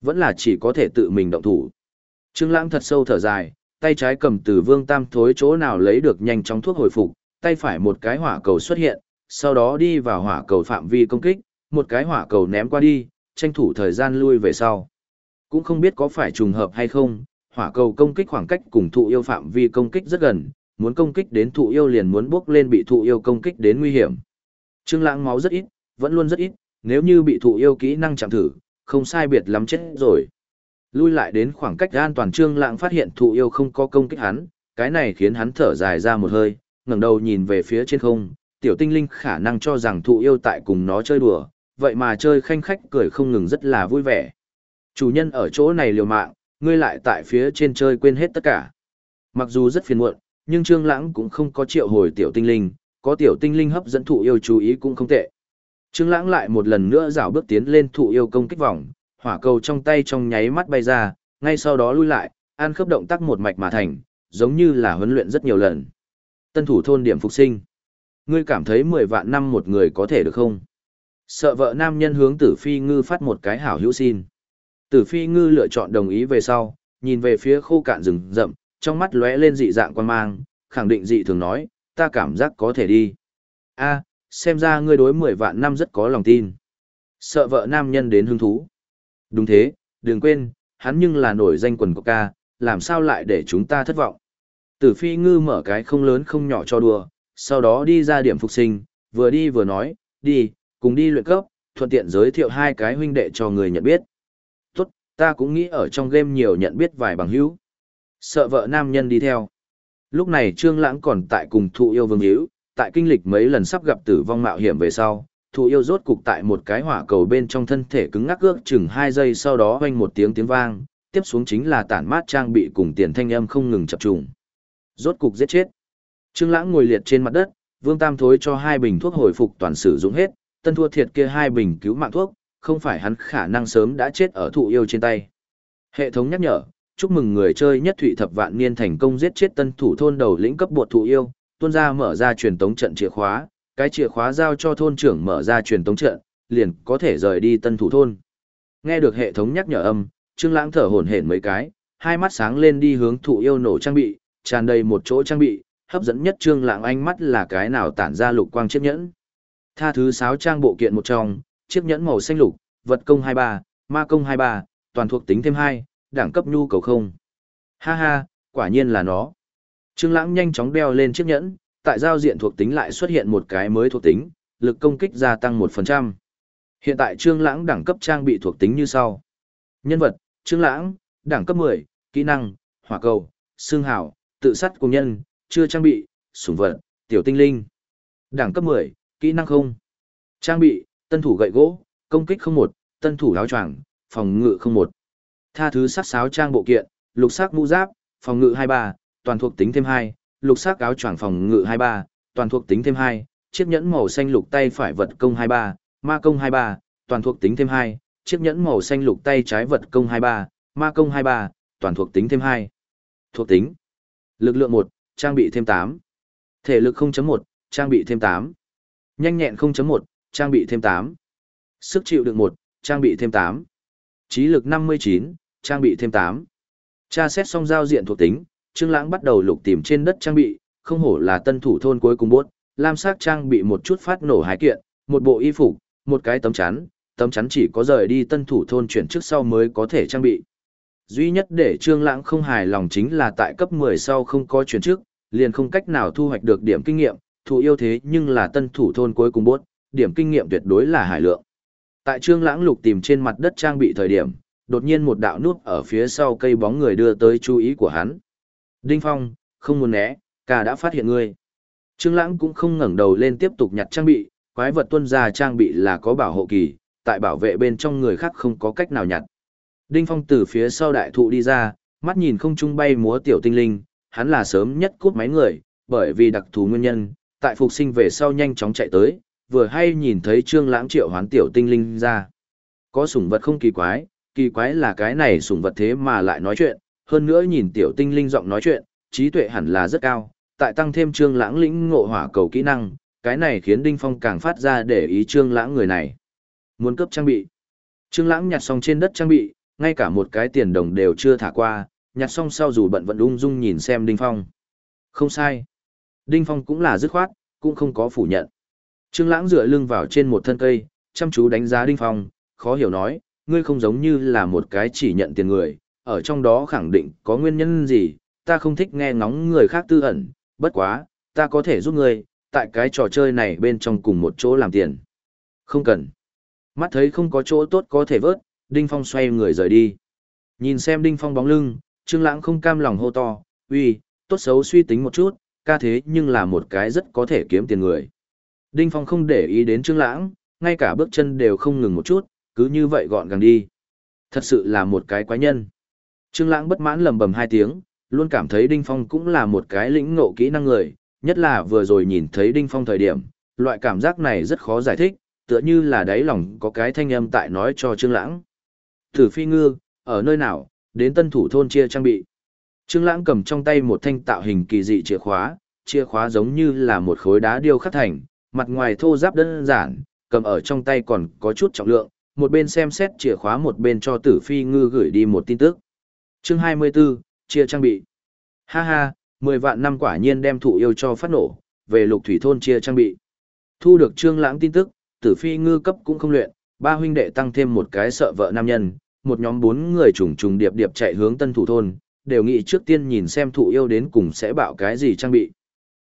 Vẫn là chỉ có thể tự mình động thủ. Trương Lãng thật sâu thở dài, tay trái cầm từ Vương Tam thối chỗ nào lấy được nhanh chóng thuốc hồi phục, tay phải một cái hỏa cầu xuất hiện, sau đó đi vào hỏa cầu phạm vi công kích, một cái hỏa cầu ném qua đi, tranh thủ thời gian lui về sau. Cũng không biết có phải trùng hợp hay không, hỏa cầu công kích khoảng cách cùng thụ yêu phạm vi công kích rất gần, muốn công kích đến thụ yêu liền muốn bước lên bị thụ yêu công kích đến nguy hiểm. Trương Lãng máu rất ít, vẫn luôn rất ít, nếu như bị thụ yêu kỹ năng chạm thử, không sai biệt lắm chết rồi. Lui lại đến khoảng cách an toàn Trương Lãng phát hiện thụ yêu không có công kích hắn, cái này khiến hắn thở dài ra một hơi, ngẩng đầu nhìn về phía trên không, tiểu tinh linh khả năng cho rằng thụ yêu tại cùng nó chơi đùa, vậy mà chơi khanh khách cười không ngừng rất là vui vẻ. Chủ nhân ở chỗ này liều mạng, ngươi lại tại phía trên chơi quên hết tất cả. Mặc dù rất phiền muộn, nhưng Trương Lãng cũng không có triệu hồi tiểu tinh linh, có tiểu tinh linh hấp dẫn thụ yêu chú ý cũng không tệ. Trương Lãng lại một lần nữa rảo bước tiến lên thụ yêu công kích vòng, hỏa cầu trong tay trong nháy mắt bay ra, ngay sau đó lui lại, an khớp động tác một mạch mà thành, giống như là huấn luyện rất nhiều lần. Tân thủ thôn điểm phục sinh. Ngươi cảm thấy 10 vạn năm một người có thể được không? Sợ vợ nam nhân hướng Tử Phi Ngư phát một cái hảo hữu xin. Tử Phi Ngư lựa chọn đồng ý về sau, nhìn về phía khô cạn rừng rậm, trong mắt lóe lên dị dạng quan mang, khẳng định dị thường nói, ta cảm giác có thể đi. A, xem ra ngươi đối 10 vạn năm rất có lòng tin. Sợ vợ nam nhân đến hứng thú. Đúng thế, đừng quên, hắn nhưng là nổi danh quần ca, làm sao lại để chúng ta thất vọng. Tử Phi Ngư mở cái không lớn không nhỏ cho đùa, sau đó đi ra điểm phục sinh, vừa đi vừa nói, đi, cùng đi luyện cấp, thuận tiện giới thiệu hai cái huynh đệ cho người nhận biết. Tốt, ta cũng nghĩ ở trong game nhiều nhận biết vài bằng hữu. Sợ vợ nam nhân đi theo. Lúc này Trương Lãng còn tại cùng thụ yêu vương hữu, tại kinh lịch mấy lần sắp gặp tử vong mạo hiểm về sau, thụ yêu rốt cục tại một cái hỏa cầu bên trong thân thể cứng ngắc ước chừng 2 giây sau đó vang một tiếng tiếng vang, tiếp xuống chính là tản mát trang bị cùng tiền thanh âm không ngừng chập trùng. Rốt cục giết chết. Trương Lãng ngồi liệt trên mặt đất, Vương Tam thối cho hai bình thuốc hồi phục toàn sử dụng hết, tân thua thiệt kia hai bình cứu mạng thuốc, không phải hắn khả năng sớm đã chết ở thụ yêu trên tay. Hệ thống nhắc nhở, chúc mừng người chơi nhất thụy thập vạn niên thành công giết chết tân thủ thôn đầu lĩnh cấp bột thụ yêu, tuôn ra mở ra truyền tống trận chìa khóa, cái chìa khóa giao cho thôn trưởng mở ra truyền tống trận, liền có thể rời đi tân thủ thôn. Nghe được hệ thống nhắc nhở âm, Trương Lãng thở hổn hển mấy cái, hai mắt sáng lên đi hướng thụ yêu nổ trang bị, tràn đầy một chỗ trang bị, hấp dẫn nhất Trương Lãng ánh mắt là cái nào tản ra lục quang chiếc nhẫn. Tha thứ sáu trang bộ kiện một trong, chiếc nhẫn màu xanh lục, vật công 23, ma công 23, toàn thuộc tính thêm 2, đẳng cấp nhu cầu không. Ha ha, quả nhiên là nó. Trương Lãng nhanh chóng đeo lên chiếc nhẫn, tại giao diện thuộc tính lại xuất hiện một cái mới thuộc tính, lực công kích gia tăng 1%. Hiện tại Trương Lãng đẳng cấp trang bị thuộc tính như sau. Nhân vật, Trương Lãng, đẳng cấp 10, kỹ năng, hỏa cầu, xương hào, tự sát cùng nhân, chưa trang bị, sủng vật, tiểu tinh linh. Đẳng cấp 10, kỹ năng không. Trang bị, tân thủ gậy gỗ, công kích 01, tân thủ áo choàng, phòng ngự 01. Tha thứ sắc sáo trang bộ kiện, lục sắc mũ giáp, phòng ngự 23, toàn thuộc tính thêm 2, lục sắc áo choàng phòng ngự 23, toàn thuộc tính thêm 2, chiếc nhẫn màu xanh lục tay phải vật công 23, ma công 23, toàn thuộc tính thêm 2, chiếc nhẫn màu xanh lục tay trái vật công 23, ma công 23, toàn thuộc tính thêm 2. Thuộc tính. Lực lượng 1, trang bị thêm 8. Thể lực 0.1, trang bị thêm 8. Nhanh nhẹn 0.1, trang bị thêm 8. Sức chịu đựng 1, trang bị thêm 8. Trí lực 59, trang bị thêm 8. Tra xét xong giao diện thuộc tính, Trương Lãng bắt đầu lục tìm trên đất trang bị, không hổ là tân thủ thôn cuối cùng bốt, lam sắc trang bị một chút phát nổ hai kiện, một bộ y phục, một cái tấm chắn, tấm chắn chỉ có rời đi tân thủ thôn chuyển trước sau mới có thể trang bị. Duy nhất để Trương Lãng không hài lòng chính là tại cấp 10 sau không có chuyển trước, liền không cách nào thu hoạch được điểm kinh nghiệm, thủ yêu thế nhưng là tân thủ thôn cuối cùng bốt, điểm kinh nghiệm tuyệt đối là hải lượng. Tại Trương Lãng lục tìm trên mặt đất trang bị thời điểm, đột nhiên một đạo nút ở phía sau cây bóng người đưa tới chú ý của hắn. Đinh Phong, không muốn né, cả đã phát hiện ngươi. Trương Lãng cũng không ngẩng đầu lên tiếp tục nhặt trang bị, quái vật tuân ra trang bị là có bảo hộ kỳ, tại bảo vệ bên trong người khác không có cách nào nhặt. Đinh Phong từ phía sau đại thụ đi ra, mắt nhìn không trung bay múa tiểu tinh linh, hắn là sớm nhất cút máy người, bởi vì đặc thù nguyên nhân, tại phục sinh về sau nhanh chóng chạy tới, vừa hay nhìn thấy Trương Lãng triệu hoán tiểu tinh linh ra. Có sủng vật không kỳ quái, kỳ quái là cái này sủng vật thế mà lại nói chuyện, hơn nữa nhìn tiểu tinh linh giọng nói chuyện, trí tuệ hẳn là rất cao, tại tăng thêm Trương Lãng lĩnh ngộ hỏa cầu kỹ năng, cái này khiến Đinh Phong càng phát ra để ý Trương Lãng người này. Muốn cấp trang bị. Trương Lãng nhặt xong trên đất trang bị, ngay cả một cái tiền đồng đều chưa thả qua, nhặt xong sau dù bận vẫn ung dung nhìn xem Đinh Phong. Không sai. Đinh Phong cũng là dứt khoát, cũng không có phủ nhận. Trương Lãng dựa lưng vào trên một thân cây, chăm chú đánh giá Đinh Phong, khó hiểu nói, ngươi không giống như là một cái chỉ nhận tiền người, ở trong đó khẳng định có nguyên nhân gì, ta không thích nghe ngóng người khác tư ẩn, bất quá, ta có thể giúp ngươi, tại cái trò chơi này bên trong cùng một chỗ làm tiền. Không cần. Mắt thấy không có chỗ tốt có thể vớt, Đinh Phong xoay người rời đi. Nhìn xem Đinh Phong bóng lưng, Trương Lãng không cam lòng hô to, uy, tốt xấu suy tính một chút, ca thế nhưng là một cái rất có thể kiếm tiền người. Đinh Phong không để ý đến Trương Lãng, ngay cả bước chân đều không ngừng một chút, cứ như vậy gọn gàng đi. Thật sự là một cái quái nhân. Trương Lãng bất mãn lầm bầm hai tiếng, luôn cảm thấy Đinh Phong cũng là một cái lĩnh ngộ kỹ năng người, nhất là vừa rồi nhìn thấy Đinh Phong thời điểm, loại cảm giác này rất khó giải thích, tựa như là đáy lòng có cái thanh âm tại nói cho Trương Lãng. Tử Phi Ngư, ở nơi nào, đến tân thủ thôn chia trang bị. Trương Lãng cầm trong tay một thanh tạo hình kỳ dị chìa khóa, chìa khóa giống như là một khối đá điêu khắc thành, mặt ngoài thô ráp đơn giản, cầm ở trong tay còn có chút trọng lượng, một bên xem xét chìa khóa một bên cho Tử Phi Ngư gửi đi một tin tức. Chương 24, chia trang bị. Ha ha, 10 vạn năm quả nhiên đem thụ yêu cho phát nổ, về lục thủy thôn chia trang bị. Thu được Trương Lãng tin tức, Tử Phi Ngư cấp cũng không luyện, ba huynh đệ tăng thêm một cái sợ vợ nam nhân, một nhóm bốn người trùng trùng điệp điệp chạy hướng tân thủ thôn, đều nghĩ trước tiên nhìn xem thụ yêu đến cùng sẽ bạo cái gì trang bị.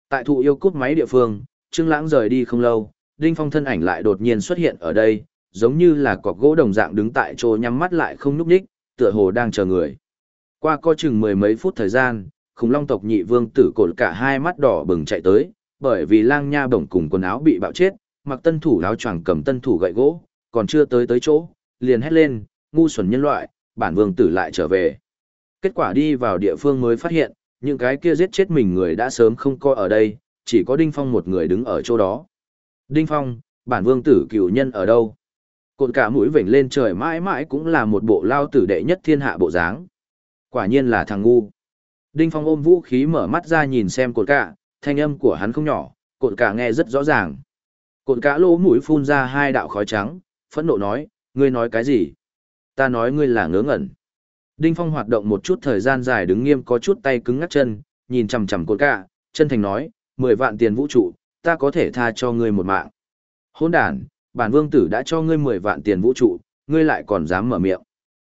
Tại thụ yêu cút máy địa phương, Trương Lãng rời đi không lâu, Đinh Phong thân ảnh lại đột nhiên xuất hiện ở đây, giống như là cọc gỗ đồng dạng đứng tại chỗ nhắm mắt lại không nhúc nhích, tựa hồ đang chờ người. Qua co chừng mười mấy phút thời gian, khủng long tộc nhị vương tử cột cả hai mắt đỏ bừng chạy tới, bởi vì lang nha bổng cùng quần áo bị bạo chết, mặc tân thủ áo choàng cầm tân thủ gậy gỗ, còn chưa tới tới chỗ, liền hét lên, ngu xuẩn nhân loại, bản vương tử lại trở về. Kết quả đi vào địa phương mới phát hiện, những cái kia giết chết mình người đã sớm không coi ở đây, chỉ có Đinh Phong một người đứng ở chỗ đó. Đinh Phong, bản vương tử cựu nhân ở đâu? Cột cả mũi vểnh lên trời mãi mãi cũng là một bộ lao tử đệ nhất thiên hạ bộ dáng. Quả nhiên là thằng ngu. Đinh Phong ôm vũ khí mở mắt ra nhìn xem cột cả, thanh âm của hắn không nhỏ, cột cả nghe rất rõ ràng. Cột cả lỗ mũi phun ra hai đạo khói trắng, phẫn nộ nói, ngươi nói cái gì? Ta nói ngươi là ngớ ngẩn. Đinh Phong hoạt động một chút thời gian dài đứng nghiêm có chút tay cứng ngắt chân, nhìn chằm chằm cột cả, chân thành nói, mười vạn tiền vũ trụ, ta có thể tha cho ngươi một mạng. Hôn đàn, bản vương tử đã cho ngươi mười vạn tiền vũ trụ, ngươi lại còn dám mở miệng.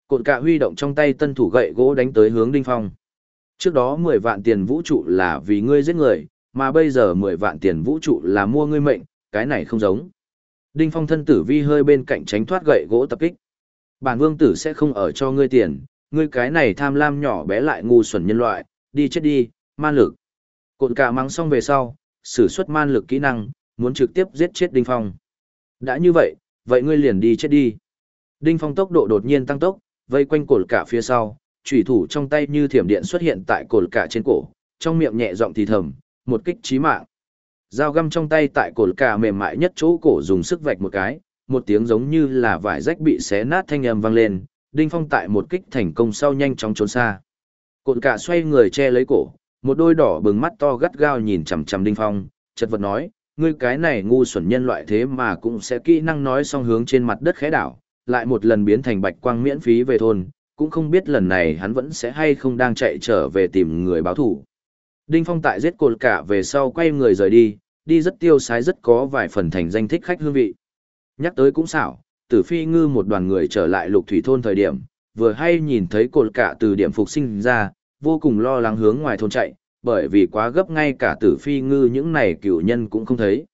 Cột cạ huy động trong tay tân thủ gậy gỗ đánh tới hướng Đinh Phong. Trước đó mười vạn tiền vũ trụ là vì ngươi giết người, mà bây giờ mười vạn tiền vũ trụ là mua ngươi mệnh, cái này không giống. Đinh Phong thân tử vi hơi bên cạnh tránh thoát gậy gỗ tập kích. Bản vương tử sẽ không ở cho ngươi tiền, ngươi cái này tham lam nhỏ bé lại ngu xuẩn nhân loại, đi chết đi, man lực. Cột cả mắng xong về sau, sử xuất man lực kỹ năng, muốn trực tiếp giết chết Đinh Phong. Đã như vậy, vậy ngươi liền đi chết đi. Đinh Phong tốc độ đột nhiên tăng tốc, vây quanh cột cả phía sau, chủy thủ trong tay như thiểm điện xuất hiện tại cột cả trên cổ, trong miệng nhẹ giọng thì thầm, một kích chí mạng. Dao găm trong tay tại cột cả mềm mại nhất chỗ cổ dùng sức vạch một cái, một tiếng giống như là vải rách bị xé nát thanh âm vang lên, Đinh Phong tại một kích thành công sau nhanh chóng trốn xa. Cột cả xoay người che lấy cổ, một đôi đỏ bừng mắt to gắt gao nhìn chằm chằm Đinh Phong, chật vật nói, ngươi cái này ngu xuẩn nhân loại thế mà cũng sẽ kỹ năng nói xong hướng trên mặt đất khẽ đảo, lại một lần biến thành bạch quang miễn phí về thôn, cũng không biết lần này hắn vẫn sẽ hay không đang chạy trở về tìm người báo thủ. Đinh Phong tại giết cột cả về sau quay người rời đi, đi rất tiêu sái rất có vài phần thành danh thích khách hương vị. Nhắc tới cũng xảo, tử phi ngư một đoàn người trở lại lục thủy thôn thời điểm, vừa hay nhìn thấy cột cả từ điểm phục sinh ra, vô cùng lo lắng hướng ngoài thôn chạy, bởi vì quá gấp ngay cả tử phi ngư những này cựu nhân cũng không thấy.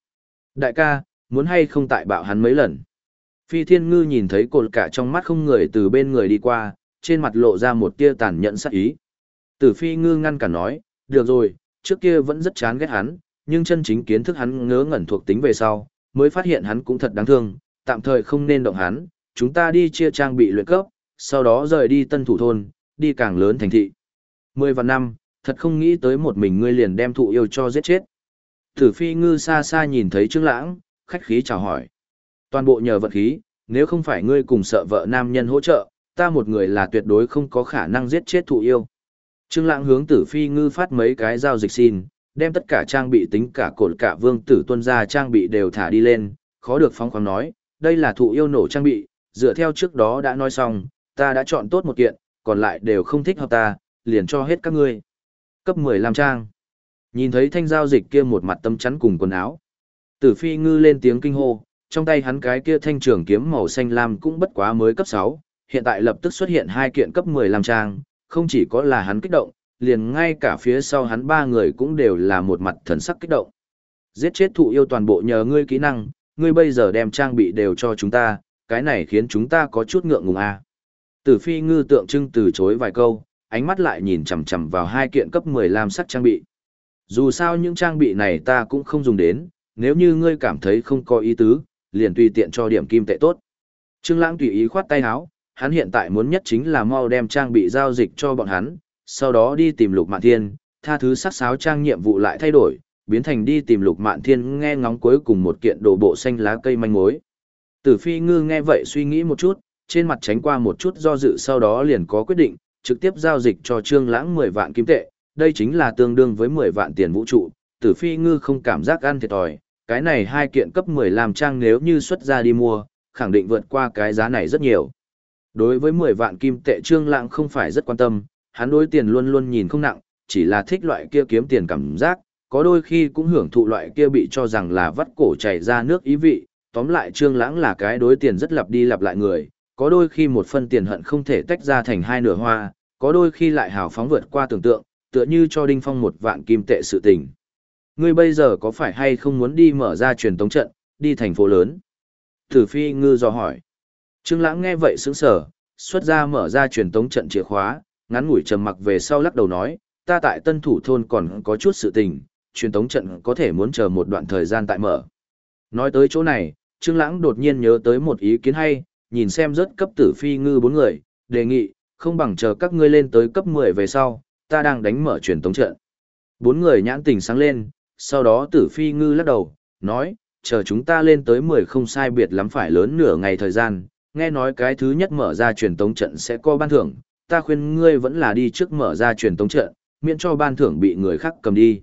Đại ca, muốn hay không tại bạo hắn mấy lần. Phi thiên ngư nhìn thấy cột cả trong mắt không người từ bên người đi qua, trên mặt lộ ra một tia tàn nhẫn sắc ý. Tử phi ngư ngăn cả nói, được rồi, trước kia vẫn rất chán ghét hắn, nhưng chân chính kiến thức hắn ngớ ngẩn thuộc tính về sau, mới phát hiện hắn cũng thật đáng thương, tạm thời không nên động hắn, chúng ta đi chia trang bị luyện cấp, sau đó rời đi tân thủ thôn, đi càng lớn thành thị. Mười và năm, thật không nghĩ tới một mình ngươi liền đem thụ yêu cho giết chết. Tử phi ngư xa xa nhìn thấy Trương Lãng, khách khí chào hỏi. Toàn bộ nhờ vận khí, nếu không phải ngươi cùng sợ vợ nam nhân hỗ trợ, ta một người là tuyệt đối không có khả năng giết chết thụ yêu. Trương Lãng hướng Tử Phi Ngư phát mấy cái giao dịch xin, đem tất cả trang bị tính cả cột cả vương tử tuân gia trang bị đều thả đi lên, khó được phóng khoáng nói, đây là thụ yêu nổ trang bị, dựa theo trước đó đã nói xong, ta đã chọn tốt một kiện, còn lại đều không thích hợp ta, liền cho hết các ngươi. Cấp 15 trang. Nhìn thấy thanh giao dịch kia một mặt tâm chắn cùng quần áo. Tử phi ngư lên tiếng kinh hô, trong tay hắn cái kia thanh trường kiếm màu xanh lam cũng bất quá mới cấp 6, hiện tại lập tức xuất hiện hai kiện cấp 15 trang, không chỉ có là hắn kích động, liền ngay cả phía sau hắn ba người cũng đều là một mặt thần sắc kích động. Giết chết thụ yêu toàn bộ nhờ ngươi kỹ năng, ngươi bây giờ đem trang bị đều cho chúng ta, cái này khiến chúng ta có chút ngượng ngùng à. Tử phi ngư tượng trưng từ chối vài câu, ánh mắt lại nhìn chằm chằm vào hai kiện cấp 15 sắc trang bị. Dù sao những trang bị này ta cũng không dùng đến, nếu như ngươi cảm thấy không có ý tứ, liền tùy tiện cho điểm kim tệ tốt. Trương Lãng tùy ý khoát tay áo, hắn hiện tại muốn nhất chính là mau đem trang bị giao dịch cho bọn hắn, sau đó đi tìm Lục Mạn Thiên, tha thứ sắc sáo trang nhiệm vụ lại thay đổi, biến thành đi tìm Lục Mạn Thiên nghe ngóng cuối cùng một kiện đồ bộ xanh lá cây manh mối. Tử Phi Ngư nghe vậy suy nghĩ một chút, trên mặt tránh qua một chút do dự sau đó liền có quyết định, trực tiếp giao dịch cho Trương Lãng 10 vạn kim tệ, đây chính là tương đương với 10 vạn tiền vũ trụ, Tử Phi Ngư không cảm giác ăn thiệt thòi, cái này hai kiện cấp 10 làm trang nếu như xuất ra đi mua, khẳng định vượt qua cái giá này rất nhiều. Đối với 10 vạn kim tệ Trương Lãng không phải rất quan tâm, hắn đối tiền luôn luôn nhìn không nặng, chỉ là thích loại kia kiếm tiền cảm giác, có đôi khi cũng hưởng thụ loại kia bị cho rằng là vắt cổ chảy ra nước ý vị, tóm lại Trương Lãng là cái đối tiền rất lặp đi lặp lại người, có đôi khi một phân tiền hận không thể tách ra thành hai nửa hoa, có đôi khi lại hào phóng vượt qua tưởng tượng, tựa như cho Đinh Phong một vạn kim tệ sự tình. Ngươi bây giờ có phải hay không muốn đi mở ra truyền tống trận, đi thành phố lớn? Tử Phi ngư dò hỏi. Trương Lãng nghe vậy sững sờ, xuất ra mở ra truyền tống trận chìa khóa, ngắn ngủi trầm mặc về sau lắc đầu nói, ta tại Tân Thủ thôn còn có chút sự tình, truyền tống trận có thể muốn chờ một đoạn thời gian tại mở. Nói tới chỗ này, Trương Lãng đột nhiên nhớ tới một ý kiến hay, nhìn xem rất cấp Tử Phi ngư bốn người, đề nghị, không bằng chờ các ngươi lên tới cấp 10 về sau, ta đang đánh mở truyền tống trận. Bốn người nhãn tình sáng lên, sau đó tử phi ngư lắc đầu, nói, chờ chúng ta lên tới 10 không sai biệt lắm phải lớn nửa ngày thời gian, nghe nói cái thứ nhất mở ra truyền tống trận sẽ có ban thưởng, ta khuyên ngươi vẫn là đi trước mở ra truyền tống trận, miễn cho ban thưởng bị người khác cầm đi.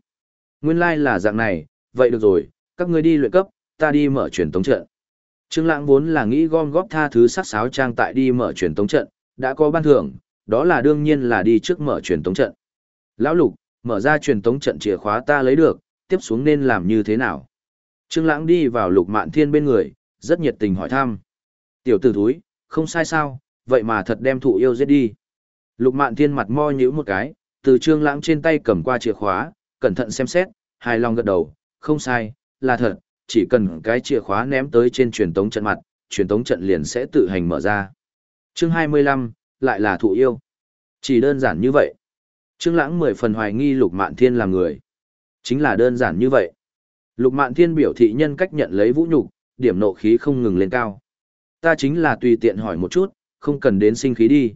Nguyên lai like là dạng này, vậy được rồi, các ngươi đi luyện cấp, ta đi mở truyền tống trận. Trương Lãng vốn là nghĩ gom góp tha thứ sắc sáo trang tại đi mở truyền tống trận, đã có ban thưởng, đó là đương nhiên là đi trước mở truyền tống trận. Lão Lục, mở ra truyền tống trận chìa khóa ta lấy được, tiếp xuống nên làm như thế nào? Trương Lãng đi vào Lục Mạn Thiên bên người, rất nhiệt tình hỏi thăm. Tiểu tử thúi, không sai sao, vậy mà thật đem thụ yêu giết đi. Lục Mạn Thiên mặt mo nhíu một cái, từ Trương Lãng trên tay cầm qua chìa khóa, cẩn thận xem xét, hài lòng gật đầu, không sai, là thật, chỉ cần cái chìa khóa ném tới trên truyền tống trận mặt, truyền tống trận liền sẽ tự hành mở ra. Chương 25, lại là thụ yêu. Chỉ đơn giản như vậy. Trương Lãng mười phần hoài nghi Lục Mạn Thiên là người. Chính là đơn giản như vậy. Lục Mạn Thiên biểu thị nhân cách nhận lấy vũ nhục, điểm nộ khí không ngừng lên cao. Ta chính là tùy tiện hỏi một chút, không cần đến sinh khí đi.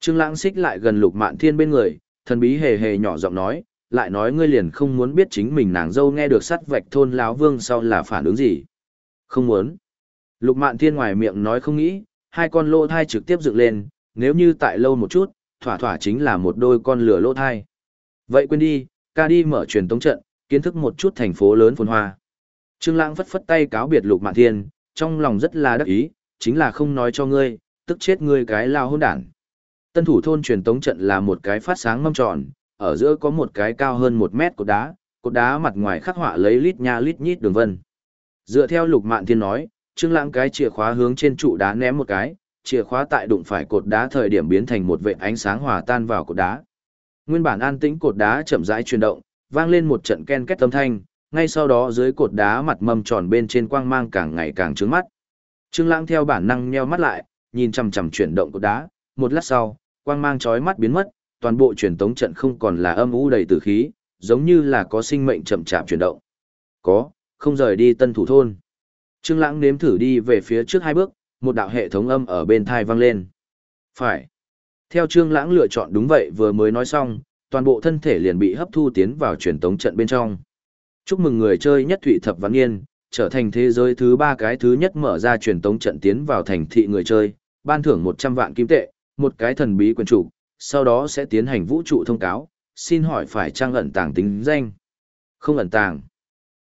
Trương Lãng xích lại gần Lục Mạn Thiên bên người, thần bí hề hề nhỏ giọng nói, lại nói ngươi liền không muốn biết chính mình nàng dâu nghe được sắt vạch thôn láo vương sau là phản ứng gì. Không muốn. Lục Mạn Thiên ngoài miệng nói không nghĩ, hai con lô thai trực tiếp dựng lên, nếu như tại lâu một chút, thỏa thỏa chính là một đôi con lửa lô thai. Vậy quên đi, ca đi mở truyền tống trận, kiến thức một chút thành phố lớn phồn hoa. Trương Lãng phất phất tay cáo biệt Lục Mạn Thiên, trong lòng rất là đắc ý, chính là không nói cho ngươi, tức chết ngươi cái lao hỗn đản. Tân thủ thôn truyền tống trận là một cái phát sáng mâm tròn, ở giữa có một cái cao hơn một mét cột đá, cột đá mặt ngoài khắc họa lấy lít nha lít nhít đường vân. Dựa theo Lục Mạn Thiên nói, Trương Lãng cái chìa khóa hướng trên trụ đá ném một cái, chìa khóa tại đụng phải cột đá thời điểm biến thành một vệt ánh sáng hòa tan vào cột đá. Nguyên bản an tĩnh cột đá chậm rãi chuyển động, vang lên một trận ken két âm thanh, ngay sau đó dưới cột đá mặt mâm tròn bên trên quang mang càng ngày càng trướng mắt. Trương Lãng theo bản năng nheo mắt lại, nhìn chằm chằm chuyển động cột đá, một lát sau, quang mang chói mắt biến mất, toàn bộ truyền tống trận không còn là âm u đầy tử khí, giống như là có sinh mệnh chậm chạp chuyển động. Có, không rời đi Tân Thủ thôn. Trương Lãng nếm thử đi về phía trước hai bước, một đạo hệ thống âm ở bên tai vang lên. Phải. Theo Trương Lãng lựa chọn đúng vậy vừa mới nói xong, toàn bộ thân thể liền bị hấp thu tiến vào truyền tống trận bên trong. Chúc mừng người chơi nhất Thụy Thập Văn Nghiên, trở thành thế giới thứ ba cái thứ nhất mở ra truyền tống trận tiến vào thành thị người chơi, ban thưởng 100 vạn kim tệ, một cái thần bí quyền chủ, sau đó sẽ tiến hành vũ trụ thông cáo, xin hỏi phải trang ẩn tàng tính danh. Không ẩn tàng.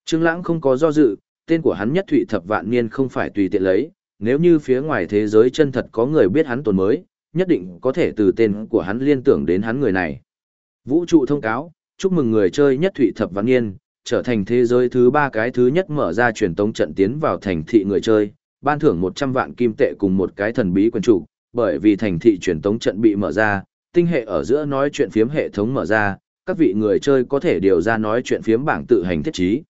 Trương Lãng không có do dự, tên của hắn nhất Thụy Thập Vạn Niên không phải tùy tiện lấy, nếu như phía ngoài thế giới chân thật có người biết hắn tồn mới, nhất định có thể từ tên của hắn liên tưởng đến hắn người này. Vũ trụ thông cáo, chúc mừng người chơi nhất thụy thập văn niên, trở thành thế giới thứ ba cái thứ nhất mở ra truyền tống trận tiến vào thành thị người chơi, ban thưởng 100 vạn kim tệ cùng một cái thần bí quân chủ, bởi vì thành thị truyền tống trận bị mở ra, tinh hệ ở giữa nói chuyện phiếm hệ thống mở ra, các vị người chơi có thể điều ra nói chuyện phiếm bảng tự hành thiết trí.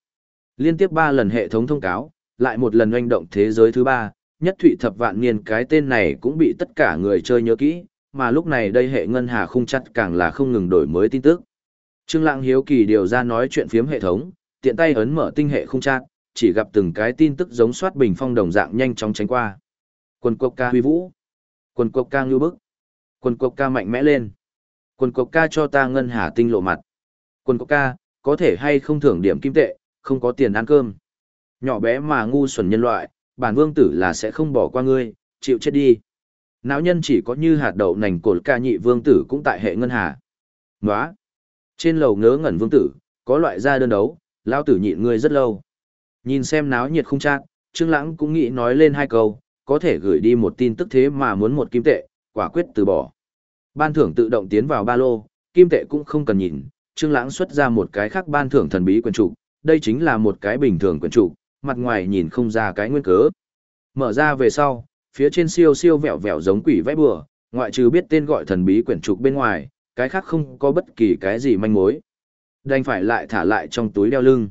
Liên tiếp 3 lần hệ thống thông cáo, lại một lần oanh động thế giới thứ ba, nhất thụy thập vạn niên cái tên này cũng bị tất cả người chơi nhớ kỹ, mà lúc này đây hệ ngân hà khung chặt càng là không ngừng đổi mới tin tức. Trương Lãng hiếu kỳ điều ra nói chuyện phiếm hệ thống, tiện tay ấn mở tinh hệ khung chặt, chỉ gặp từng cái tin tức giống soát bình phong đồng dạng nhanh chóng tránh qua. Quân quốc ca huy vũ. Quân quốc ca ngưu bức. Quân quốc ca mạnh mẽ lên. Quân quốc ca cho ta ngân hà tinh lộ mặt. Quân quốc ca, có thể hay không thưởng điểm kim tệ, không có tiền ăn cơm. Nhỏ bé mà ngu xuẩn nhân loại, bản vương tử là sẽ không bỏ qua ngươi, chịu chết đi. Náo nhân chỉ có như hạt đậu nành cột ca nhị vương tử cũng tại hệ ngân hà. Nóa! Trên lầu ngớ ngẩn vương tử, có loại ra đơn đấu, lao tử nhịn ngươi rất lâu. Nhìn xem náo nhiệt không chắc, Trương Lãng cũng nghĩ nói lên hai câu, có thể gửi đi một tin tức thế mà muốn một kim tệ, quả quyết từ bỏ. Ban thưởng tự động tiến vào ba lô, kim tệ cũng không cần nhìn, Trương Lãng xuất ra một cái khác ban thưởng thần bí quyển trụ, đây chính là một cái bình thường quyển trụ, mặt ngoài nhìn không ra cái nguyên cớ. Mở ra về sau, phía trên siêu siêu vẹo vẹo giống quỷ vẽ bừa, ngoại trừ biết tên gọi thần bí quyển trục bên ngoài, cái khác không có bất kỳ cái gì manh mối. Đành phải lại thả lại trong túi đeo lưng.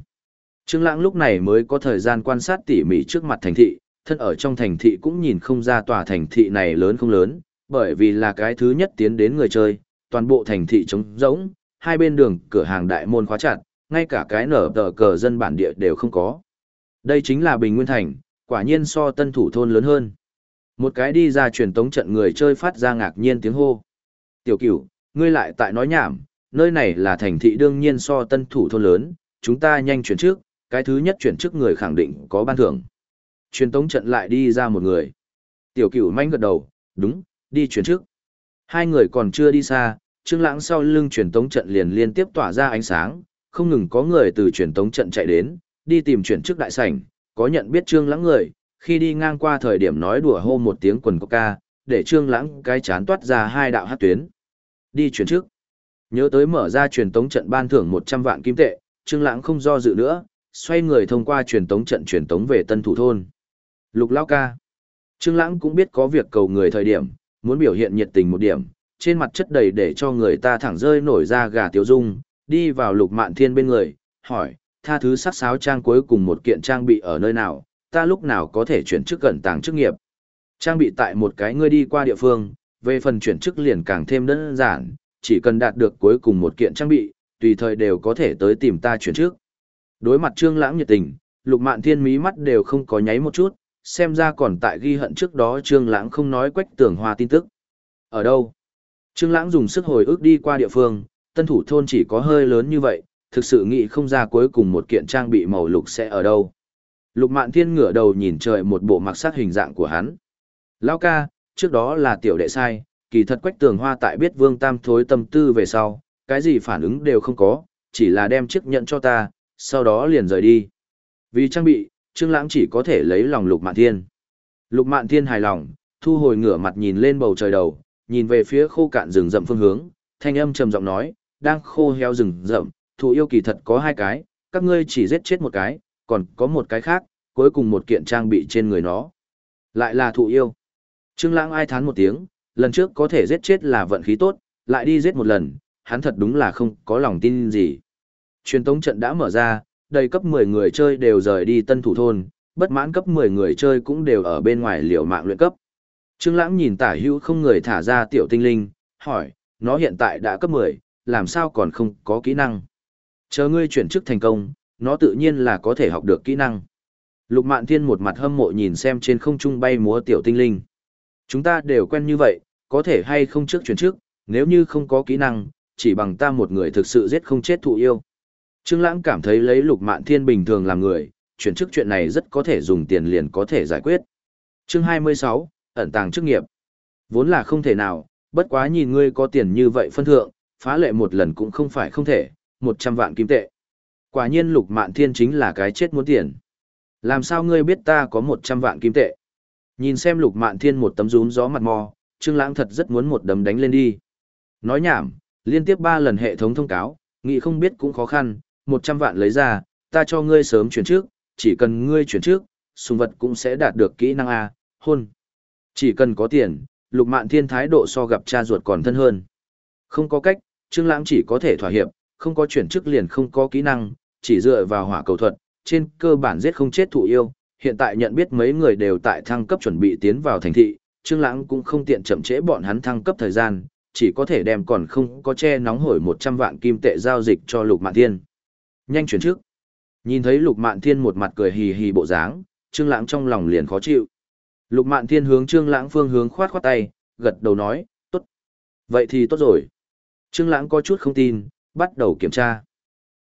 Trương Lãng lúc này mới có thời gian quan sát tỉ mỉ trước mặt thành thị, thân ở trong thành thị cũng nhìn không ra tòa thành thị này lớn không lớn, bởi vì là cái thứ nhất tiến đến người chơi, toàn bộ thành thị trống rỗng, hai bên đường cửa hàng đại môn khóa chặt, ngay cả cái nở tờ cờ dân bản địa đều không có. Đây chính là Bình Nguyên Thành, quả nhiên so tân thủ thôn lớn hơn. Một cái đi ra truyền tống trận người chơi phát ra ngạc nhiên tiếng hô. Tiểu cửu, ngươi lại tại nói nhảm, nơi này là thành thị đương nhiên so tân thủ thôn lớn, chúng ta nhanh chuyển trước, cái thứ nhất chuyển trước người khẳng định có ban thưởng. Truyền tống trận lại đi ra một người. Tiểu cửu manh gật đầu, đúng, đi chuyển trước. Hai người còn chưa đi xa, Trương Lãng sau lưng truyền tống trận liền liên tiếp tỏa ra ánh sáng, không ngừng có người từ truyền tống trận chạy đến, đi tìm chuyển trước đại sảnh, có nhận biết Trương Lãng người, khi đi ngang qua thời điểm nói đùa hô một tiếng quần coca, để Trương Lãng cái chán toát ra hai đạo hắc tuyến. Đi chuyển trước. Nhớ tới mở ra truyền tống trận ban thưởng 100 vạn kim tệ, Trương Lãng không do dự nữa, xoay người thông qua truyền tống trận truyền tống về Tân Thủ thôn. Lục Lão ca. Trương Lãng cũng biết có việc cầu người thời điểm, muốn biểu hiện nhiệt tình một điểm, trên mặt chất đầy để cho người ta thẳng rơi nổi ra gà tiêu dung, đi vào Lục Mạn Thiên bên người, hỏi, tha thứ sắc sáo trang cuối cùng một kiện trang bị ở nơi nào, ta lúc nào có thể chuyển chức cẩn tàng chức nghiệp. Trang bị tại một cái ngươi đi qua địa phương, về phần chuyển chức liền càng thêm đơn giản, chỉ cần đạt được cuối cùng một kiện trang bị, tùy thời đều có thể tới tìm ta chuyển chức. Đối mặt Trương Lãng nhiệt tình, Lục Mạn Thiên mí mắt đều không có nháy một chút, xem ra còn tại ghi hận trước đó Trương Lãng không nói quách tưởng hoa tin tức. Ở đâu? Trương Lãng dùng sức hồi ức đi qua địa phương, tân thủ thôn chỉ có hơi lớn như vậy, thực sự nghĩ không ra cuối cùng một kiện trang bị màu lục sẽ ở đâu. Lục Mạn Thiên ngửa đầu nhìn trời một bộ mặc sát hình dạng của hắn. Lao ca, trước đó là tiểu đệ sai, kỳ thật quách tường hoa tại biết vương tam thối tâm tư về sau, cái gì phản ứng đều không có, chỉ là đem chiếc nhận cho ta, sau đó liền rời đi. Vì trang bị, Trương Lãng chỉ có thể lấy lòng Lục Mạn Thiên. Lục Mạn Thiên hài lòng, thu hồi ngửa mặt nhìn lên bầu trời đầu, nhìn về phía khô cạn rừng rậm phương hướng, thanh âm trầm giọng nói, đang khô heo rừng rậm, thù yêu kỳ thật có hai cái, các ngươi chỉ giết chết một cái, còn có một cái khác, cuối cùng một kiện trang bị trên người nó. Lại là thụ yêu. Trương Lãng ai thán một tiếng, lần trước có thể giết chết là vận khí tốt, lại đi giết một lần, hắn thật đúng là không có lòng tin gì. Truyền tống trận đã mở ra, đầy cấp 10 người chơi đều rời đi tân thủ thôn, bất mãn cấp 10 người chơi cũng đều ở bên ngoài liều mạng luyện cấp. Trương Lãng nhìn tả hữu không người thả ra tiểu tinh linh, hỏi, nó hiện tại đã cấp 10, làm sao còn không có kỹ năng? Chờ ngươi chuyển chức thành công, nó tự nhiên là có thể học được kỹ năng. Lục Mạn Thiên một mặt hâm mộ nhìn xem trên không trung bay múa tiểu tinh linh. Chúng ta đều quen như vậy, có thể hay không trước chuyển trước, nếu như không có kỹ năng, chỉ bằng ta một người thực sự giết không chết thụ yêu. Trương Lãng cảm thấy lấy Lục Mạn Thiên bình thường làm người, chuyển chức chuyện này rất có thể dùng tiền liền có thể giải quyết. Chương 26, ẩn tàng chức nghiệp. Vốn là không thể nào, bất quá nhìn ngươi có tiền như vậy phân thượng, phá lệ một lần cũng không phải không thể, 100 vạn kim tệ. Quả nhiên Lục Mạn Thiên chính là cái chết muốn tiền. Làm sao ngươi biết ta có 100 vạn kim tệ? Nhìn xem Lục Mạn Thiên một tấm rúm gió mặt mò, Trương Lãng thật rất muốn một đấm đánh lên đi. Nói nhảm, liên tiếp 3 lần hệ thống thông cáo, nghĩ không biết cũng khó khăn, 100 vạn lấy ra, ta cho ngươi sớm chuyển trước, chỉ cần ngươi chuyển trước, sùng vật cũng sẽ đạt được kỹ năng A, hôn. Chỉ cần có tiền, lục mạn thiên thái độ so gặp cha ruột còn thân hơn. Không có cách, Trương Lãng chỉ có thể thỏa hiệp, không có chuyển chức liền không có kỹ năng, chỉ dựa vào hỏa cầu thuật, trên cơ bản giết không chết thụ yêu, hiện tại nhận biết mấy người đều tại thăng cấp chuẩn bị tiến vào thành thị, Trương Lãng cũng không tiện chậm trễ bọn hắn thăng cấp thời gian, chỉ có thể đem còn không có che nóng hổi 100 vạn kim tệ giao dịch cho Lục Mạn Thiên. Nhanh chuyển trước. Nhìn thấy Lục Mạn Thiên một mặt cười hì hì bộ dáng, Trương Lãng trong lòng liền khó chịu. Lục Mạn Thiên hướng Trương Lãng phương hướng khoát khoát tay, gật đầu nói, "Tốt. Vậy thì tốt rồi." Trương Lãng có chút không tin, bắt đầu kiểm tra.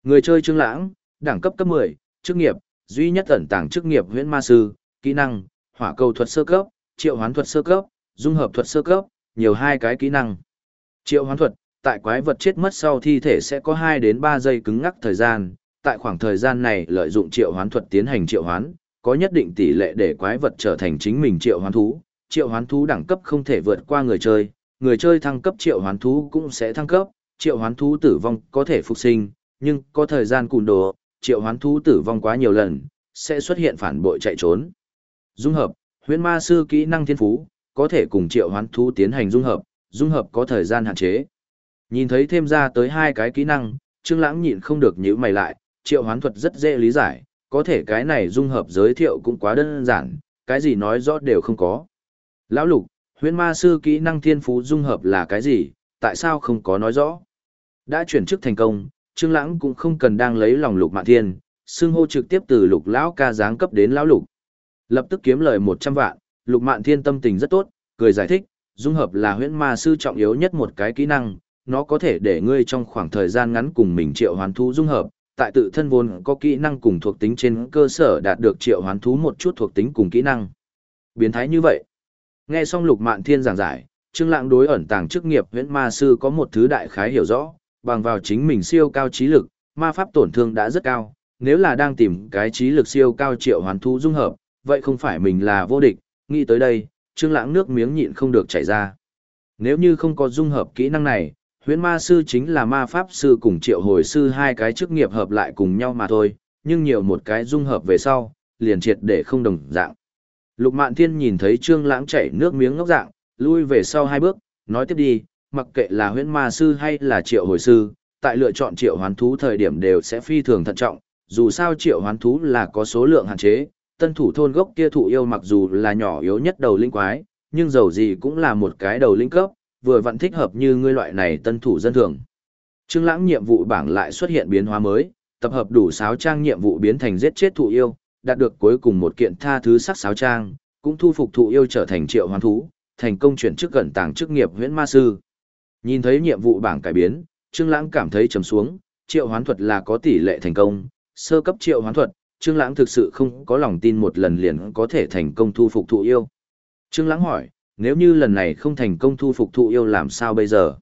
Người chơi Trương Lãng, đẳng cấp cấp 10, chức nghiệp, duy nhất ẩn tàng chức nghiệp Huyễn Ma sư, kỹ năng, Hỏa cầu thuật sơ cấp, Triệu Hoán thuật sơ cấp, Dung hợp thuật sơ cấp, nhiều hai cái kỹ năng. Triệu Hoán thuật, tại quái vật chết mất sau thi thể sẽ có 2 đến 3 giây cứng ngắc thời gian, tại khoảng thời gian này lợi dụng Triệu Hoán thuật tiến hành triệu hoán, có nhất định tỷ lệ để quái vật trở thành chính mình triệu hoán thú. Triệu hoán thú đẳng cấp không thể vượt qua người chơi, người chơi thăng cấp triệu hoán thú cũng sẽ thăng cấp, triệu hoán thú tử vong có thể phục sinh, nhưng có thời gian cùn đồ, triệu hoán thú tử vong quá nhiều lần, sẽ xuất hiện phản bội chạy trốn. Dung hợp, huyễn ma sư kỹ năng thiên phú, có thể cùng triệu hoán thú tiến hành dung hợp, dung hợp có thời gian hạn chế. Nhìn thấy thêm ra tới hai cái kỹ năng, Trương Lãng nhịn không được nhíu mày lại, triệu hoán thuật rất dễ lý giải, có thể cái này dung hợp giới thiệu cũng quá đơn giản, cái gì nói rõ đều không có. Lão Lục, huyễn ma sư kỹ năng thiên phú dung hợp là cái gì, tại sao không có nói rõ? Đã chuyển chức thành công, Trương Lãng cũng không cần đang lấy lòng Lục Mạn Thiên, xưng hô trực tiếp từ Lục lão ca giáng cấp đến lão Lục. Lập tức kiếm lời 100 vạn, Lục Mạn Thiên tâm tình rất tốt, cười giải thích, dung hợp là huyễn ma sư trọng yếu nhất một cái kỹ năng, nó có thể để ngươi trong khoảng thời gian ngắn cùng mình triệu hoàn thú dung hợp, tại tự thân vốn có kỹ năng cùng thuộc tính trên cơ sở đạt được triệu hoán thú một chút thuộc tính cùng kỹ năng. Biến thái như vậy. Nghe xong Lục Mạn Thiên giảng giải, Trương Lãng đối ẩn tàng chức nghiệp huyễn ma sư có một thứ đại khái hiểu rõ, bằng vào chính mình siêu cao trí lực, ma pháp tổn thương đã rất cao, nếu là đang tìm cái trí lực siêu cao triệu hoán thú dung hợp, vậy không phải mình là vô địch, nghĩ tới đây, Trương Lãng nước miếng nhịn không được chảy ra. Nếu như không có dung hợp kỹ năng này, huyễn ma sư chính là ma pháp sư cùng triệu hồi sư hai cái chức nghiệp hợp lại cùng nhau mà thôi, nhưng nhiều một cái dung hợp về sau, liền triệt để không đồng dạng. Lục Mạn Thiên nhìn thấy Trương Lãng chảy nước miếng ngốc dạng, lui về sau hai bước, nói tiếp đi, mặc kệ là huyễn ma sư hay là triệu hồi sư, tại lựa chọn triệu hoán thú thời điểm đều sẽ phi thường thận trọng, dù sao triệu hoán thú là có số lượng hạn chế, tân thủ thôn gốc kia thụ yêu mặc dù là nhỏ yếu nhất đầu linh quái, nhưng dầu gì cũng là một cái đầu linh cấp, vừa vặn thích hợp như ngươi loại này tân thủ dân thường. Trương Lãng nhiệm vụ bảng lại xuất hiện biến hóa mới, tập hợp đủ 6 trang nhiệm vụ biến thành giết chết thụ yêu, đạt được cuối cùng một kiện tha thứ sắc 6 trang, cũng thu phục thụ yêu trở thành triệu hoán thú, thành công chuyển chức gần tàng chức nghiệp huyễn ma sư. Nhìn thấy nhiệm vụ bảng cải biến, Trương Lãng cảm thấy trầm xuống, triệu hoán thuật là có tỷ lệ thành công, sơ cấp triệu hoán thuật, Trương Lãng thực sự không có lòng tin một lần liền có thể thành công thu phục thụ yêu. Trương Lãng hỏi, nếu như lần này không thành công thu phục thụ yêu làm sao bây giờ?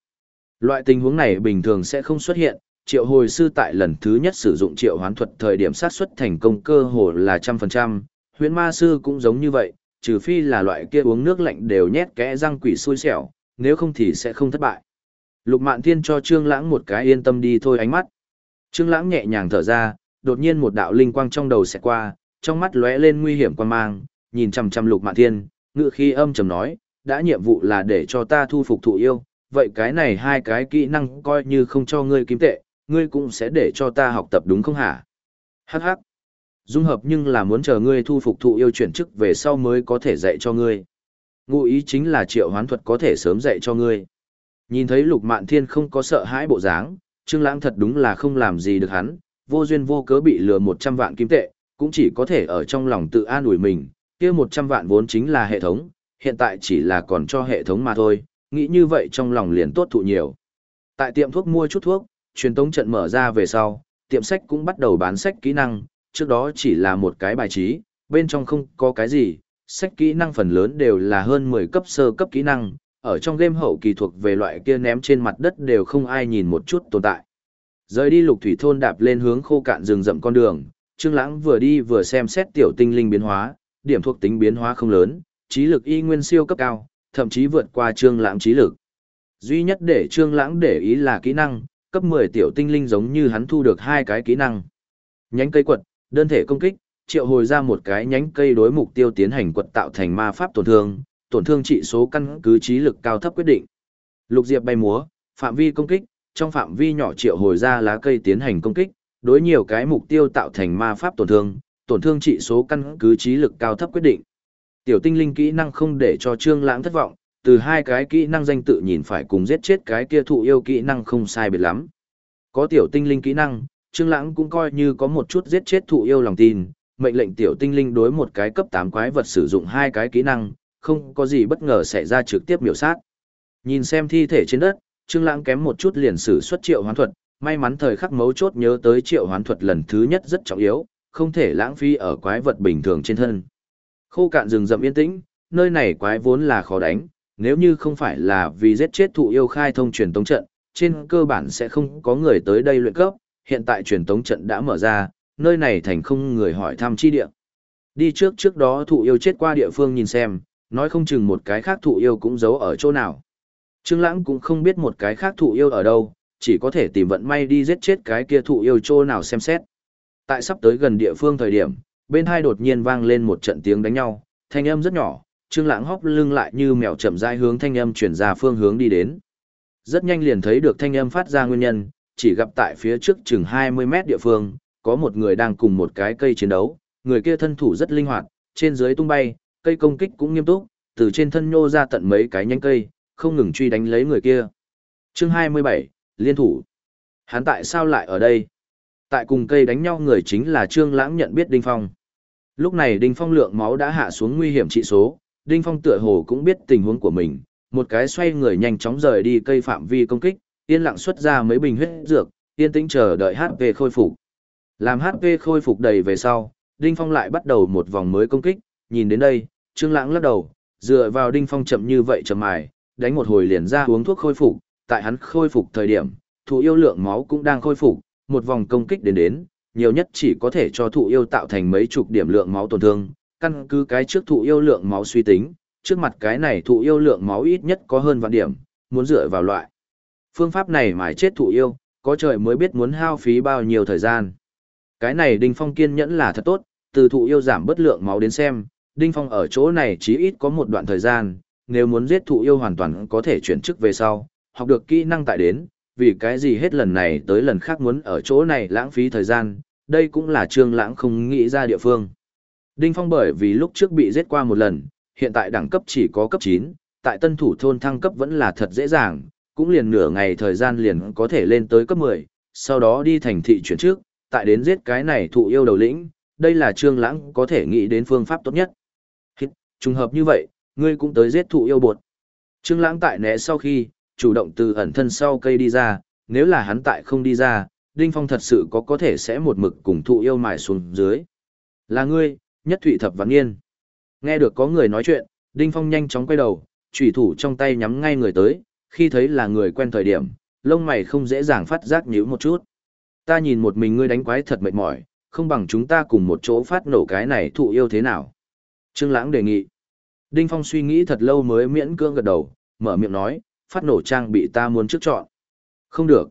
Loại tình huống này bình thường sẽ không xuất hiện, triệu hồi sư tại lần thứ nhất sử dụng triệu hoán thuật thời điểm sát xuất thành công cơ hồ là trăm phần trăm, huyễn ma sư cũng giống như vậy, trừ phi là loại kia uống nước lạnh đều nhét kẽ răng quỷ xui xẻo, nếu không thì sẽ không thất bại. Lục Mạn Thiên cho Trương Lãng một cái yên tâm đi thôi ánh mắt. Trương Lãng nhẹ nhàng thở ra, đột nhiên một đạo linh quang trong đầu xẹt qua, trong mắt lóe lên nguy hiểm quan mang, nhìn chằm chằm Lục Mạn Thiên, ngữ khí âm trầm nói, đã nhiệm vụ là để cho ta thu phục thụ yêu, vậy cái này hai cái kỹ năng coi như không cho ngươi kiếm tệ, ngươi cũng sẽ để cho ta học tập đúng không hả? Hắc hắc. Dung hợp nhưng là muốn chờ ngươi thu phục thụ yêu chuyển chức về sau mới có thể dạy cho ngươi. Ngụ ý chính là triệu hoán thuật có thể sớm dạy cho ngươi. Nhìn thấy lục mạn thiên không có sợ hãi bộ dáng, Trương Lãng thật đúng là không làm gì được hắn, vô duyên vô cớ bị lừa 100 vạn kim tệ, cũng chỉ có thể ở trong lòng tự an ủi mình, kia 100 vạn vốn chính là hệ thống, hiện tại chỉ là còn cho hệ thống mà thôi, nghĩ như vậy trong lòng liền tốt thụ nhiều. Tại tiệm thuốc mua chút thuốc, truyền tống trận mở ra về sau, tiệm sách cũng bắt đầu bán sách kỹ năng, trước đó chỉ là một cái bài trí, bên trong không có cái gì, sách kỹ năng phần lớn đều là hơn 10 cấp sơ cấp kỹ năng, ở trong game hậu kỳ thuộc về loại kia ném trên mặt đất đều không ai nhìn một chút tồn tại. Rời đi lục thủy thôn đạp lên hướng khô cạn rừng rậm con đường, Trương Lãng vừa đi vừa xem xét tiểu tinh linh biến hóa, điểm thuộc tính biến hóa không lớn, trí lực y nguyên siêu cấp cao, thậm chí vượt qua Trương Lãng trí lực. Duy nhất để Trương Lãng để ý là kỹ năng, cấp 10 tiểu tinh linh giống như hắn thu được hai cái kỹ năng. Nhánh cây quật, đơn thể công kích, triệu hồi ra một cái nhánh cây đối mục tiêu tiến hành quật tạo thành ma pháp tổn thương, tổn thương trị số căn cứ trí lực cao thấp quyết định. Lục diệp bay múa, phạm vi công kích, trong phạm vi nhỏ triệu hồi ra lá cây tiến hành công kích, đối nhiều cái mục tiêu tạo thành ma pháp tổn thương, tổn thương trị số căn cứ trí lực cao thấp quyết định. Tiểu tinh linh kỹ năng không để cho Trương Lãng thất vọng, từ hai cái kỹ năng danh tự nhìn phải cùng giết chết cái kia thụ yêu kỹ năng không sai biệt lắm. Có tiểu tinh linh kỹ năng, Trương Lãng cũng coi như có một chút giết chết thụ yêu lòng tin, mệnh lệnh tiểu tinh linh đối một cái cấp 8 quái vật sử dụng hai cái kỹ năng, không có gì bất ngờ xảy ra trực tiếp miểu sát. Nhìn xem thi thể trên đất, Trương Lãng kém một chút liền sử xuất triệu hoán thuật, may mắn thời khắc mấu chốt nhớ tới triệu hoán thuật lần thứ nhất rất trọng yếu, không thể lãng phí ở quái vật bình thường trên thân. Khô cạn rừng rậm yên tĩnh, nơi này quái vốn là khó đánh, nếu như không phải là vì giết chết thụ yêu khai thông truyền tống trận, trên cơ bản sẽ không có người tới đây luyện cấp, hiện tại truyền tống trận đã mở ra, nơi này thành không người hỏi thăm chi địa. Đi trước trước đó thụ yêu chết qua địa phương nhìn xem, nói không chừng một cái khác thụ yêu cũng giấu ở chỗ nào. Trương Lãng cũng không biết một cái khác thụ yêu ở đâu, chỉ có thể tìm vận may đi giết chết cái kia thụ yêu chỗ nào xem xét. Tại sắp tới gần địa phương thời điểm, bên hai đột nhiên vang lên một trận tiếng đánh nhau, thanh âm rất nhỏ, Trương Lãng hốc lưng lại như mèo chậm rãi hướng thanh âm truyền ra phương hướng đi đến. Rất nhanh liền thấy được thanh âm phát ra nguyên nhân, chỉ gặp tại phía trước chừng 20 mét địa phương, có một người đang cùng một cái cây chiến đấu, người kia thân thủ rất linh hoạt, trên dưới tung bay, cây công kích cũng nghiêm túc, từ trên thân nhô ra tận mấy cái nhánh cây, không ngừng truy đánh lấy người kia. Chương 27, liên thủ. Hắn tại sao lại ở đây? Tại cùng cây đánh nhau người chính là Trương Lãng nhận biết Đinh Phong. Lúc này Đinh Phong lượng máu đã hạ xuống nguy hiểm trị số, Đinh Phong tựa hồ cũng biết tình huống của mình, một cái xoay người nhanh chóng rời đi cây phạm vi công kích, yên lặng xuất ra mấy bình huyết dược, yên tĩnh chờ đợi HP khôi phục. Làm HP khôi phục đầy về sau, Đinh Phong lại bắt đầu một vòng mới công kích, nhìn đến đây, Trương Lãng lắc đầu, dựa vào Đinh Phong chậm như vậy chậm mài, đánh một hồi liền ra uống thuốc khôi phục, tại hắn khôi phục thời điểm, thụ yêu lượng máu cũng đang khôi phục, một vòng công kích đến đến, nhiều nhất chỉ có thể cho thụ yêu tạo thành mấy chục điểm lượng máu tổn thương, căn cứ cái trước thụ yêu lượng máu suy tính, trước mặt cái này thụ yêu lượng máu ít nhất có hơn vạn điểm, muốn dựa vào loại. Phương pháp này mãi chết thụ yêu, có trời mới biết muốn hao phí bao nhiêu thời gian. Cái này Đinh Phong kiên nhẫn là thật tốt, từ thụ yêu giảm bất lượng máu đến xem, Đinh Phong ở chỗ này chí ít có một đoạn thời gian, nếu muốn giết thụ yêu hoàn toàn có thể chuyển chức về sau, học được kỹ năng tại đến, vì cái gì hết lần này tới lần khác muốn ở chỗ này lãng phí thời gian, đây cũng là trương lãng không nghĩ ra địa phương. Đinh Phong bởi vì lúc trước bị giết qua một lần, hiện tại đẳng cấp chỉ có cấp 9, tại tân thủ thôn thăng cấp vẫn là thật dễ dàng, cũng liền nửa ngày thời gian liền có thể lên tới cấp 10, sau đó đi thành thị chuyển trước, tại đến giết cái này thụ yêu đầu lĩnh, đây là trương lãng có thể nghĩ đến phương pháp tốt nhất. Hít, trùng hợp như vậy, ngươi cũng tới giết thụ yêu bột. Trương lãng tại né sau khi, chủ động từ ẩn thân sau cây đi ra, nếu là hắn tại không đi ra, Đinh Phong thật sự có có thể sẽ một mực cùng thụ yêu mài xuống dưới. Là ngươi, nhất thụy thập vạn niên. Nghe được có người nói chuyện, Đinh Phong nhanh chóng quay đầu, chủy thủ trong tay nhắm ngay người tới, khi thấy là người quen thời điểm, lông mày không dễ dàng phát giác nhíu một chút. Ta nhìn một mình ngươi đánh quái thật mệt mỏi, không bằng chúng ta cùng một chỗ phát nổ cái này thụ yêu thế nào. Trương Lãng đề nghị. Đinh Phong suy nghĩ thật lâu mới miễn cưỡng gật đầu, mở miệng nói, phát nổ trang bị ta muốn trước chọn. Không được.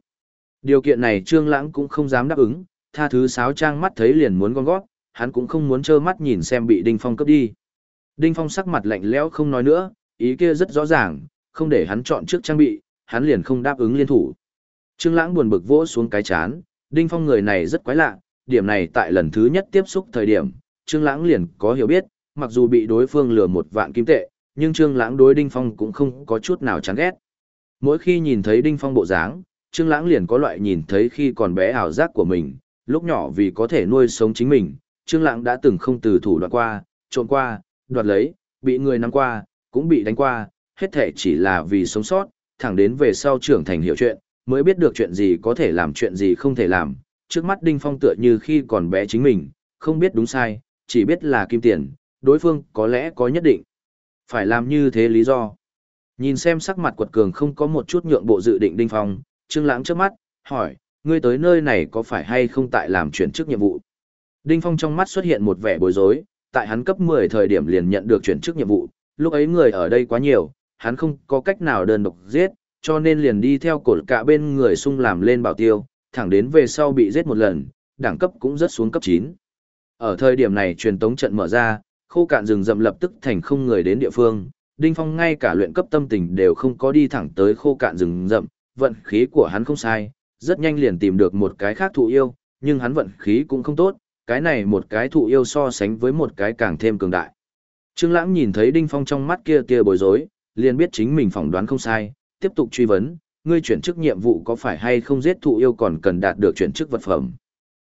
Điều kiện này Trương Lãng cũng không dám đáp ứng, tha thứ sáo trang mắt thấy liền muốn gom gót, hắn cũng không muốn trơ mắt nhìn xem bị Đinh Phong cướp đi. Đinh Phong sắc mặt lạnh lẽo không nói nữa, ý kia rất rõ ràng, không để hắn chọn trước trang bị, hắn liền không đáp ứng liên thủ. Trương Lãng buồn bực vỗ xuống cái chán, Đinh Phong người này rất quái lạ, điểm này tại lần thứ nhất tiếp xúc thời điểm, Trương Lãng liền có hiểu biết, mặc dù bị đối phương lừa một vạn kim tệ, nhưng Trương Lãng đối Đinh Phong cũng không có chút nào chán ghét. Mỗi khi nhìn thấy Đinh Phong bộ dáng, Trương Lãng liền có loại nhìn thấy khi còn bé ảo giác của mình, lúc nhỏ vì có thể nuôi sống chính mình, Trương Lãng đã từng không từ thủ đoạn qua, trộm qua, đoạt lấy, bị người nắm qua, cũng bị đánh qua, hết thể chỉ là vì sống sót, thẳng đến về sau trưởng thành hiểu chuyện, mới biết được chuyện gì có thể làm chuyện gì không thể làm. Trước mắt Đinh Phong tựa như khi còn bé chính mình, không biết đúng sai, chỉ biết là kim tiền, đối phương có lẽ có nhất định. Phải làm như thế lý do. Nhìn xem sắc mặt quật cường không có một chút nhượng bộ dự định Đinh Phong, Trương Lãng trước mắt, hỏi, ngươi tới nơi này có phải hay không tại làm chuyển chức nhiệm vụ? Đinh Phong trong mắt xuất hiện một vẻ bối rối, tại hắn cấp 10 thời điểm liền nhận được chuyển chức nhiệm vụ, lúc ấy người ở đây quá nhiều, hắn không có cách nào đơn độc giết, cho nên liền đi theo cột cả bên người sung làm lên bảo tiêu, thẳng đến về sau bị giết một lần, đẳng cấp cũng rất xuống cấp 9. Ở thời điểm này truyền tống trận mở ra, khô cạn rừng rậm lập tức thành không người đến địa phương, Đinh Phong ngay cả luyện cấp tâm tình đều không có đi thẳng tới khô cạn rừng rậm, vận khí của hắn không sai, rất nhanh liền tìm được một cái khác thụ yêu, nhưng hắn vận khí cũng không tốt, cái này một cái thụ yêu so sánh với một cái càng thêm cường đại. Trương Lãng nhìn thấy Đinh Phong trong mắt kia kia bối rối, liền biết chính mình phỏng đoán không sai, tiếp tục truy vấn, ngươi chuyển chức nhiệm vụ có phải hay không giết thụ yêu còn cần đạt được chuyển chức vật phẩm.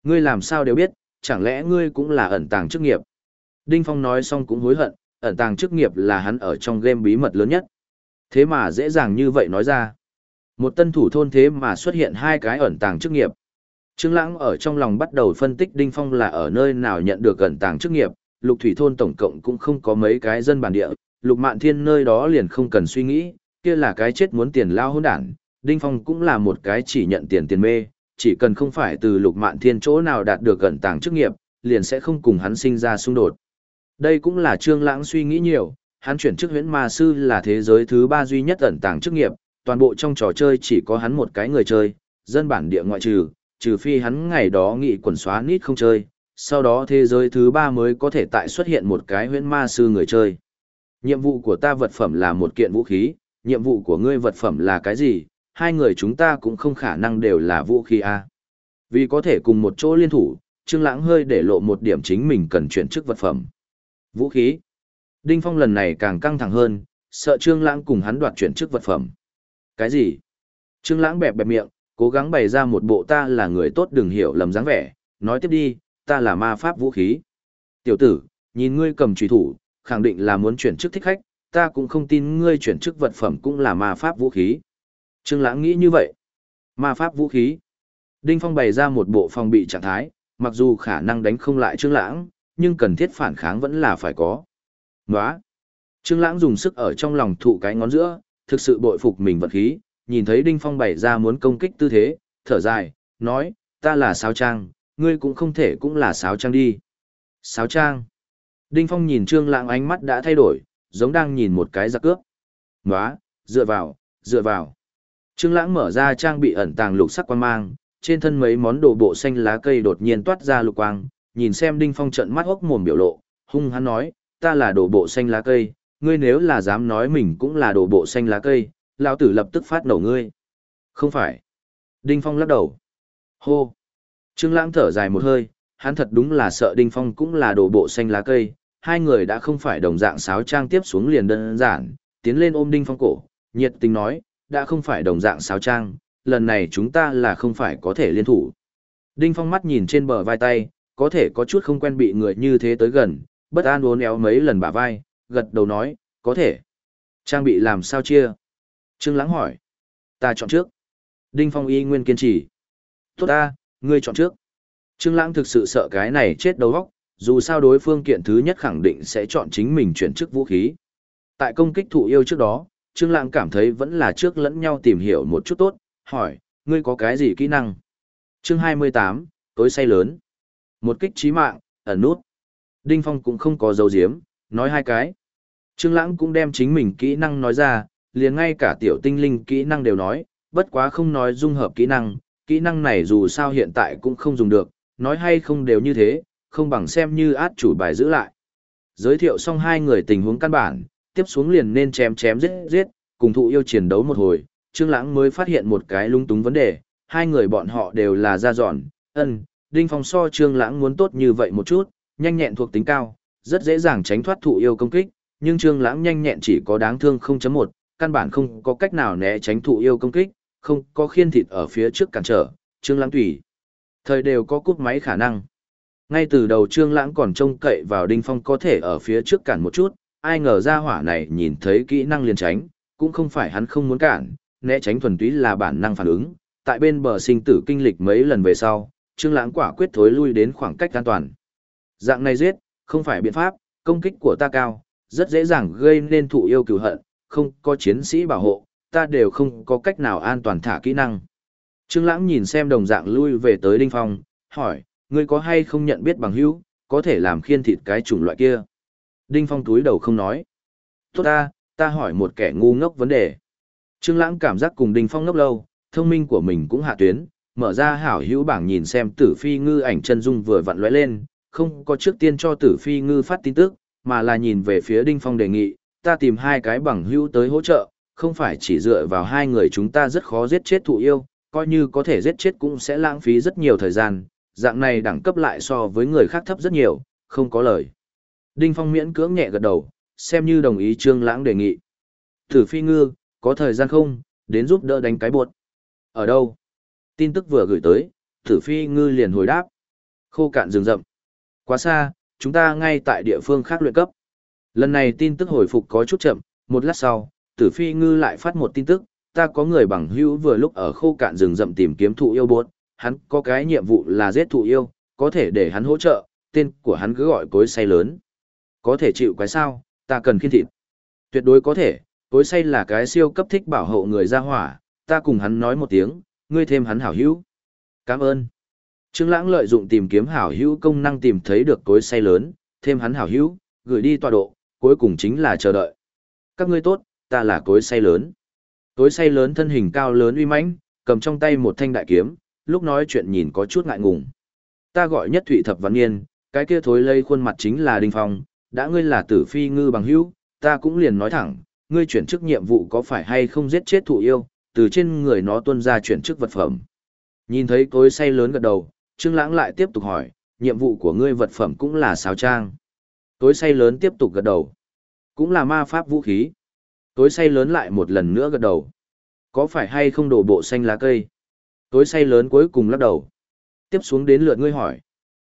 Ngươi làm sao đều biết, chẳng lẽ ngươi cũng là ẩn tàng chức nghiệp. Đinh Phong nói xong cũng hối hận, ẩn tàng chức nghiệp là hắn ở trong game bí mật lớn nhất. Thế mà dễ dàng như vậy nói ra. Một tân thủ thôn thế mà xuất hiện hai cái ẩn tàng chức nghiệp. Trương Lãng ở trong lòng bắt đầu phân tích Đinh Phong là ở nơi nào nhận được ẩn tàng chức nghiệp, Lục Thủy thôn tổng cộng cũng không có mấy cái dân bản địa, Lục Mạn Thiên nơi đó liền không cần suy nghĩ, kia là cái chết muốn tiền lao hỗn đản, Đinh Phong cũng là một cái chỉ nhận tiền tiền mê, chỉ cần không phải từ Lục Mạn Thiên chỗ nào đạt được gần tàng chức nghiệp, liền sẽ không cùng hắn sinh ra xung đột. Đây cũng là Trương Lãng suy nghĩ nhiều, hắn chuyển chức huyễn ma sư là thế giới thứ ba duy nhất ẩn tàng chức nghiệp, toàn bộ trong trò chơi chỉ có hắn một cái người chơi, dân bản địa ngoại trừ, trừ phi hắn ngày đó nghị quần xóa nít không chơi, sau đó thế giới thứ ba mới có thể tại xuất hiện một cái huyễn ma sư người chơi. Nhiệm vụ của ta vật phẩm là một kiện vũ khí, nhiệm vụ của ngươi vật phẩm là cái gì, hai người chúng ta cũng không khả năng đều là vũ khí a. Vì có thể cùng một chỗ liên thủ, Trương Lãng hơi để lộ một điểm chính mình cần chuyển chức vật phẩm. Vũ khí. Đinh Phong lần này càng căng thẳng hơn, sợ Trương Lãng cùng hắn đoạt chuyển chức vật phẩm. Cái gì? Trương Lãng bẹp bẹp miệng, cố gắng bày ra một bộ ta là người tốt đừng hiểu lầm dáng vẻ, nói tiếp đi, ta là ma pháp vũ khí. Tiểu tử, nhìn ngươi cầm truy thủ, khẳng định là muốn chuyển chức thích khách, ta cũng không tin ngươi chuyển chức vật phẩm cũng là ma pháp vũ khí. Trương Lãng nghĩ như vậy. Ma pháp vũ khí. Đinh Phong bày ra một bộ phòng bị trạng thái, mặc dù khả năng đánh không lại Trương Lãng, nhưng cần thiết phản kháng vẫn là phải có. ngoá Trương Lãng dùng sức ở trong lòng thụ cái ngón giữa, thực sự bội phục mình vật khí, nhìn thấy Đinh Phong bày ra muốn công kích tư thế, thở dài, nói, ta là Sáo Trang, ngươi cũng không thể cũng là Sáo Trang đi. Sáo Trang. Đinh Phong nhìn Trương Lãng ánh mắt đã thay đổi, giống đang nhìn một cái giặc cướp. Nóa, dựa vào, dựa vào. Trương Lãng mở ra trang bị ẩn tàng lục sắc quang mang, trên thân mấy món đồ bộ xanh lá cây đột nhiên toát ra lục quang, nhìn xem Đinh Phong trợn mắt hốc mồm biểu lộ, hung hăng nói, ta là đồ bộ xanh lá cây, ngươi nếu là dám nói mình cũng là đồ bộ xanh lá cây, lão tử lập tức phát nổ ngươi. Không phải. Đinh Phong lắc đầu. Hô. Trương Lãng thở dài một hơi, hắn thật đúng là sợ Đinh Phong cũng là đồ bộ xanh lá cây, hai người đã không phải đồng dạng sáo trang tiếp xuống liền đơn giản, tiến lên ôm Đinh Phong cổ, nhiệt tình nói, đã không phải đồng dạng sáo trang, lần này chúng ta là không phải có thể liên thủ. Đinh Phong mắt nhìn trên bờ vai tay, có thể có chút không quen bị người như thế tới gần, bất an uốn éo mấy lần bả vai, gật đầu nói, có thể. Trang bị làm sao chia? Trương Lãng hỏi. Ta chọn trước. Đinh Phong y nguyên kiên trì. Tốt ta, ngươi chọn trước. Trương Lãng thực sự sợ cái này chết đầu óc, dù sao đối phương kiện thứ nhất khẳng định sẽ chọn chính mình chuyển chức vũ khí. Tại công kích thụ yêu trước đó, Trương Lãng cảm thấy vẫn là trước lẫn nhau tìm hiểu một chút tốt, hỏi, ngươi có cái gì kỹ năng? Chương 28, tối say lớn. Một kích chí mạng, ẩn nút. Đinh Phong cũng không có dấu diếm, nói hai cái. Trương Lãng cũng đem chính mình kỹ năng nói ra, liền ngay cả tiểu tinh linh kỹ năng đều nói, bất quá không nói dung hợp kỹ năng, kỹ năng này dù sao hiện tại cũng không dùng được, nói hay không đều như thế, không bằng xem như át chủ bài giữ lại. Giới thiệu xong hai người tình huống căn bản, tiếp xuống liền nên chém chém giết giết, cùng thụ yêu chiến đấu một hồi, Trương Lãng mới phát hiện một cái lung túng vấn đề, hai người bọn họ đều là da dọn, ân, Đinh Phong so Trương Lãng muốn tốt như vậy một chút, nhanh nhẹn thuộc tính cao, rất dễ dàng tránh thoát thụ yêu công kích, nhưng Trương Lãng nhanh nhẹn chỉ có đáng thương 0.1, căn bản không có cách nào né tránh thụ yêu công kích, không có khiên thịt ở phía trước cản trở, Trương Lãng tùy thời đều có cúp máy khả năng. Ngay từ đầu Trương Lãng còn trông cậy vào Đinh Phong có thể ở phía trước cản một chút, ai ngờ ra hỏa này nhìn thấy kỹ năng liền tránh, cũng không phải hắn không muốn cản, né tránh thuần túy là bản năng phản ứng. Tại bên bờ sinh tử kinh lịch mấy lần về sau, Trương Lãng quả quyết thối lui đến khoảng cách an toàn. Dạng này giết, không phải biện pháp, công kích của ta cao, rất dễ dàng gây nên thụ yêu cừu hận, không có chiến sĩ bảo hộ, ta đều không có cách nào an toàn thả kỹ năng. Trương Lãng nhìn xem đồng dạng lui về tới Đinh Phong, hỏi, ngươi có hay không nhận biết bằng hữu, có thể làm khiên thịt cái chủng loại kia. Đinh Phong túi đầu không nói. Tốt ta, ta hỏi một kẻ ngu ngốc vấn đề. Trương Lãng cảm giác cùng Đinh Phong ngốc lâu, thông minh của mình cũng hạ tuyến, mở ra hảo hữu bảng nhìn xem Tử Phi Ngư ảnh chân dung vừa vặn lóe lên, không có trước tiên cho Tử Phi Ngư phát tin tức, mà là nhìn về phía Đinh Phong đề nghị, ta tìm hai cái bằng hữu tới hỗ trợ, không phải chỉ dựa vào hai người chúng ta rất khó giết chết thụ yêu, coi như có thể giết chết cũng sẽ lãng phí rất nhiều thời gian, dạng này đẳng cấp lại so với người khác thấp rất nhiều, không có lời. Đinh Phong miễn cưỡng nhẹ gật đầu, xem như đồng ý Trương Lãng đề nghị. Tử Phi Ngư, có thời gian không, đến giúp đỡ đánh cái buột. Ở đâu? Tin tức vừa gửi tới, Tử Phi Ngư liền hồi đáp. Khô cạn rừng rậm. Quá xa, chúng ta ngay tại địa phương khác luyện cấp. Lần này tin tức hồi phục có chút chậm, một lát sau, Tử Phi Ngư lại phát một tin tức, ta có người bằng hữu vừa lúc ở khô cạn rừng rậm tìm kiếm thụ yêu bột, hắn có cái nhiệm vụ là giết thụ yêu, có thể để hắn hỗ trợ, tên của hắn cứ gọi cối say lớn. Có thể chịu cái sao, ta cần khiên thịt. Tuyệt đối có thể, cối say là cái siêu cấp thích bảo hộ người ra hỏa, ta cùng hắn nói một tiếng, ngươi thêm hắn hảo hữu. Cảm ơn. Trương Lãng lợi dụng tìm kiếm hảo hữu công năng tìm thấy được cối say lớn, thêm hắn hảo hữu, gửi đi tọa độ, cuối cùng chính là chờ đợi. Các ngươi tốt, ta là cối say lớn. Cối say lớn thân hình cao lớn uy mãnh, cầm trong tay một thanh đại kiếm, lúc nói chuyện nhìn có chút ngại ngùng. Ta gọi nhất thụy thập văn niên, cái kia thối lây khuôn mặt chính là Đinh Phong, đã ngươi là tử phi ngư bằng hữu, ta cũng liền nói thẳng, ngươi chuyển chức nhiệm vụ có phải hay không giết chết thụ yêu, từ trên người nó tuân ra chuyển chức vật phẩm. Nhìn thấy cối say lớn gật đầu, Trương Lãng lại tiếp tục hỏi, nhiệm vụ của ngươi vật phẩm cũng là sáo trang. Cối say lớn tiếp tục gật đầu. Cũng là ma pháp vũ khí. Cối say lớn lại một lần nữa gật đầu. Có phải hay không đổ bộ xanh lá cây? Tối say lớn cuối cùng lắc đầu. Tiếp xuống đến lượt ngươi hỏi.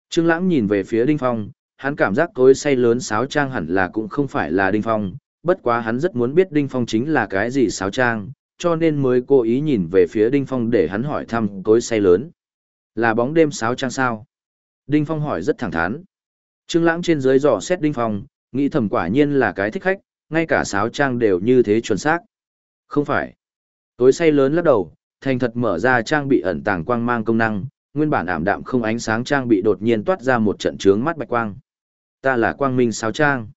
Trương Lãng nhìn về phía Đinh Phong, hắn cảm giác tối say lớn sáo trang hẳn là cũng không phải là Đinh Phong, bất quá hắn rất muốn biết Đinh Phong chính là cái gì sáo trang, cho nên mới cố ý nhìn về phía Đinh Phong để hắn hỏi thăm tối say lớn. Là bóng đêm sáo trang sao? Đinh Phong hỏi rất thẳng thắn. Trương Lãng trên dưới dò xét Đinh Phong, nghĩ thầm quả nhiên là cái thích khách, ngay cả sáo trang đều như thế chuẩn xác. Không phải. Tối say lớn lắc đầu, thành thật mở ra trang bị ẩn tàng quang mang công năng, nguyên bản ảm đạm không ánh sáng trang bị đột nhiên toát ra một trận trướng mắt bạch quang. Ta là quang minh sáo trang.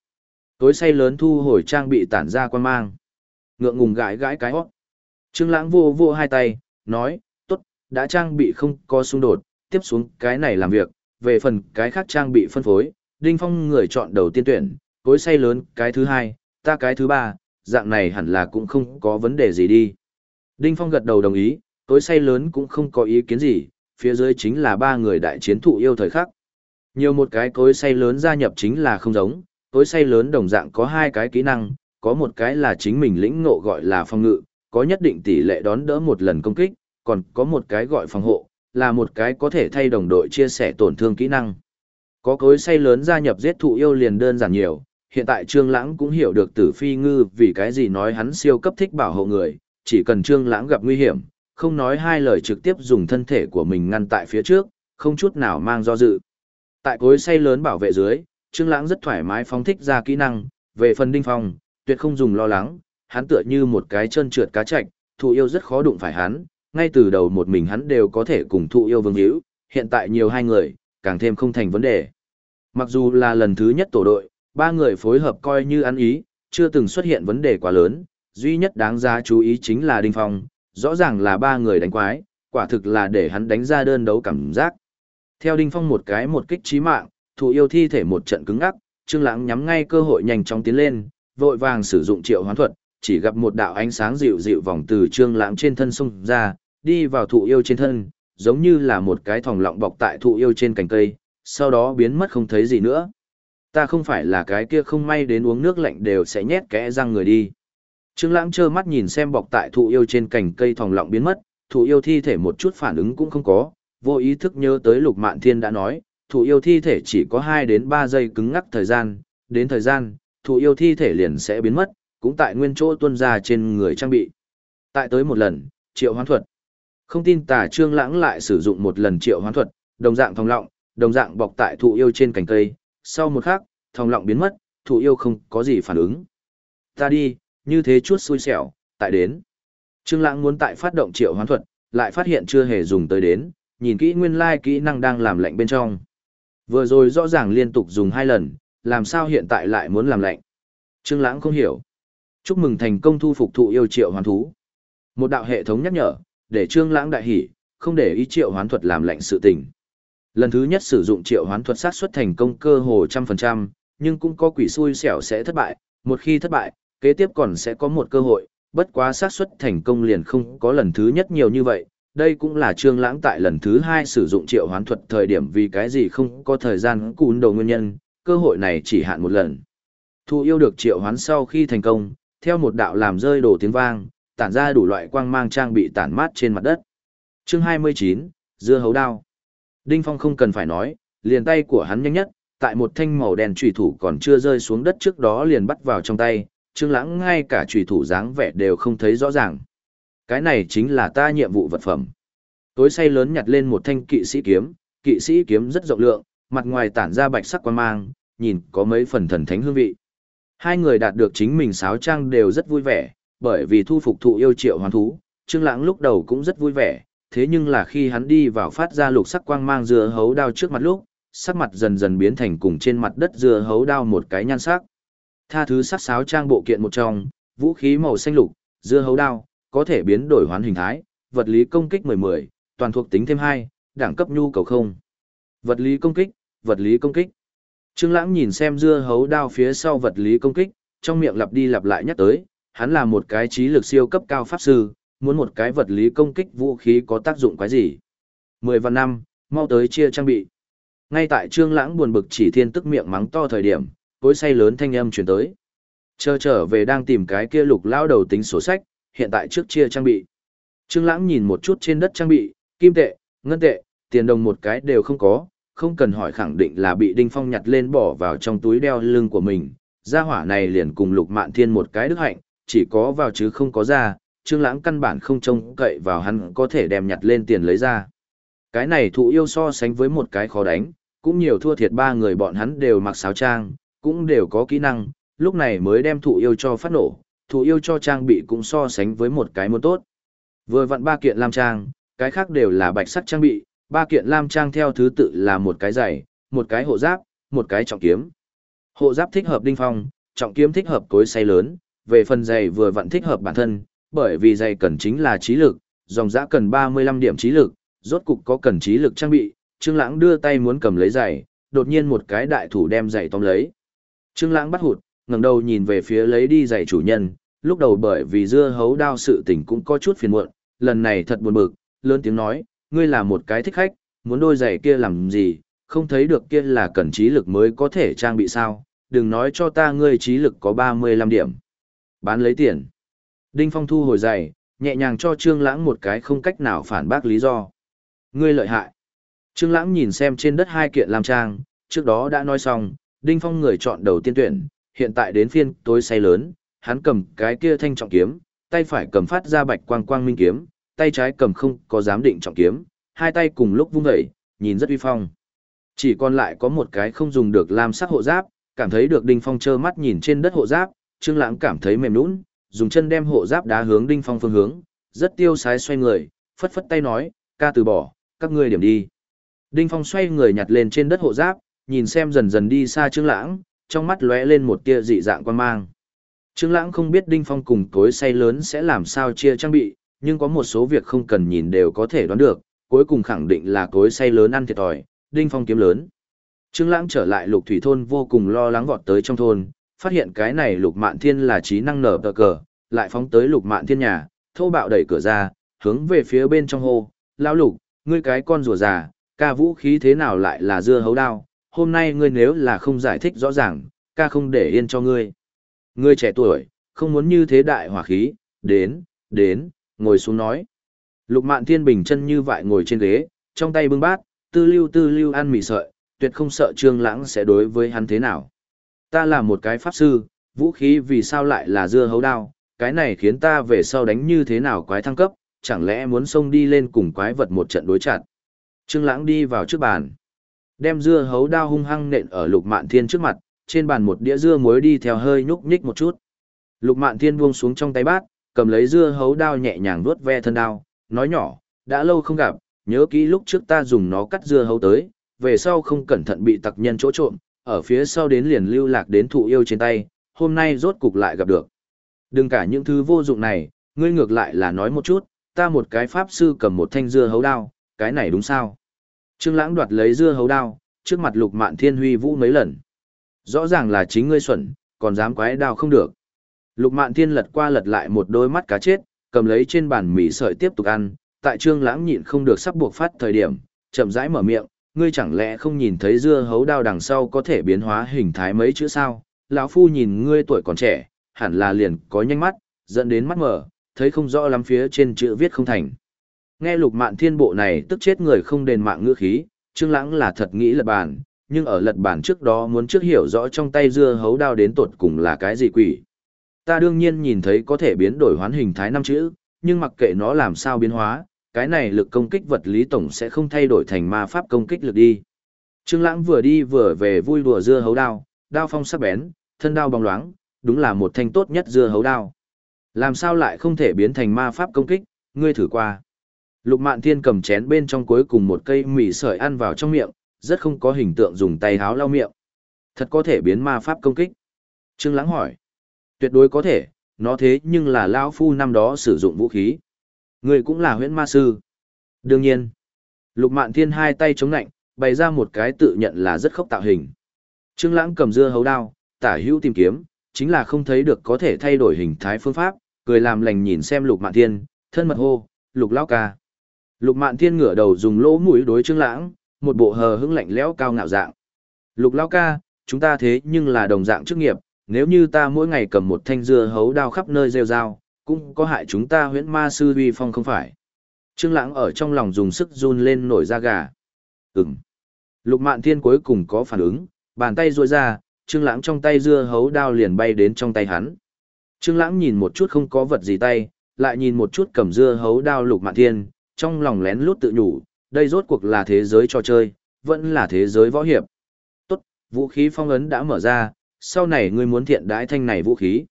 Tối say lớn thu hồi trang bị tản ra quang mang. Ngượng ngùng gãi gãi cái hót. Trương lãng vô vô hai tay, nói, tốt, đã trang bị không có xung đột, tiếp xuống cái này làm việc, về phần cái khác trang bị phân phối, Đinh Phong người chọn đầu tiên tuyển, tối say lớn cái thứ hai, ta cái thứ ba, dạng này hẳn là cũng không có vấn đề gì đi. Đinh Phong gật đầu đồng ý, tối say lớn cũng không có ý kiến gì, phía dưới chính là ba người đại chiến thụ yêu thời khắc. Nhiều một cái cối say lớn gia nhập chính là không giống, cối say lớn đồng dạng có hai cái kỹ năng, có một cái là chính mình lĩnh ngộ gọi là phòng ngự, có nhất định tỷ lệ đón đỡ một lần công kích, còn có một cái gọi phòng hộ, là một cái có thể thay đồng đội chia sẻ tổn thương kỹ năng. Có cối say lớn gia nhập giết thụ yêu liền đơn giản nhiều, hiện tại Trương Lãng cũng hiểu được Tử Phi Ngư vì cái gì nói hắn siêu cấp thích bảo hộ người, chỉ cần Trương Lãng gặp nguy hiểm, không nói hai lời trực tiếp dùng thân thể của mình ngăn tại phía trước, không chút nào mang do dự. Tại cối say lớn bảo vệ dưới, Trương Lãng rất thoải mái phóng thích ra kỹ năng, về phần Đinh Phong, tuyệt không dùng lo lắng, hắn tựa như một cái chân trượt cá trạch, thụ yêu rất khó đụng phải hắn, ngay từ đầu một mình hắn đều có thể cùng thụ yêu vương hữu, hiện tại nhiều hai người, càng thêm không thành vấn đề. Mặc dù là lần thứ nhất tổ đội, ba người phối hợp coi như ăn ý, chưa từng xuất hiện vấn đề quá lớn, duy nhất đáng giá chú ý chính là Đinh Phong, rõ ràng là ba người đánh quái, quả thực là để hắn đánh ra đơn đấu cảm giác. Theo Đinh Phong một cái một kích chí mạng, thủ yêu thi thể một trận cứng ngắc, Trương Lãng nhắm ngay cơ hội nhanh chóng tiến lên, vội vàng sử dụng triệu hoán thuật, chỉ gặp một đạo ánh sáng dịu dịu vòng từ Trương Lãng trên thân xung ra, đi vào thụ yêu trên thân, giống như là một cái thòng lọng bọc tại thụ yêu trên cành cây, sau đó biến mất không thấy gì nữa. Ta không phải là cái kia không may đến uống nước lạnh đều sẽ nhét kẽ răng người đi. Trương Lãng trơ mắt nhìn xem bọc tại thụ yêu trên cành cây thòng lọng biến mất, thụ yêu thi thể một chút phản ứng cũng không có, vô ý thức nhớ tới Lục Mạn Thiên đã nói, thụ yêu thi thể chỉ có 2 đến 3 giây cứng ngắc thời gian, đến thời gian, thụ yêu thi thể liền sẽ biến mất, cũng tại nguyên chỗ tuôn ra trên người trang bị. Tại tới một lần, triệu hoán thuật. Không tin tà Trương Lãng lại sử dụng một lần triệu hoán thuật, đồng dạng thòng lọng, đồng dạng bọc tại thụ yêu trên cành cây, sau một khắc, thòng lọng biến mất, thụ yêu không có gì phản ứng. Ta đi, như thế chút xui xẻo, tại đến. Trương Lãng muốn tại phát động triệu hoán thuật, lại phát hiện chưa hề dùng tới đến, nhìn kỹ nguyên lai kỹ năng đang làm lạnh bên trong. Vừa rồi rõ ràng liên tục dùng hai lần, làm sao hiện tại lại muốn làm lạnh? Trương Lãng không hiểu. Chúc mừng thành công thu phục thụ yêu triệu hoán thú. Một đạo hệ thống nhắc nhở, để Trương Lãng đại hỉ, không để ý triệu hoán thuật làm lệnh sự tình. Lần thứ nhất sử dụng triệu hoán thuật sát xuất thành công cơ hồ trăm phần trăm, nhưng cũng có quỷ xui xẻo sẽ thất bại, một khi thất bại, kế tiếp còn sẽ có một cơ hội, bất quá xác suất thành công liền không có lần thứ nhất nhiều như vậy. Đây cũng là Trương Lãng tại lần thứ hai sử dụng triệu hoán thuật thời điểm vì cái gì không có thời gian cún đầu nguyên nhân, cơ hội này chỉ hạn một lần. Thu yêu được triệu hoán sau khi thành công, theo một đạo làm rơi đổ tiếng vang, tản ra đủ loại quang mang trang bị tản mát trên mặt đất. Chương 29, dưa hấu đao. Đinh Phong không cần phải nói, liền tay của hắn nhanh nhất, tại một thanh màu đen chủy thủ còn chưa rơi xuống đất trước đó liền bắt vào trong tay, Trương Lãng ngay cả chủy thủ dáng vẻ đều không thấy rõ ràng. Cái này chính là ta nhiệm vụ vật phẩm. Tối say lớn nhặt lên một thanh kỵ sĩ kiếm, kỵ sĩ kiếm rất rộng lượng, mặt ngoài tản ra bạch sắc quang mang, nhìn có mấy phần thần thánh hương vị. Hai người đạt được chính mình sáo trang đều rất vui vẻ, bởi vì thu phục thụ yêu triệu hoàn thú, Trương Lãng lúc đầu cũng rất vui vẻ, thế nhưng là khi hắn đi vào phát ra lục sắc quang mang dưa hấu đao trước mặt lúc, sắc mặt dần dần biến thành cùng trên mặt đất dưa hấu đao một cái nhan sắc. Tha thứ sắc sáo trang bộ kiện một trong, vũ khí màu xanh lục, dưa hấu đao, có thể biến đổi hoán hình thái, vật lý công kích 10-10, toàn thuộc tính thêm 2, đẳng cấp nhu cầu không. Vật lý công kích, vật lý công kích. Trương Lãng nhìn xem dưa hấu đao phía sau vật lý công kích, trong miệng lặp đi lặp lại nhắc tới, hắn là một cái trí lực siêu cấp cao pháp sư, muốn một cái vật lý công kích vũ khí có tác dụng cái gì. 10 và 5, mau tới chia trang bị. Ngay tại Trương Lãng buồn bực chỉ thiên tức miệng mắng to thời điểm, cối say lớn thanh âm chuyển tới. Chờ trở về đang tìm cái kia lục lao đầu tính sổ sách, hiện tại trước chia trang bị. Trương Lãng nhìn một chút trên đất trang bị, kim tệ, ngân tệ, tiền đồng một cái đều không có, không cần hỏi khẳng định là bị Đinh Phong nhặt lên bỏ vào trong túi đeo lưng của mình. Gia hỏa này liền cùng Lục Mạn Thiên một cái đức hạnh, chỉ có vào chứ không có ra, Trương Lãng căn bản không trông cậy vào hắn có thể đem nhặt lên tiền lấy ra. Cái này thụ yêu so sánh với một cái khó đánh, cũng nhiều thua thiệt ba người bọn hắn đều mặc sáo trang, cũng đều có kỹ năng, lúc này mới đem thụ yêu cho phát nổ, thụ yêu cho trang bị cũng so sánh với một cái muốn tốt. Vừa vặn ba kiện lam trang, cái khác đều là bạch sắt trang bị, ba kiện lam trang theo thứ tự là một cái giày, một cái hộ giáp, một cái trọng kiếm. Hộ giáp thích hợp đinh phong, trọng kiếm thích hợp cối say lớn, về phần giày vừa vặn thích hợp bản thân, bởi vì giày cần chính là trí lực, dòng giã cần 35 điểm trí lực, rốt cục có cần trí lực trang bị, Trương Lãng đưa tay muốn cầm lấy giày, đột nhiên một cái đại thủ đem giày tóm lấy. Trương Lãng bắt hụt, ngẩng đầu nhìn về phía lấy đi giày chủ nhân, lúc đầu bởi vì dưa hấu đao sự tình cũng có chút phiền muộn, lần này thật buồn bực, lớn tiếng nói, ngươi là một cái thích khách, muốn đôi giày kia làm gì, không thấy được kia là cần trí lực mới có thể trang bị sao, đừng nói cho ta ngươi trí lực có 35 điểm. Bán lấy tiền. Đinh Phong thu hồi giày, nhẹ nhàng cho Trương Lãng một cái không cách nào phản bác lý do. Ngươi lợi hại. Trương Lãng nhìn xem trên đất hai kiện làm trang, trước đó đã nói xong, Đinh Phong người chọn đầu tiên tuyển, hiện tại đến phiên tối say lớn, hắn cầm cái kia thanh trọng kiếm, tay phải cầm phát ra bạch quang quang minh kiếm, tay trái cầm không có dám định trọng kiếm, hai tay cùng lúc vung dậy, nhìn rất uy phong. Chỉ còn lại có một cái không dùng được làm sắc hộ giáp, cảm thấy được Đinh Phong trơ mắt nhìn trên đất hộ giáp, Trương Lãng cảm thấy mềm nhũn, dùng chân đem hộ giáp đá hướng Đinh Phong phương hướng, rất tiêu sái xoay người, phất phất tay nói, "Ca từ bỏ, các ngươi điểm đi." Đinh Phong xoay người nhặt lên trên đất hộ giáp, nhìn xem dần dần đi xa Trương Lãng, trong mắt lóe lên một tia dị dạng quan mang. Trương Lãng không biết Đinh Phong cùng cối say lớn sẽ làm sao chia trang bị, nhưng có một số việc không cần nhìn đều có thể đoán được, cuối cùng khẳng định là cối say lớn ăn thiệt thòi, Đinh Phong kiếm lớn. Trương Lãng trở lại Lục Thủy thôn vô cùng lo lắng vọt tới trong thôn, phát hiện cái này Lục Mạn Thiên là trí năng nở tờ cờ, lại phóng tới Lục Mạn Thiên nhà, thô bạo đẩy cửa ra, hướng về phía bên trong hô, "Lão Lục, ngươi cái con rùa già, ca vũ khí thế nào lại là dưa hấu đao, hôm nay ngươi nếu là không giải thích rõ ràng, ca không để yên cho ngươi. Ngươi trẻ tuổi, không muốn như thế đại hỏa khí, đến, đến, ngồi xuống nói. Lục mạn thiên bình chân như vậy ngồi trên ghế, trong tay bưng bát, tư lưu tư lưu ăn mì sợi, tuyệt không sợ trương lãng sẽ đối với hắn thế nào. Ta là một cái pháp sư, vũ khí vì sao lại là dưa hấu đao, cái này khiến ta về sau đánh như thế nào quái thăng cấp, chẳng lẽ muốn xông đi lên cùng quái vật một trận đối chặt. Trương Lãng đi vào trước bàn, đem dưa hấu đao hung hăng nện ở Lục Mạn Thiên trước mặt, trên bàn một đĩa dưa muối đi theo hơi nhúc nhích một chút. Lục Mạn Thiên buông xuống trong tay bát, cầm lấy dưa hấu đao nhẹ nhàng vuốt ve thân đao, nói nhỏ, đã lâu không gặp, nhớ kỹ lúc trước ta dùng nó cắt dưa hấu tới, về sau không cẩn thận bị tặc nhân chỗ trộm, ở phía sau đến liền lưu lạc đến thụ yêu trên tay, hôm nay rốt cục lại gặp được. Đừng cả những thứ vô dụng này, ngươi ngược lại là nói một chút, ta một cái pháp sư cầm một thanh dưa hấu đao, cái này đúng sao? Trương Lãng đoạt lấy dưa hấu đao, trước mặt Lục Mạn Thiên huy vũ mấy lần. Rõ ràng là chính ngươi xuẩn, còn dám quái đao không được. Lục Mạn Thiên lật qua lật lại một đôi mắt cá chết, cầm lấy trên bàn mì sợi tiếp tục ăn, tại Trương Lãng nhịn không được sắp buộc phát thời điểm, chậm rãi mở miệng, ngươi chẳng lẽ không nhìn thấy dưa hấu đao đằng sau có thể biến hóa hình thái mấy chữ sao? Lão phu nhìn ngươi tuổi còn trẻ, hẳn là liền có nhanh mắt, dẫn đến mắt mở, thấy không rõ lắm phía trên chữ viết không thành. Nghe lục mạn thiên bộ này tức chết người không đền mạng ngữ khí, Trương Lãng là thật nghĩ lật bàn, nhưng ở lật bàn trước đó muốn trước hiểu rõ trong tay dưa hấu đao đến tột cùng là cái gì quỷ. Ta đương nhiên nhìn thấy có thể biến đổi hoán hình thái năm chữ, nhưng mặc kệ nó làm sao biến hóa, cái này lực công kích vật lý tổng sẽ không thay đổi thành ma pháp công kích lực đi. Trương Lãng vừa đi vừa về vui đùa dưa hấu đao, đao phong sắc bén, thân đao bóng loáng, đúng là một thanh tốt nhất dưa hấu đao. Làm sao lại không thể biến thành ma pháp công kích, ngươi thử qua. Lục Mạn Thiên cầm chén bên trong cuối cùng một cây mì sợi ăn vào trong miệng, rất không có hình tượng dùng tay háo lau miệng. Thật có thể biến ma pháp công kích. Trương Lãng hỏi. Tuyệt đối có thể, nó thế nhưng là lão phu năm đó sử dụng vũ khí. Ngươi cũng là huyễn ma sư. Đương nhiên. Lục Mạn Thiên hai tay chống nạnh, bày ra một cái tự nhận là rất khốc tạo hình. Trương Lãng cầm dưa hấu đao, tả hữu tìm kiếm, chính là không thấy được có thể thay đổi hình thái phương pháp, cười làm lành nhìn xem Lục Mạn Thiên, thân mật hô, "Lục lão ca." Lục Mạn Thiên ngửa đầu dùng lỗ mũi đối Trương Lãng, một bộ hờ hững lạnh lẽo cao ngạo dạng. "Lục lão ca, chúng ta thế nhưng là đồng dạng chức nghiệp, nếu như ta mỗi ngày cầm một thanh dưa hấu đao khắp nơi rêu rao, cũng có hại chúng ta huyễn ma sư uy phong không phải." Trương Lãng ở trong lòng dùng sức run lên nổi da gà. "Ừm." Lục Mạn Thiên cuối cùng có phản ứng, bàn tay duỗi ra, Trương Lãng trong tay dưa hấu đao liền bay đến trong tay hắn. Trương Lãng nhìn một chút không có vật gì tay, lại nhìn một chút cầm dưa hấu đao Lục Mạn Thiên, trong lòng lén lút tự nhủ, đây rốt cuộc là thế giới trò chơi, vẫn là thế giới võ hiệp. Tốt, vũ khí phong ấn đã mở ra, sau này ngươi muốn thiện đãi thanh này vũ khí.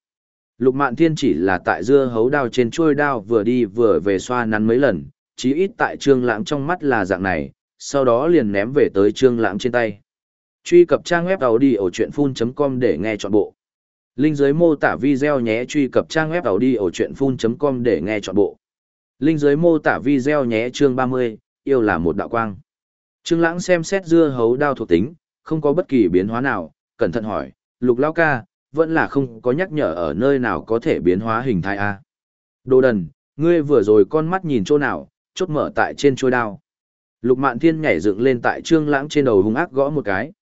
Lục Mạn Thiên chỉ là tại dưa hấu đao trên chuôi đao vừa đi vừa về xoa nắn mấy lần, chí ít tại Trương Lãng trong mắt là dạng này, sau đó liền ném về tới Trương Lãng trên tay. Truy cập trang web đầu đi ở chuyện full.com để nghe trọn bộ. Linh dưới mô tả video nhé truy cập trang web đầu đi ở chuyện full.com để nghe trọn bộ. Linh dưới mô tả video nhé chương 30, yêu là một đạo quang. Trương Lãng xem xét dưa hấu đao thuộc tính, không có bất kỳ biến hóa nào, cẩn thận hỏi, lục lao ca, vẫn là không có nhắc nhở ở nơi nào có thể biến hóa hình thái A. Đồ đần, ngươi vừa rồi con mắt nhìn chỗ nào, chốt mở tại trên chuôi đao. Lục mạn thiên nhảy dựng lên tại trương lãng trên đầu hung ác gõ một cái.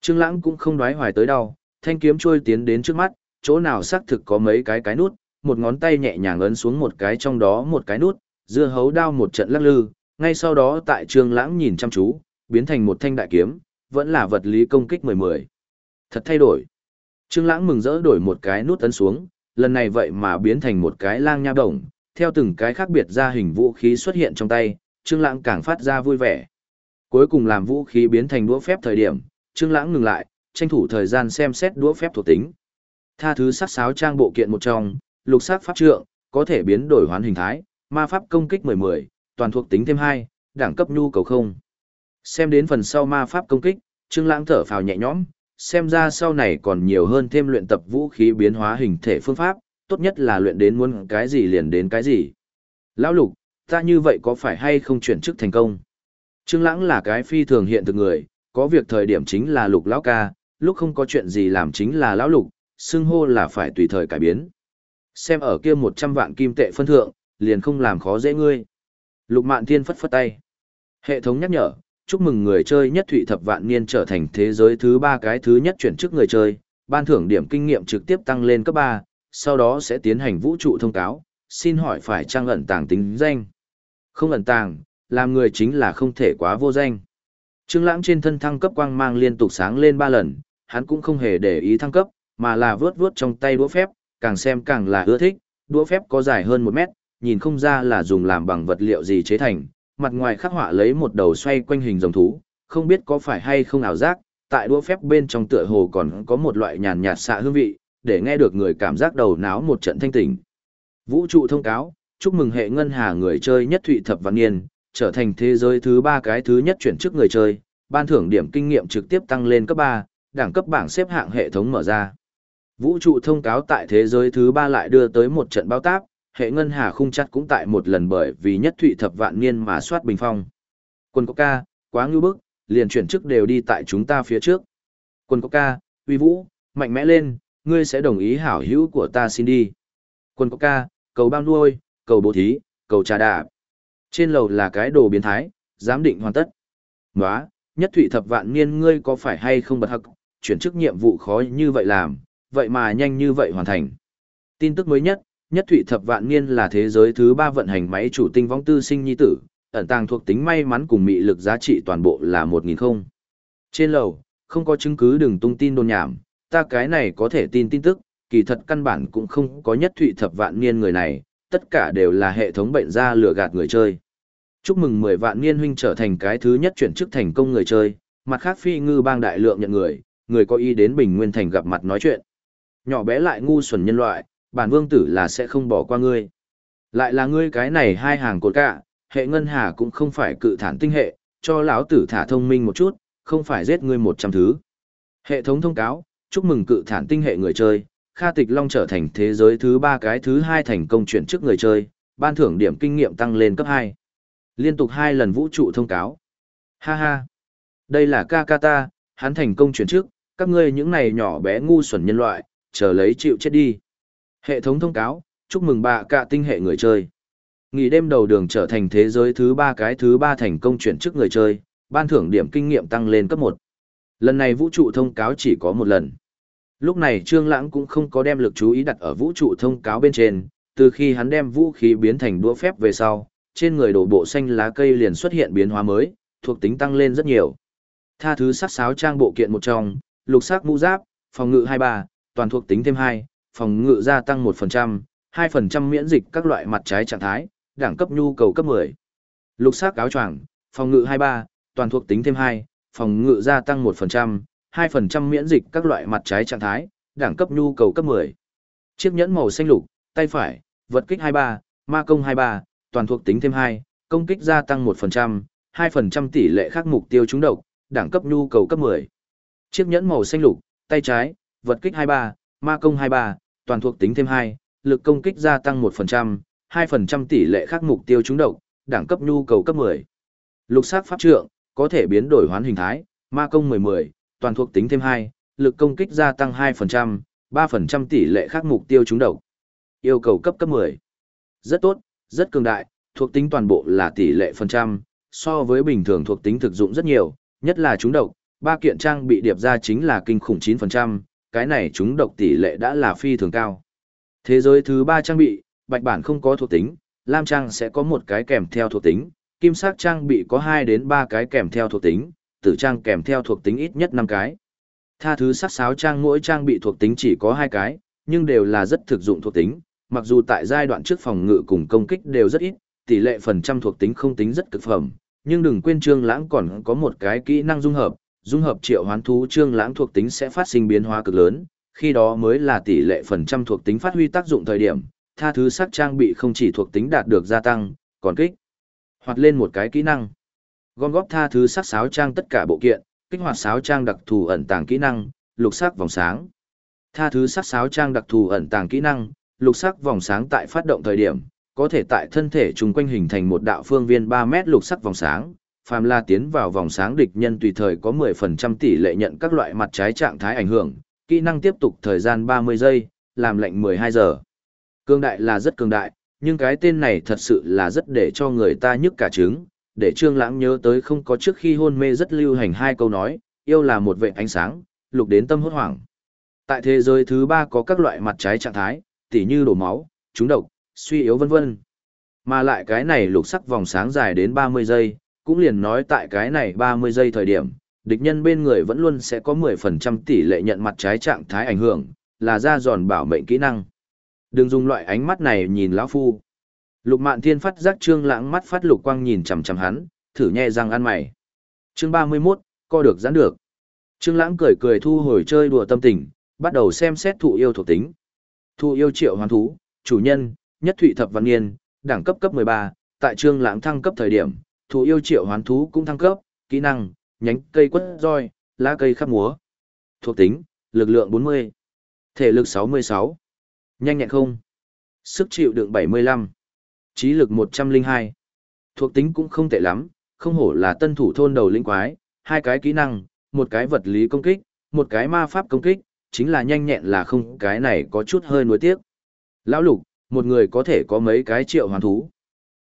Trương lãng cũng không đoái hoài tới đâu, thanh kiếm trôi tiến đến trước mắt, chỗ nào xác thực có mấy cái cái nút, một ngón tay nhẹ nhàng ấn xuống một cái trong đó một cái nút, dưa hấu đao một trận lắc lư, ngay sau đó tại Trương Lãng nhìn chăm chú, biến thành một thanh đại kiếm, vẫn là vật lý công kích mười mười. Thật thay đổi. Trương Lãng mừng rỡ đổi một cái nút ấn xuống, lần này vậy mà biến thành một cái lang nha đồng, theo từng cái khác biệt ra hình vũ khí xuất hiện trong tay, Trương Lãng càng phát ra vui vẻ. Cuối cùng làm vũ khí biến thành đũa phép thời điểm, Trương Lãng ngừng lại, tranh thủ thời gian xem xét đũa phép thuộc tính. Tha thứ sắc sáo trang bộ kiện một trong, lục sắc pháp trượng, có thể biến đổi hoán hình thái, ma pháp công kích 10-10, toàn thuộc tính thêm 2, đẳng cấp nhu cầu không. Xem đến phần sau ma pháp công kích, Trương Lãng thở phào nhẹ nhõm, xem ra sau này còn nhiều hơn thêm luyện tập vũ khí biến hóa hình thể phương pháp, tốt nhất là luyện đến muốn cái gì liền đến cái gì. Lão Lục, ta như vậy có phải hay không chuyển chức thành công? Trương Lãng là cái phi thường hiện thực người, có việc thời điểm chính là Lục lão ca, lúc không có chuyện gì làm chính là lão Lục, xưng hô là phải tùy thời cải biến. Xem ở kia 100 vạn kim tệ phân thượng, liền không làm khó dễ ngươi. Lục Mạn Thiên phất phất tay. Hệ thống nhắc nhở, chúc mừng người chơi nhất thụy thập vạn niên trở thành thế giới thứ ba cái thứ nhất chuyển chức người chơi, ban thưởng điểm kinh nghiệm trực tiếp tăng lên cấp 3, sau đó sẽ tiến hành vũ trụ thông cáo, xin hỏi phải trang ẩn tàng tính danh. Không ẩn tàng, làm người chính là không thể quá vô danh. Trương Lãng trên thân thăng cấp quang mang liên tục sáng lên 3 lần, hắn cũng không hề để ý thăng cấp, mà là vướt vướt trong tay đũa phép, càng xem càng là ưa thích, đũa phép có dài hơn 1 mét, nhìn không ra là dùng làm bằng vật liệu gì chế thành, mặt ngoài khắc họa lấy một đầu xoay quanh hình rồng thú, không biết có phải hay không ảo giác, tại đũa phép bên trong tựa hồ còn có một loại nhàn nhạt xạ hương vị, để nghe được người cảm giác đầu náo một trận thanh tỉnh. Vũ trụ thông cáo, chúc mừng hệ ngân hà người chơi nhất thụy thập văn niên, trở thành thế giới thứ ba cái thứ nhất chuyển chức người chơi, ban thưởng điểm kinh nghiệm trực tiếp tăng lên cấp 3, đẳng cấp bảng xếp hạng hệ thống mở ra. Vũ trụ thông cáo tại thế giới thứ ba lại đưa tới một trận bao táp, hệ ngân hà khung chặt cũng tại một lần bởi vì nhất thụy thập vạn niên mà soát bình phong. Quân có ca, quá ngưu bức, liền chuyển chức đều đi tại chúng ta phía trước. Quân có ca, uy vũ, mạnh mẽ lên, ngươi sẽ đồng ý hảo hữu của ta xin đi. Quân có ca, cầu bao nuôi, cầu bố thí, cầu trà đạp. Trên lầu là cái đồ biến thái, giám định hoàn tất. Nóa, nhất thụy thập vạn niên ngươi có phải hay không bật hậc, chuyển chức nhiệm vụ khó như vậy làm, vậy mà nhanh như vậy hoàn thành. Tin tức mới nhất, nhất thụy thập vạn niên là thế giới thứ ba vận hành máy chủ tinh vong tư sinh nhi tử, ẩn tàng thuộc tính may mắn cùng mị lực giá trị toàn bộ là một nghìn không. Trên lầu, không có chứng cứ đừng tung tin đồn nhảm, ta cái này có thể tin tin tức, kỳ thật căn bản cũng không có nhất thụy thập vạn niên người này, tất cả đều là hệ thống bệnh ra lừa gạt người chơi. Chúc mừng 10 vạn niên huynh trở thành cái thứ nhất chuyển chức thành công người chơi, mặt khác phi ngư bang đại lượng nhận người, người có ý đến Bình Nguyên Thành gặp mặt nói chuyện. Nhỏ bé lại ngu xuẩn nhân loại, bản vương tử là sẽ không bỏ qua ngươi. Lại là ngươi cái này hai hàng cột cả, hệ ngân hà cũng không phải cự thản tinh hệ, cho lão tử thả thông minh một chút, không phải giết ngươi một trăm thứ. Hệ thống thông cáo, chúc mừng cự thản tinh hệ người chơi, Kha Tịch Long trở thành thế giới thứ ba cái thứ hai thành công chuyển chức người chơi, ban thưởng điểm kinh nghiệm tăng lên cấp hai, Liên tục hai lần vũ trụ thông cáo. Ha ha. Đây là Kakata, hắn thành công chuyển chức, các ngươi những này nhỏ bé ngu xuẩn nhân loại, chờ lấy chịu chết đi. Hệ thống thông cáo, chúc mừng bà cạ tinh hệ người chơi. Nghỉ đêm đầu đường trở thành thế giới thứ ba cái thứ ba thành công chuyển chức người chơi, ban thưởng điểm kinh nghiệm tăng lên cấp một. Lần này vũ trụ thông cáo chỉ có một lần. Lúc này Trương Lãng cũng không có đem lực chú ý đặt ở vũ trụ thông cáo bên trên, từ khi hắn đem vũ khí biến thành đũa phép về sau, trên người đổ bộ xanh lá cây liền xuất hiện biến hóa mới, thuộc tính tăng lên rất nhiều. Tha thứ sắc sáo trang bộ kiện một trong, lục sắc mũ giáp, phòng ngự 23, toàn thuộc tính thêm 2, phòng ngự gia tăng 1%, 2% miễn dịch các loại mặt trái trạng thái, đẳng cấp nhu cầu cấp 10. Lục sắc áo choàng, phòng ngự 23, toàn thuộc tính thêm 2, phòng ngự gia tăng 1%, 2% miễn dịch các loại mặt trái trạng thái, đẳng cấp nhu cầu cấp 10. Chiếc nhẫn màu xanh lục, tay phải, vật kích 23, ma công 23, toàn thuộc tính thêm 2, công kích gia tăng 1%, 2% tỷ lệ khác mục tiêu trúng độc, đẳng cấp nhu cầu cấp 10. Chiếc nhẫn màu xanh lục, tay trái, vật kích 23, ma công 23, toàn thuộc tính thêm 2, lực công kích gia tăng 1%, 2% tỷ lệ khác mục tiêu trúng độc, đẳng cấp nhu cầu cấp 10. Lục sắc pháp trượng, có thể biến đổi hoán hình thái, ma công 10-10, toàn thuộc tính thêm 2, lực công kích gia tăng 2%, 3% tỷ lệ khác mục tiêu trúng độc. Yêu cầu cấp cấp 10. Rất tốt, rất cường đại, thuộc tính toàn bộ là tỷ lệ phần trăm, so với bình thường thuộc tính thực dụng rất nhiều, nhất là trúng độc, ba kiện trang bị điệp ra chính là kinh khủng 9%, cái này chúng độc tỷ lệ đã là phi thường cao. Thế giới thứ ba trang bị, bạch bản không có thuộc tính, lam trang sẽ có một cái kèm theo thuộc tính, kim sắc trang bị có 2 đến 3 cái kèm theo thuộc tính, tử trang kèm theo thuộc tính ít nhất 5 cái. Tha thứ sắc sáo trang mỗi trang bị thuộc tính chỉ có 2 cái, nhưng đều là rất thực dụng thuộc tính, mặc dù tại giai đoạn trước phòng ngự cùng công kích đều rất ít, tỷ lệ phần trăm thuộc tính không tính rất cực phẩm, nhưng đừng quên Trương Lãng còn có một cái kỹ năng dung hợp, dung hợp triệu hoán thú Trương Lãng thuộc tính sẽ phát sinh biến hóa cực lớn, khi đó mới là tỷ lệ phần trăm thuộc tính phát huy tác dụng thời điểm, tha thứ sắc trang bị không chỉ thuộc tính đạt được gia tăng, còn kích hoạt lên một cái kỹ năng. Gom góp tha thứ sắc sáo trang tất cả bộ kiện, kích hoạt sáo trang đặc thù ẩn tàng kỹ năng, lục sắc vòng sáng. Tha thứ sắc sáo trang đặc thù ẩn tàng kỹ năng, lục sắc vòng sáng tại phát động thời điểm, có thể tại thân thể chung quanh hình thành một đạo phương viên 3 mét lục sắc vòng sáng. Phàm la tiến vào vòng sáng địch nhân tùy thời có 10% tỷ lệ nhận các loại mặt trái trạng thái ảnh hưởng, kỹ năng tiếp tục thời gian 30 giây, làm lệnh 12 giờ. Cương đại là rất cường đại, nhưng cái tên này thật sự là rất để cho người ta nhức cả trứng, để Trương Lãng nhớ tới không có trước khi hôn mê rất lưu hành hai câu nói, yêu là một vệt ánh sáng, lục đến tâm hốt hoảng. Tại thế giới thứ ba có các loại mặt trái trạng thái, tỉ như đổ máu, trúng độc, suy yếu vân vân. Mà lại cái này lục sắc vòng sáng dài đến 30 giây, cũng liền nói tại cái này 30 giây thời điểm, địch nhân bên người vẫn luôn sẽ có 10% tỷ lệ nhận mặt trái trạng thái ảnh hưởng, là ra giòn bảo mệnh kỹ năng. Đừng dùng loại ánh mắt này nhìn lão phu. Lục Mạn Thiên phát giác Trương Lãng mắt phát lục quang nhìn chằm chằm hắn, thử nhẹ răng ăn mày. Chương 31, co được giãn được. Trương Lãng cười cười thu hồi chơi đùa tâm tình, bắt đầu xem xét thụ yêu thuộc tính. Thụ yêu triệu hoán thú, chủ nhân, nhất thụy thập văn niên, đẳng cấp cấp 13, tại Trương Lãng thăng cấp thời điểm, thú yêu triệu hoán thú cũng thăng cấp, kỹ năng, nhánh cây quất roi, lá cây khắp múa. Thuộc tính, lực lượng 40. Thể lực 66. Nhanh nhẹn không? Sức chịu đựng 75. Trí lực 102. Thuộc tính cũng không tệ lắm, không hổ là tân thủ thôn đầu linh quái, hai cái kỹ năng, một cái vật lý công kích, một cái ma pháp công kích, chính là nhanh nhẹn là không cái này có chút hơi nuối tiếc. Lão lục, một người có thể có mấy cái triệu hoàn thú.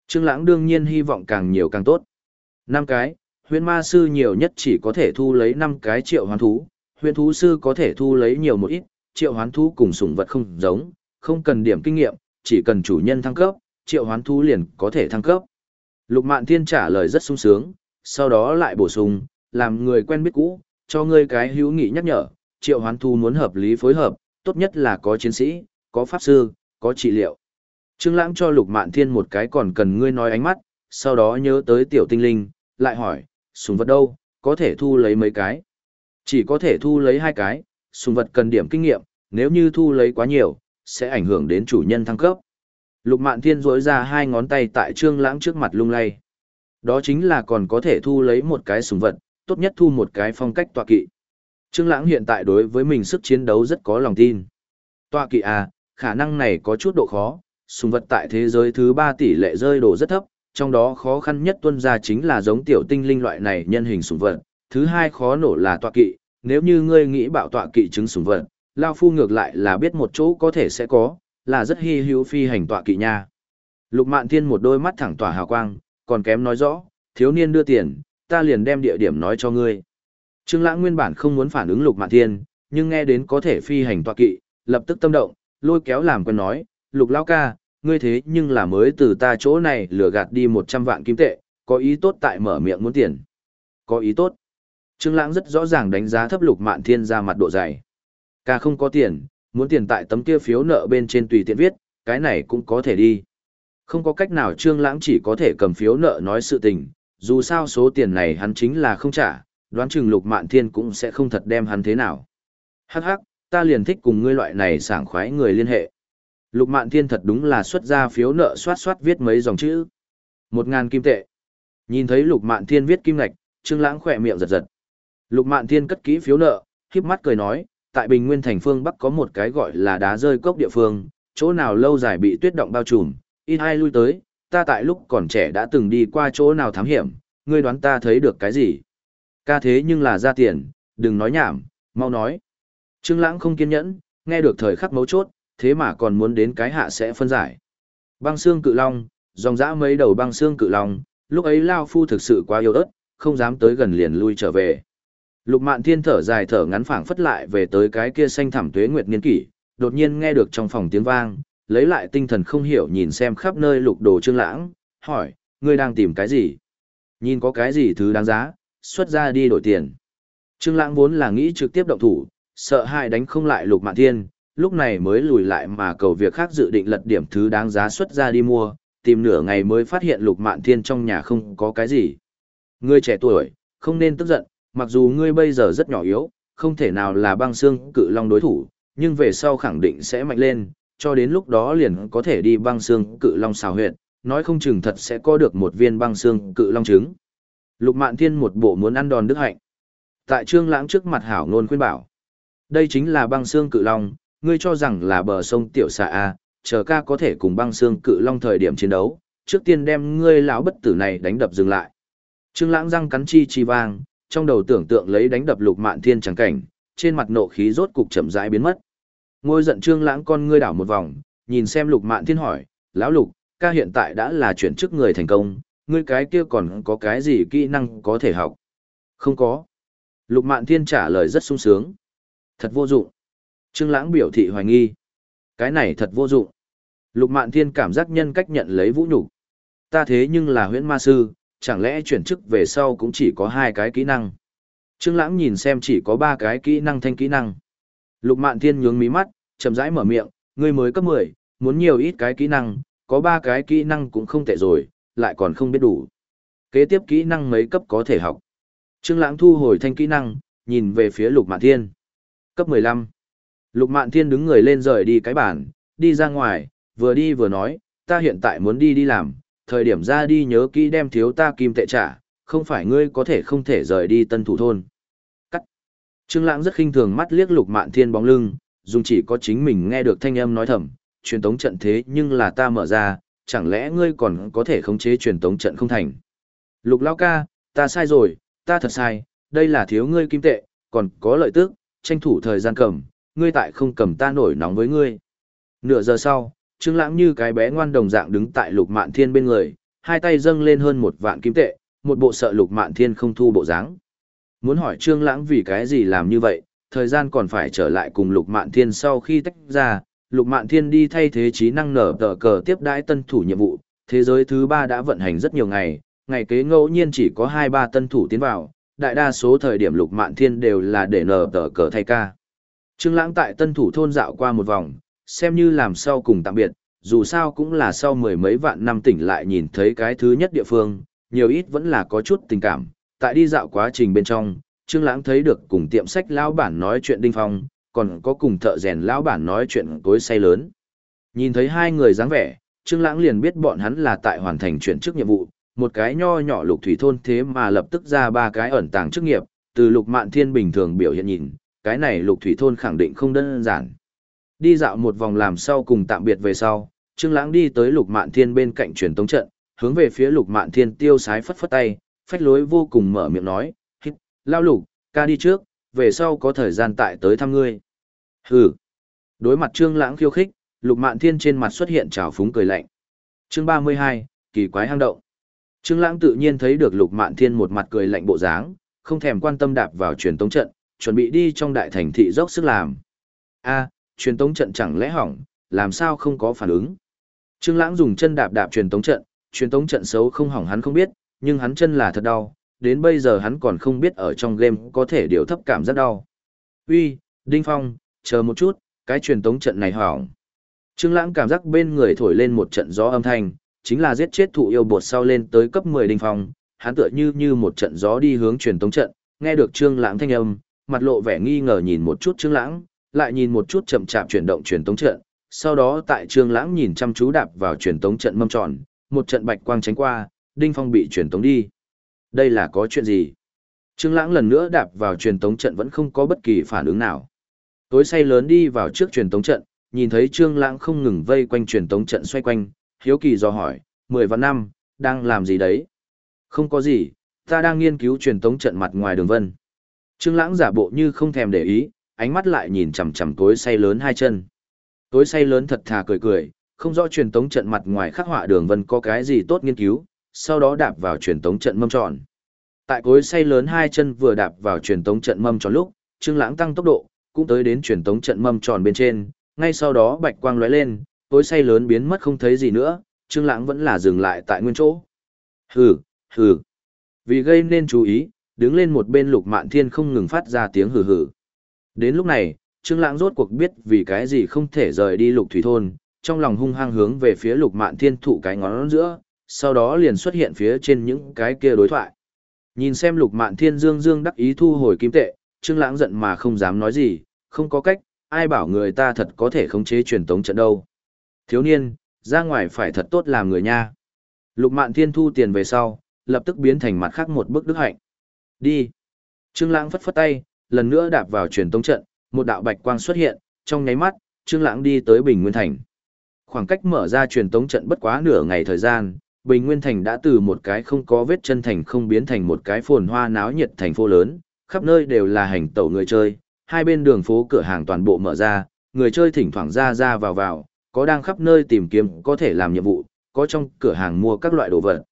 Trương Lãng đương nhiên hy vọng càng nhiều càng tốt. Năm cái, huyền ma sư nhiều nhất chỉ có thể thu lấy năm cái triệu hoán thú, huyền thú sư có thể thu lấy nhiều một ít, triệu hoán thú cùng sủng vật không giống, không cần điểm kinh nghiệm, chỉ cần chủ nhân thăng cấp, triệu hoán thú liền có thể thăng cấp. Lục Mạn Thiên trả lời rất sung sướng, sau đó lại bổ sung, làm người quen biết cũ, cho ngươi cái hữu nghị nhắc nhở, triệu hoán thú muốn hợp lý phối hợp, tốt nhất là có chiến sĩ, có pháp sư, có trị liệu. Trương Lãng cho Lục Mạn Thiên một cái còn cần ngươi nói ánh mắt, sau đó nhớ tới tiểu tinh linh, lại hỏi, súng vật đâu, có thể thu lấy mấy cái? Chỉ có thể thu lấy hai cái, súng vật cần điểm kinh nghiệm, nếu như thu lấy quá nhiều, sẽ ảnh hưởng đến chủ nhân thăng cấp. Lục Mạn Thiên rỗi ra hai ngón tay tại Trương Lãng trước mặt lung lay. Đó chính là còn có thể thu lấy một cái súng vật, tốt nhất thu một cái phong cách tọa kỵ. Trương Lãng hiện tại đối với mình sức chiến đấu rất có lòng tin. Tọa kỵ à, khả năng này có chút độ khó, Sùng vật tại thế giới thứ ba tỷ lệ rơi đồ rất thấp, trong đó khó khăn nhất tuân ra chính là giống tiểu tinh linh loại này nhân hình sùng vật, thứ hai khó nổ là tọa kỵ, nếu như ngươi nghĩ bạo tọa kỵ chứng sùng vật, Lao Phu ngược lại là biết một chỗ có thể sẽ có, là rất hy hữu phi hành tọa kỵ nha. Lục Mạn Thiên một đôi mắt thẳng tỏa hào quang, còn kém nói rõ, thiếu niên đưa tiền, ta liền đem địa điểm nói cho ngươi. Trương Lãng nguyên bản không muốn phản ứng Lục Mạn Thiên, nhưng nghe đến có thể phi hành tọa kỵ, lập tức tâm động, lôi kéo làm quen nói, "Lục lão ca, ngươi thế nhưng là mới từ ta chỗ này lừa gạt đi 100 vạn kim tệ, có ý tốt tại mở miệng muốn tiền." "Có ý tốt?" Trương Lãng rất rõ ràng đánh giá thấp Lục Mạn Thiên ra mặt độ dày. "Ca không có tiền, muốn tiền tại tấm kia phiếu nợ bên trên tùy tiện viết, cái này cũng có thể đi." Không có cách nào Trương Lãng chỉ có thể cầm phiếu nợ nói sự tình, dù sao số tiền này hắn chính là không trả, đoán chừng Lục Mạn Thiên cũng sẽ không thật đem hắn thế nào. Hắc hắc, ta liền thích cùng ngươi loại này sảng khoái người liên hệ. Lục Mạn Thiên thật đúng là xuất ra phiếu nợ soát soát viết mấy dòng chữ. Một ngàn kim tệ. Nhìn thấy Lục Mạn Thiên viết kim ngạch, Trương Lãng khẽ miệng giật giật. Lục Mạn Thiên cất kỹ phiếu nợ, khép mắt cười nói, tại Bình Nguyên thành phương Bắc có một cái gọi là đá rơi cốc địa phương, chỗ nào lâu dài bị tuyết động bao trùm, ít ai lui tới, ta tại lúc còn trẻ đã từng đi qua chỗ nào thám hiểm, ngươi đoán ta thấy được cái gì? Ca thế nhưng là ra tiền, đừng nói nhảm, mau nói. Trương Lãng không kiên nhẫn, nghe được thời khắc mấu chốt, thế mà còn muốn đến cái hạ sẽ phân giải. Băng xương cự long, dòng dã mấy đầu băng xương cự long, lúc ấy Lao Phu thực sự quá yếu ớt, không dám tới gần liền lui trở về. Lục Mạn Thiên thở dài thở ngắn phảng phất lại về tới cái kia xanh thẳm tuế nguyệt niên kỷ, đột nhiên nghe được trong phòng tiếng vang, lấy lại tinh thần không hiểu nhìn xem khắp nơi lục đồ Trương Lãng, hỏi, ngươi đang tìm cái gì? Nhìn có cái gì thứ đáng giá, xuất ra đi đổi tiền. Trương Lãng vốn là nghĩ trực tiếp động thủ, sợ hại đánh không lại Lục Mạn Thiên, lúc này mới lùi lại mà cầu việc khác dự định lật điểm thứ đáng giá xuất ra đi mua, tìm nửa ngày mới phát hiện Lục Mạn Thiên trong nhà không có cái gì. Ngươi trẻ tuổi, không nên tức giận, mặc dù ngươi bây giờ rất nhỏ yếu, không thể nào là băng xương cự long đối thủ, nhưng về sau khẳng định sẽ mạnh lên, cho đến lúc đó liền có thể đi băng xương cự long xào huyệt, nói không chừng thật sẽ có được một viên băng xương cự long trứng. Lục Mạn Thiên một bộ muốn ăn đòn đức hạnh. Tại Trương Lãng trước mặt hảo ngôn khuyên bảo. Đây chính là băng xương cự long, ngươi cho rằng là bờ sông tiểu xà a, chờ ca có thể cùng băng xương cự long thời điểm chiến đấu, trước tiên đem ngươi lão bất tử này đánh đập dừng lại. Trương Lãng răng cắn chi chi vang, trong đầu tưởng tượng lấy đánh đập Lục Mạn Thiên chẳng cảnh, trên mặt nộ khí rốt cục chậm rãi biến mất. Ngôi giận Trương Lãng con ngươi đảo một vòng, nhìn xem Lục Mạn Thiên hỏi, "Lão Lục, ca hiện tại đã là chuyển chức người thành công, ngươi cái kia còn có cái gì kỹ năng có thể học? Không có. Lục Mạn Thiên trả lời rất sung sướng. Thật vô dụng. Trương Lãng biểu thị hoài nghi. Cái này thật vô dụng. Lục Mạn Thiên cảm giác nhân cách nhận lấy vũ nhục. Ta thế nhưng là huyễn ma sư, chẳng lẽ chuyển chức về sau cũng chỉ có hai cái kỹ năng. Trương Lãng nhìn xem chỉ có ba cái kỹ năng thanh kỹ năng. Lục Mạn Thiên nhướng mí mắt, chậm rãi mở miệng, ngươi mới cấp 10, muốn nhiều ít cái kỹ năng, có ba cái kỹ năng cũng không tệ rồi, lại còn không biết đủ. Kế tiếp kỹ năng mấy cấp có thể học. Trương Lãng thu hồi thanh kỹ năng, nhìn về phía Lục Mạn Thiên. Cấp 15. Lục Mạn Thiên đứng người lên rời đi cái bàn, đi ra ngoài, vừa đi vừa nói, ta hiện tại muốn đi đi làm, thời điểm ra đi nhớ kỹ đem thiếu ta kim tệ trả, không phải ngươi có thể không thể rời đi tân thủ thôn. Cắt. Trương Lãng rất khinh thường mắt liếc Lục Mạn Thiên bóng lưng, dùng chỉ có chính mình nghe được thanh âm nói thầm, truyền tống trận thế nhưng là ta mở ra, chẳng lẽ ngươi còn có thể khống chế truyền tống trận không thành. Lục lao ca, ta sai rồi, ta thật sai, đây là thiếu ngươi kim tệ, còn có lợi tức, tranh thủ thời gian cầm, ngươi tại không cầm ta nổi nóng với ngươi. Nửa giờ sau, Trương Lãng như cái bé ngoan đồng dạng đứng tại Lục Mạn Thiên bên người, hai tay dâng lên hơn một vạn kim tệ, một bộ sợ Lục Mạn Thiên không thu bộ dáng. Muốn hỏi Trương Lãng vì cái gì làm như vậy, thời gian còn phải trở lại cùng Lục Mạn Thiên sau khi tách ra, Lục Mạn Thiên đi thay thế trí năng nở tờ cờ tiếp đãi tân thủ nhiệm vụ, thế giới thứ ba đã vận hành rất nhiều ngày, ngày kế ngẫu nhiên chỉ có 2-3 tân thủ tiến vào, đại đa số thời điểm Lục Mạn Thiên đều là để nở tờ cờ thay ca. Trương Lãng tại tân thủ thôn dạo qua một vòng, xem như làm sau cùng tạm biệt, dù sao cũng là sau mười mấy vạn năm tỉnh lại nhìn thấy cái thứ nhất địa phương, nhiều ít vẫn là có chút tình cảm, tại đi dạo quá trình bên trong, Trương Lãng thấy được cùng tiệm sách lão bản nói chuyện Đinh Phong, còn có cùng thợ rèn lão bản nói chuyện tối say lớn. Nhìn thấy hai người dáng vẻ, Trương Lãng liền biết bọn hắn là tại hoàn thành chuyện trước nhiệm vụ, một cái nho nhỏ lục thủy thôn thế mà lập tức ra ba cái ẩn tàng chức nghiệp, từ lục mạn thiên bình thường biểu hiện nhìn, cái này lục thủy thôn khẳng định không đơn giản. Đi dạo một vòng làm sau cùng tạm biệt về sau, Trương Lãng đi tới lục mạn thiên bên cạnh truyền tống trận, hướng về phía lục mạn thiên tiêu sái phất phất tay, phách lối vô cùng mở miệng nói, hít, lao lục, ca đi trước, về sau có thời gian tại tới thăm ngươi. Hừ. Đối mặt Trương Lãng khiêu khích, Lục Mạn Thiên trên mặt xuất hiện trào phúng cười lạnh. Chương 32, kỳ quái hang động. Trương Lãng tự nhiên thấy được Lục Mạn Thiên một mặt cười lạnh bộ dáng, không thèm quan tâm đạp vào truyền tống trận, chuẩn bị đi trong đại thành thị dốc sức làm. A, truyền tống trận chẳng lẽ hỏng, làm sao không có phản ứng? Trương Lãng dùng chân đạp đạp truyền tống trận, truyền tống trận xấu không hỏng hắn không biết, nhưng hắn chân là thật đau, đến bây giờ hắn còn không biết ở trong game có thể điều thấp cảm giác đau. Uy, Đinh Phong, chờ một chút, cái truyền tống trận này hỏng. Trương Lãng cảm giác bên người thổi lên một trận gió âm thanh, chính là giết chết thụ yêu bột sau lên tới cấp 10 đinh phong, hắn tựa như như một trận gió đi hướng truyền tống trận, nghe được Trương Lãng thanh âm, mặt lộ vẻ nghi ngờ nhìn một chút Trương Lãng, lại nhìn một chút chậm chạp chuyển động truyền tống trận, sau đó tại Trương Lãng nhìn chăm chú đạp vào truyền tống trận mâm tròn, một trận bạch quang tránh qua, đinh phong bị truyền tống đi. Đây là có chuyện gì? Trương Lãng lần nữa đạp vào truyền tống trận vẫn không có bất kỳ phản ứng nào. Tối say lớn đi vào trước truyền tống trận, nhìn thấy Trương Lãng không ngừng vây quanh truyền tống trận xoay quanh, hiếu kỳ do hỏi, mười vạn năm, đang làm gì đấy? Không có gì, ta đang nghiên cứu truyền tống trận mặt ngoài đường vân. Trương Lãng giả bộ như không thèm để ý, ánh mắt lại nhìn chằm chằm tối say lớn hai chân. Tối say lớn thật thà cười cười, không rõ truyền tống trận mặt ngoài khắc họa đường vân có cái gì tốt nghiên cứu, sau đó đạp vào truyền tống trận mâm tròn. Tại cối say lớn hai chân vừa đạp vào truyền tống trận mâm tròn lúc, Trương Lãng tăng tốc độ, cũng tới đến truyền tống trận mâm tròn bên trên, ngay sau đó bạch quang lóe lên, cối say lớn biến mất không thấy gì nữa, Trương Lãng vẫn là dừng lại tại nguyên chỗ. Hừ, hừ. Vì gây nên chú ý, đứng lên một bên Lục Mạn Thiên không ngừng phát ra tiếng hừ hừ. Đến lúc này, Trương Lãng rốt cuộc biết vì cái gì không thể rời đi Lục Thủy thôn, trong lòng hung hăng hướng về phía Lục Mạn Thiên thụ cái ngón giữa, sau đó liền xuất hiện phía trên những cái kia đối thoại. Nhìn xem lục mạn thiên dương dương đắc ý thu hồi kim tệ, Trương Lãng giận mà không dám nói gì, không có cách, ai bảo người ta thật có thể khống chế truyền tống trận đâu. Thiếu niên, ra ngoài phải thật tốt làm người nha. Lục mạn thiên thu tiền về sau, lập tức biến thành mặt khác một bức đức hạnh. Đi. Trương Lãng phất phất tay, lần nữa đạp vào truyền tống trận, một đạo bạch quang xuất hiện, trong nháy mắt, Trương Lãng đi tới Bình Nguyên Thành. Khoảng cách mở ra truyền tống trận bất quá nửa ngày thời gian, Bình Nguyên Thành đã từ một cái không có vết chân thành không biến thành một cái phồn hoa náo nhiệt thành phố lớn, khắp nơi đều là hành tẩu người chơi, hai bên đường phố cửa hàng toàn bộ mở ra, người chơi thỉnh thoảng ra ra vào vào, có đang khắp nơi tìm kiếm có thể làm nhiệm vụ, có trong cửa hàng mua các loại đồ vật.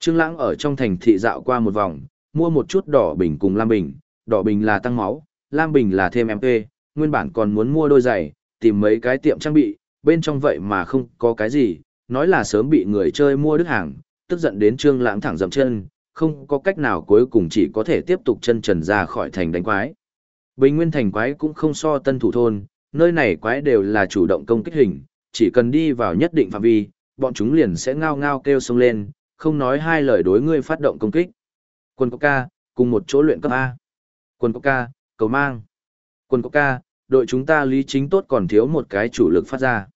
Trương Lãng ở trong thành thị dạo qua một vòng, mua một chút đỏ bình cùng lam bình, đỏ bình là tăng máu, lam bình là thêm MP, nguyên bản còn muốn mua đôi giày, tìm mấy cái tiệm trang bị, bên trong vậy mà không có cái gì, nói là sớm bị người chơi mua đứt hàng, tức giận đến Trương Lãng thẳng dậm chân, không có cách nào cuối cùng chỉ có thể tiếp tục chân trần ra khỏi thành đánh quái. Bình Nguyên thành quái cũng không so tân thủ thôn, nơi này quái đều là chủ động công kích hình, chỉ cần đi vào nhất định phạm vi, bọn chúng liền sẽ ngao ngao kêu xông lên, không nói hai lời đối ngươi phát động công kích. Quân Coca, cùng một chỗ luyện cấp A. Quân Coca, cầu mang. Quân Coca, đội chúng ta lý chính tốt còn thiếu một cái chủ lực phát ra.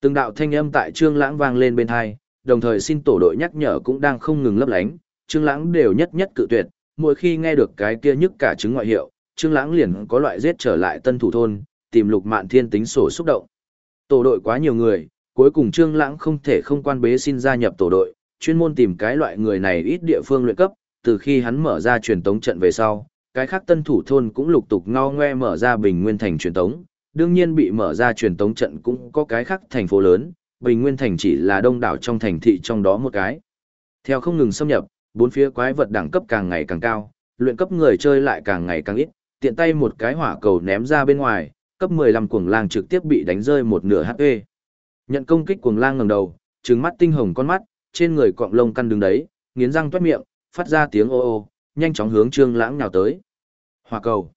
Từng đạo thanh âm tại Trương Lãng vang lên bên tai, đồng thời xin tổ đội nhắc nhở cũng đang không ngừng lấp lánh, Trương Lãng đều nhất nhất cự tuyệt, mỗi khi nghe được cái kia nhức cả chứng ngoại hiệu, Trương Lãng liền có loại giết trở lại tân thủ thôn, tìm Lục Mạn Thiên tính sổ xúc động. Tổ đội quá nhiều người, cuối cùng Trương Lãng không thể không quan bế xin gia nhập tổ đội, chuyên môn tìm cái loại người này ít địa phương luyện cấp, từ khi hắn mở ra truyền tống trận về sau, cái khác tân thủ thôn cũng lục tục ngao ngoe mở ra Bình Nguyên thành truyền tống, đương nhiên bị mở ra truyền tống trận cũng có cái khác thành phố lớn, Bình Nguyên thành chỉ là đông đảo trong thành thị trong đó một cái. Theo không ngừng xâm nhập, bốn phía quái vật đẳng cấp càng ngày càng cao, luyện cấp người chơi lại càng ngày càng ít, tiện tay một cái hỏa cầu ném ra bên ngoài, cấp 15 cuồng lang trực tiếp bị đánh rơi một nửa HP. Nhận công kích cuồng lang ngẩng đầu, trừng mắt tinh hồng con mắt, trên người cọng lông căn đứng đấy, nghiến răng toét miệng, phát ra tiếng ô ô, nhanh chóng hướng Trương Lãng nhào tới. Hỏa cầu.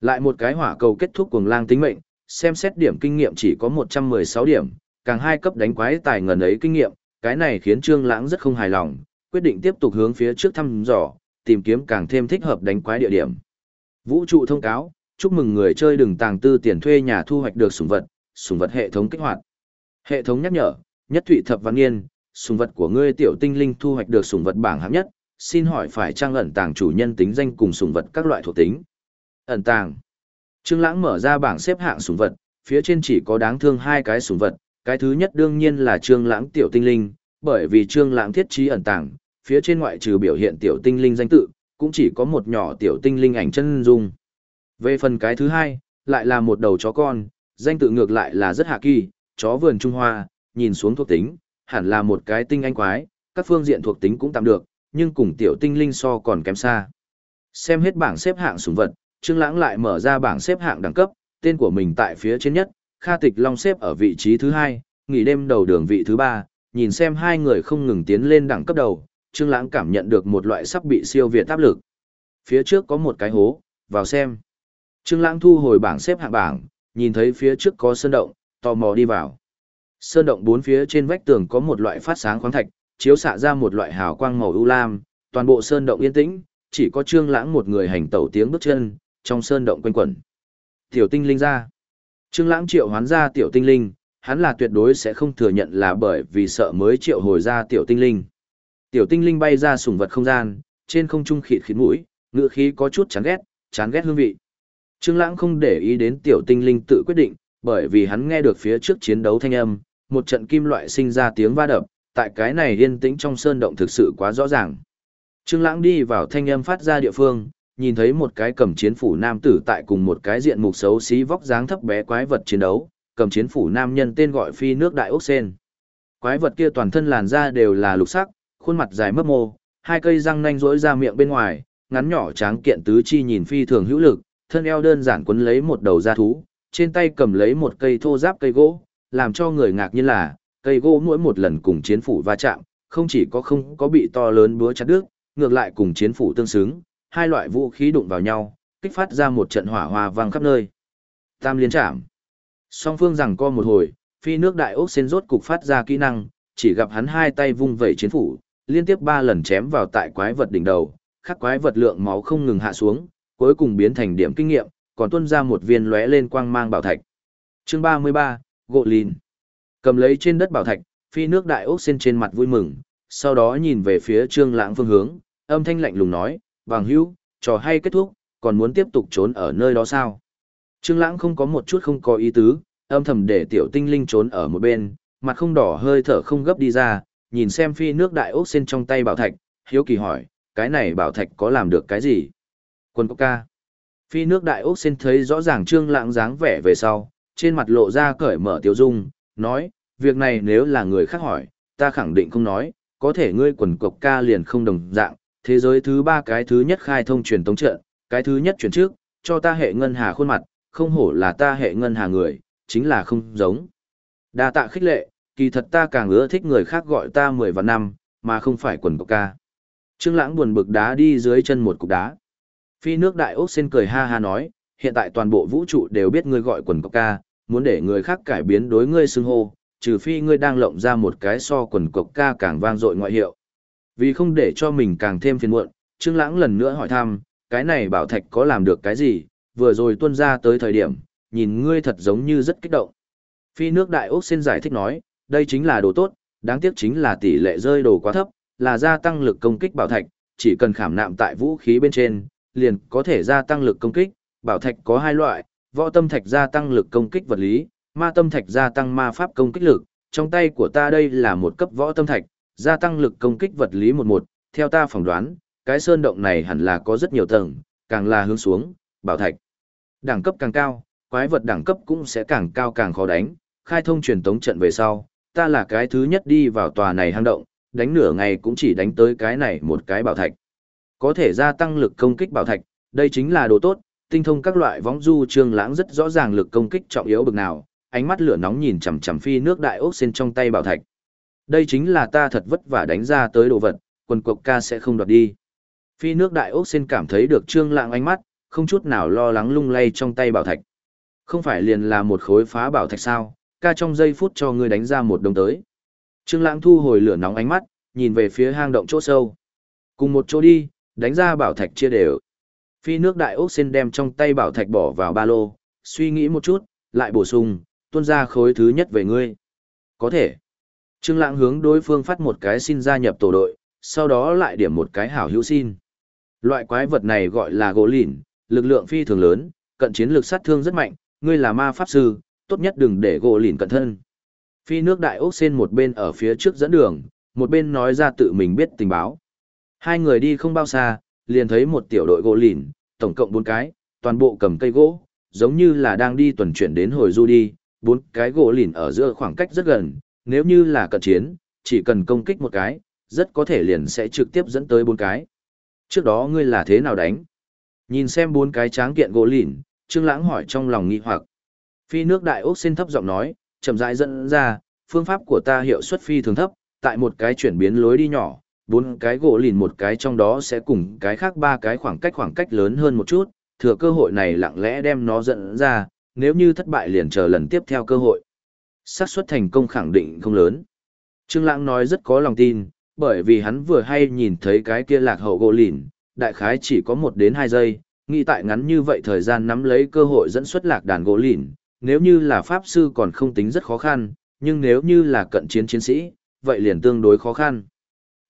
Lại một cái hỏa cầu kết thúc cuồng lang tính mệnh, xem xét điểm kinh nghiệm chỉ có 116 điểm, càng hai cấp đánh quái tài ngần ấy kinh nghiệm, cái này khiến Trương Lãng rất không hài lòng, quyết định tiếp tục hướng phía trước thăm dò, tìm kiếm càng thêm thích hợp đánh quái địa điểm. Vũ trụ thông cáo, chúc mừng người chơi đừng tàng tư tiền thuê nhà thu hoạch được sủng vật, sủng vật hệ thống kích hoạt. Hệ thống nhắc nhở, nhất thụy thập văn niên, sủng vật của ngươi tiểu tinh linh thu hoạch được sủng vật bảng hạng nhất, xin hỏi phải trang ẩn tàng chủ nhân tính danh cùng sủng vật các loại thuộc tính. Ẩn tàng. Trương Lãng mở ra bảng xếp hạng sủng vật, phía trên chỉ có đáng thương hai cái sủng vật, cái thứ nhất đương nhiên là Trương Lãng tiểu tinh linh, bởi vì Trương Lãng thiết trí ẩn tàng, phía trên ngoại trừ biểu hiện tiểu tinh linh danh tự, cũng chỉ có một nhỏ tiểu tinh linh ảnh chân dung. Về phần cái thứ hai, lại là một đầu chó con, danh tự ngược lại là rất hạ kỳ, chó vườn Trung Hoa, nhìn xuống thuộc tính, hẳn là một cái tinh anh quái, các phương diện thuộc tính cũng tạm được, nhưng cùng tiểu tinh linh so còn kém xa. Xem hết bảng xếp hạng sủng vật, Trương Lãng lại mở ra bảng xếp hạng đẳng cấp, tên của mình tại phía trên nhất, Kha Tịch Long xếp ở vị trí thứ hai, nghỉ đêm đầu đường vị thứ ba, nhìn xem hai người không ngừng tiến lên đẳng cấp đầu, Trương Lãng cảm nhận được một loại sắp bị siêu việt áp lực. Phía trước có một cái hố, vào xem. Trương Lãng thu hồi bảng xếp hạng bảng, nhìn thấy phía trước có sơn động, tò mò đi vào. Sơn động bốn phía trên vách tường có một loại phát sáng khoáng thạch, chiếu xạ ra một loại hào quang màu u lam, toàn bộ sơn động yên tĩnh, chỉ có Trương Lãng một người hành tẩu tiếng bước chân, trong sơn động quanh quẩn. Tiểu tinh linh ra. Trương Lãng triệu hoán ra tiểu tinh linh, hắn là tuyệt đối sẽ không thừa nhận là bởi vì sợ mới triệu hồi ra tiểu tinh linh. Tiểu tinh linh bay ra sùng vật không gian, trên không trung khịt khịt mũi, ngựa khí có chút chán ghét, chán ghét hương vị. Trương Lãng không để ý đến tiểu tinh linh tự quyết định, bởi vì hắn nghe được phía trước chiến đấu thanh âm, một trận kim loại sinh ra tiếng va đập, tại cái này yên tĩnh trong sơn động thực sự quá rõ ràng. Trương Lãng đi vào thanh âm phát ra địa phương, nhìn thấy một cái cầm chiến phủ nam tử tại cùng một cái diện mục xấu xí vóc dáng thấp bé quái vật chiến đấu, cầm chiến phủ nam nhân tên gọi phi nước đại ốc sen. Quái vật kia toàn thân làn da đều là lục sắc, khuôn mặt dài mấp mô, hai cây răng nanh rỗi ra miệng bên ngoài, ngắn nhỏ tráng kiện tứ chi nhìn phi thường hữu lực, thân eo đơn giản quấn lấy một đầu da thú, trên tay cầm lấy một cây thô giáp cây gỗ, làm cho người ngạc nhiên là, cây gỗ mỗi một lần cùng chiến phủ va chạm, không chỉ có không có bị to lớn búa chặt đứt, ngược lại cùng chiến phủ tương xứng, hai loại vũ khí đụng vào nhau, kích phát ra một trận hỏa hoa vang khắp nơi. Tam liên chạm. Song phương rằng co một hồi, phi nước đại ốc sen rốt cục phát ra kỹ năng, chỉ gặp hắn hai tay vung vẩy chiến phủ, liên tiếp ba lần chém vào tại quái vật đỉnh đầu, khắc quái vật lượng máu không ngừng hạ xuống, cuối cùng biến thành điểm kinh nghiệm, còn tuôn ra một viên lóe lên quang mang bảo thạch. Chương 33, Gộ Lìn. Cầm lấy trên đất bảo thạch, phi nước đại ốc xin trên mặt vui mừng, sau đó nhìn về phía Trương Lãng phương hướng, âm thanh lạnh lùng nói, "Vàng Hữu, trò hay kết thúc, còn muốn tiếp tục trốn ở nơi đó sao?" Trương Lãng không có một chút không có ý tứ, âm thầm để tiểu tinh linh trốn ở một bên, mặt không đỏ hơi thở không gấp đi ra, nhìn xem phi nước đại ốc xin trong tay bảo thạch, hiếu kỳ hỏi, cái này bảo thạch có làm được cái gì? Quân quốc ca. Phi nước đại ốc xin thấy rõ ràng trương lãng dáng vẻ về sau, trên mặt lộ ra cởi mở tiêu dung, nói, việc này nếu là người khác hỏi, ta khẳng định không nói, có thể ngươi quần cộc ca liền không đồng dạng, thế giới thứ ba cái thứ nhất khai thông truyền tống trận, cái thứ nhất chuyển trước, cho ta hệ ngân hà khuôn mặt, không hổ là ta hệ ngân hà người, chính là không giống. Đa tạ khích lệ, kỳ thật ta càng ưa thích người khác gọi ta mười và năm, mà không phải quần cộc ca. Trương Lãng buồn bực đá đi dưới chân một cục đá. Phi nước đại ốc sen cười ha ha nói, hiện tại toàn bộ vũ trụ đều biết ngươi gọi quần cộc ca, muốn để người khác cải biến đối ngươi xưng hô, trừ phi ngươi đang lộng ra một cái so quần cộc ca càng vang dội ngoại hiệu. Vì không để cho mình càng thêm phiền muộn, Trương Lãng lần nữa hỏi thăm, cái này bảo thạch có làm được cái gì, vừa rồi tuân ra tới thời điểm, nhìn ngươi thật giống như rất kích động. Phi nước đại ốc xin giải thích nói, đây chính là đồ tốt, đáng tiếc chính là tỷ lệ rơi đồ quá thấp, là gia tăng lực công kích bảo thạch, chỉ cần khảm nạm tại vũ khí bên trên, liền có thể gia tăng lực công kích. Bảo thạch có hai loại, võ tâm thạch gia tăng lực công kích vật lý, ma tâm thạch gia tăng ma pháp công kích lực, trong tay của ta đây là một cấp võ tâm thạch, gia tăng lực công kích vật lý một một, theo ta phỏng đoán, cái sơn động này hẳn là có rất nhiều tầng, càng là hướng xuống, bảo thạch. Đẳng cấp càng cao, quái vật đẳng cấp cũng sẽ càng cao càng khó đánh, khai thông truyền tống trận về sau, ta là cái thứ nhất đi vào tòa này hang động, đánh nửa ngày cũng chỉ đánh tới cái này một cái bảo thạch. Có thể gia tăng lực công kích bảo thạch, đây chính là đồ tốt, tinh thông các loại võng du trương lãng rất rõ ràng lực công kích trọng yếu bực nào, ánh mắt lửa nóng nhìn chằm chằm phi nước đại ốc sen trong tay bảo thạch. Đây chính là ta thật vất vả đánh ra tới đồ vật, quần cục ca sẽ không đoạt đi. Phi nước đại ốc sen cảm thấy được trương lãng ánh mắt, không chút nào lo lắng lung lay trong tay bảo thạch. Không phải liền là một khối phá bảo thạch sao, ca trong giây phút cho ngươi đánh ra một đồng tới. Trương lãng thu hồi lửa nóng ánh mắt, nhìn về phía hang động chỗ sâu. Cùng một chỗ đi, đánh ra bảo thạch chia đều. Phi nước đại ốc sen đem trong tay bảo thạch bỏ vào ba lô, suy nghĩ một chút, lại bổ sung, tuôn ra khối thứ nhất về ngươi. Có thể. Trương Lãng hướng đối phương phát một cái xin gia nhập tổ đội, sau đó lại điểm một cái hảo hữu xin. Loại quái vật này gọi là gỗ lìn, lực lượng phi thường lớn, cận chiến lực sát thương rất mạnh, ngươi là ma pháp sư, tốt nhất đừng để gỗ lìn cận thân. Phi nước đại ốc sen một bên ở phía trước dẫn đường, một bên nói ra tự mình biết tình báo. Hai người đi không bao xa, liền thấy một tiểu đội gỗ lìn, tổng cộng bốn cái, toàn bộ cầm cây gỗ, giống như là đang đi tuần chuyển đến hồi du đi, bốn cái gỗ lìn ở giữa khoảng cách rất gần, nếu như là cận chiến, chỉ cần công kích một cái, rất có thể liền sẽ trực tiếp dẫn tới bốn cái. Trước đó ngươi là thế nào đánh? Nhìn xem bốn cái tráng kiện gỗ lìn, Trương Lãng hỏi trong lòng nghi hoặc. Phi nước đại ốc xin thấp giọng nói, chậm rãi dẫn ra, phương pháp của ta hiệu suất phi thường thấp, tại một cái chuyển biến lối đi nhỏ, bốn cái gỗ lìn một cái trong đó sẽ cùng cái khác ba cái khoảng cách khoảng cách lớn hơn một chút, thừa cơ hội này lặng lẽ đem nó dẫn ra, nếu như thất bại liền chờ lần tiếp theo cơ hội. xác suất thành công khẳng định không lớn. Trương Lãng nói rất có lòng tin, bởi vì hắn vừa hay nhìn thấy cái kia lạc hậu gỗ lìn, đại khái chỉ có một đến hai giây, nghĩ tại ngắn như vậy thời gian nắm lấy cơ hội dẫn xuất lạc đàn gỗ lìn, nếu như là pháp sư còn không tính rất khó khăn, nhưng nếu như là cận chiến chiến sĩ, vậy liền tương đối khó khăn.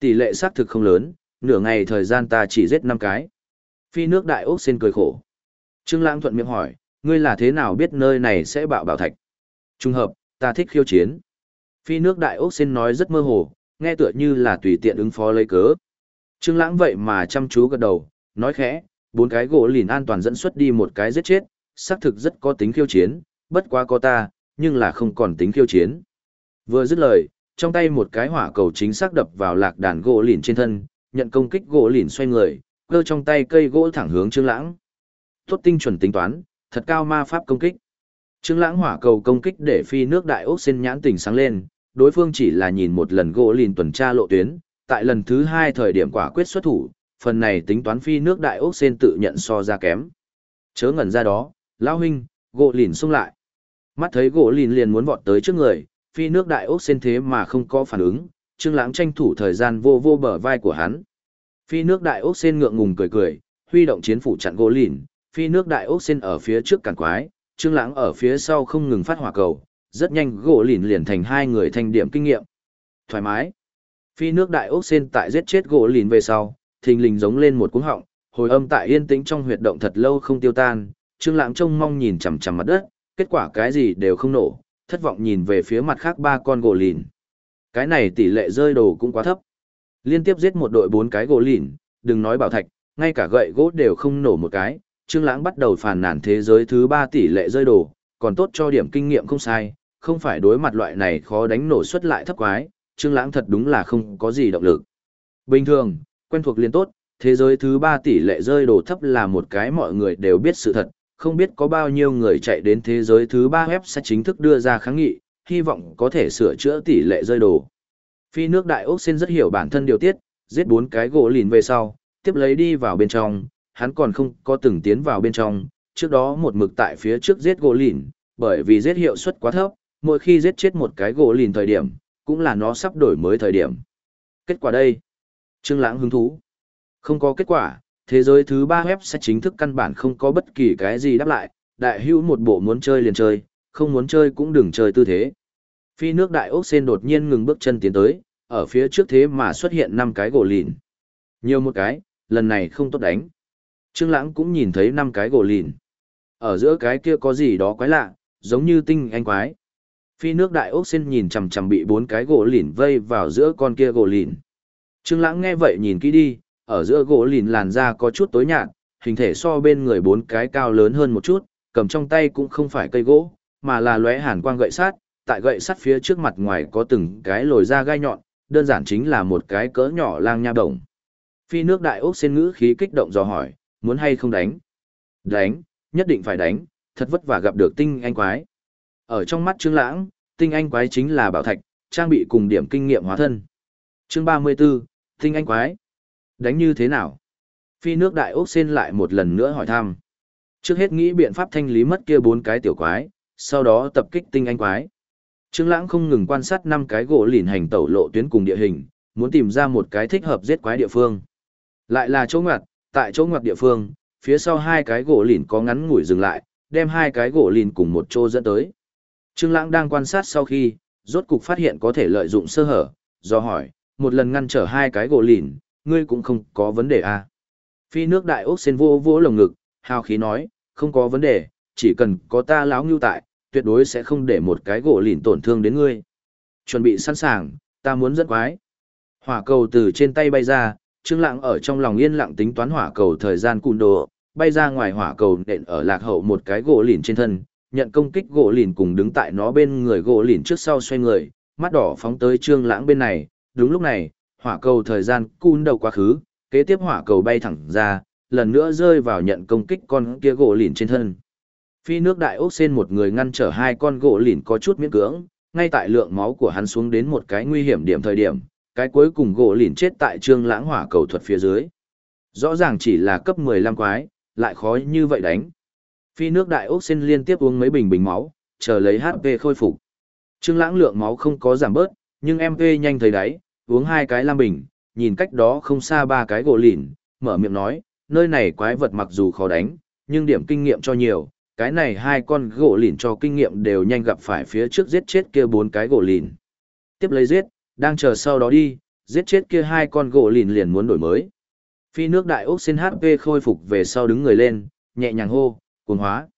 Tỷ lệ xác thực không lớn, nửa ngày thời gian ta chỉ giết năm cái. Phi nước đại ốc xin cười khổ. Trương Lãng thuận miệng hỏi, ngươi là thế nào biết nơi này sẽ bạo bảo thạch? Trung hợp, ta thích khiêu chiến. Phi nước đại ốc xin nói rất mơ hồ, nghe tựa như là tùy tiện ứng phó lấy cớ. Trương Lãng vậy mà chăm chú gật đầu, nói khẽ, bốn cái gỗ lìn an toàn dẫn xuất đi một cái giết chết, xác thực rất có tính khiêu chiến, bất quá có ta, nhưng là không còn tính khiêu chiến. Vừa dứt lời, trong tay một cái hỏa cầu chính xác đập vào lạc đàn gỗ lìn trên thân, nhận công kích gỗ lìn xoay người, cơ trong tay cây gỗ thẳng hướng Trương Lãng. Tốt tinh chuẩn tính toán, thật cao ma pháp công kích. Trương Lãng hỏa cầu công kích để phi nước đại ốc sen nhãn tỉnh sáng lên, đối phương chỉ là nhìn một lần gỗ lìn tuần tra lộ tuyến, tại lần thứ hai thời điểm quả quyết xuất thủ, phần này tính toán phi nước đại ốc sen tự nhận so ra kém. Chớ ngẩn ra đó, lão huynh, gỗ lìn xung lại. Mắt thấy gỗ lìn liền muốn vọt tới trước người, phi nước đại ốc sen thế mà không có phản ứng, Trương Lãng tranh thủ thời gian vô vô bờ vai của hắn. Phi nước đại ốc sen ngượng ngùng cười cười, huy động chiến phủ chặn gỗ lìn, phi nước đại ốc sen ở phía trước cản quái, Trương Lãng ở phía sau không ngừng phát hỏa cầu, rất nhanh gỗ lìn liền thành hai người thành điểm kinh nghiệm. Thoải mái. Phi nước đại ốc sen tại giết chết gỗ lìn về sau, thình lình giống lên một cuống họng, hồi âm tại yên tĩnh trong huyệt động thật lâu không tiêu tan, Trương Lãng trông mong nhìn chằm chằm mặt đất, kết quả cái gì đều không nổ, thất vọng nhìn về phía mặt khác ba con gỗ lìn. Cái này tỷ lệ rơi đồ cũng quá thấp. Liên tiếp giết một đội bốn cái gỗ lìn, đừng nói bảo thạch, ngay cả gậy gỗ đều không nổ một cái, Trương Lãng bắt đầu phàn nàn thế giới thứ ba tỷ lệ rơi đồ, còn tốt cho điểm kinh nghiệm không sai, không phải đối mặt loại này khó đánh nổ xuất lại thấp quái, Trương Lãng thật đúng là không có gì động lực. Bình thường, quen thuộc liên tốt, thế giới thứ ba tỷ lệ rơi đồ thấp là một cái mọi người đều biết sự thật, không biết có bao nhiêu người chạy đến thế giới thứ ba web sẽ chính thức đưa ra kháng nghị, hy vọng có thể sửa chữa tỷ lệ rơi đồ. Phi nước đại ốc xin rất hiểu bản thân điều tiết, giết bốn cái gỗ lìn về sau, tiếp lấy đi vào bên trong, hắn còn không có từng tiến vào bên trong, trước đó một mực tại phía trước giết gỗ lìn, bởi vì giết hiệu suất quá thấp, mỗi khi giết chết một cái gỗ lìn thời điểm, cũng là nó sắp đổi mới thời điểm. Kết quả đây, Trương Lãng hứng thú. Không có kết quả, thế giới thứ ba web sẽ chính thức căn bản không có bất kỳ cái gì đáp lại, đại hữu một bộ muốn chơi liền chơi, không muốn chơi cũng đừng chơi tư thế. Phi nước đại ốc sen đột nhiên ngừng bước chân tiến tới, ở phía trước thế mà xuất hiện năm cái gỗ lìn. Nhiều một cái, lần này không tốt đánh. Trương Lãng cũng nhìn thấy năm cái gỗ lìn. Ở giữa cái kia có gì đó quái lạ, giống như tinh anh quái. Phi nước đại ốc xin nhìn chằm chằm bị bốn cái gỗ lìn vây vào giữa con kia gỗ lìn. Trương Lãng nghe vậy nhìn kỹ đi, ở giữa gỗ lìn làn da có chút tối nhạt, hình thể so bên người bốn cái cao lớn hơn một chút, cầm trong tay cũng không phải cây gỗ, mà là lóe hàn quang gậy sắt, tại gậy sắt phía trước mặt ngoài có từng cái lồi da gai nhọn, đơn giản chính là một cái cỡ nhỏ lang nha đồng. Phi nước đại ốc xin ngữ khí kích động dò hỏi, muốn hay không đánh? Đánh, nhất định phải đánh, thật vất vả gặp được tinh anh quái. Ở trong mắt Trương Lãng, tinh anh quái chính là bảo thạch, trang bị cùng điểm kinh nghiệm hóa thân. Chương 34, tinh anh quái. Đánh như thế nào? Phi nước đại ốc xin lại một lần nữa hỏi thăm. Trước hết nghĩ biện pháp thanh lý mất kia bốn cái tiểu quái, sau đó tập kích tinh anh quái. Trương Lãng không ngừng quan sát năm cái gỗ lìn hành tẩu lộ tuyến cùng địa hình, muốn tìm ra một cái thích hợp giết quái địa phương. Lại là chỗ ngoặt, tại chỗ ngoặt địa phương, phía sau hai cái gỗ lìn có ngắn ngủi dừng lại, đem hai cái gỗ lìn cùng một chỗ dẫn tới. Trương Lãng đang quan sát sau khi, rốt cục phát hiện có thể lợi dụng sơ hở, do hỏi, một lần ngăn trở hai cái gỗ lìn, ngươi cũng không có vấn đề à. Phi nước đại ốc sen vô vô lồng ngực, hào khí nói, không có vấn đề, chỉ cần có ta láo ngưu tại, tuyệt đối sẽ không để một cái gỗ lìn tổn thương đến ngươi. Chuẩn bị sẵn sàng, ta muốn dẫn quái. Hỏa cầu từ trên tay bay ra, Trương Lãng ở trong lòng yên lặng tính toán hỏa cầu thời gian cùn đồ, bay ra ngoài hỏa cầu nện ở lạc hậu một cái gỗ lìn trên thân, nhận công kích gỗ lìn cùng đứng tại nó bên người gỗ lìn trước sau xoay người, mắt đỏ phóng tới Trương Lãng bên này, đúng lúc này, hỏa cầu thời gian cun đầu quá khứ, kế tiếp hỏa cầu bay thẳng ra, lần nữa rơi vào nhận công kích con kia gỗ lìn trên thân. Phi nước đại ốc sen một người ngăn trở hai con gỗ lìn có chút miễn cưỡng, ngay tại lượng máu của hắn xuống đến một cái nguy hiểm điểm thời điểm, cái cuối cùng gỗ lìn chết tại trương lãng hỏa cầu thuật phía dưới. Rõ ràng chỉ là cấp 15 quái, lại khó như vậy đánh. Phi nước đại ốc sen liên tiếp uống mấy bình bình máu, chờ lấy HP khôi phục. Trương lãng lượng máu không có giảm bớt, nhưng MP nhanh thấy đấy uống hai cái lam bình, nhìn cách đó không xa ba cái gỗ lìn, mở miệng nói, nơi này quái vật mặc dù khó đánh, nhưng điểm kinh nghiệm cho nhiều, cái này hai con gỗ lìn cho kinh nghiệm đều nhanh gặp phải phía trước giết chết kia bốn cái gỗ lìn. Tiếp lấy giết, đang chờ sau đó đi, giết chết kia hai con gỗ lìn liền muốn đổi mới. Phi nước đại ốc xin HP khôi phục về sau đứng người lên, nhẹ nhàng hô, cuồng hóa.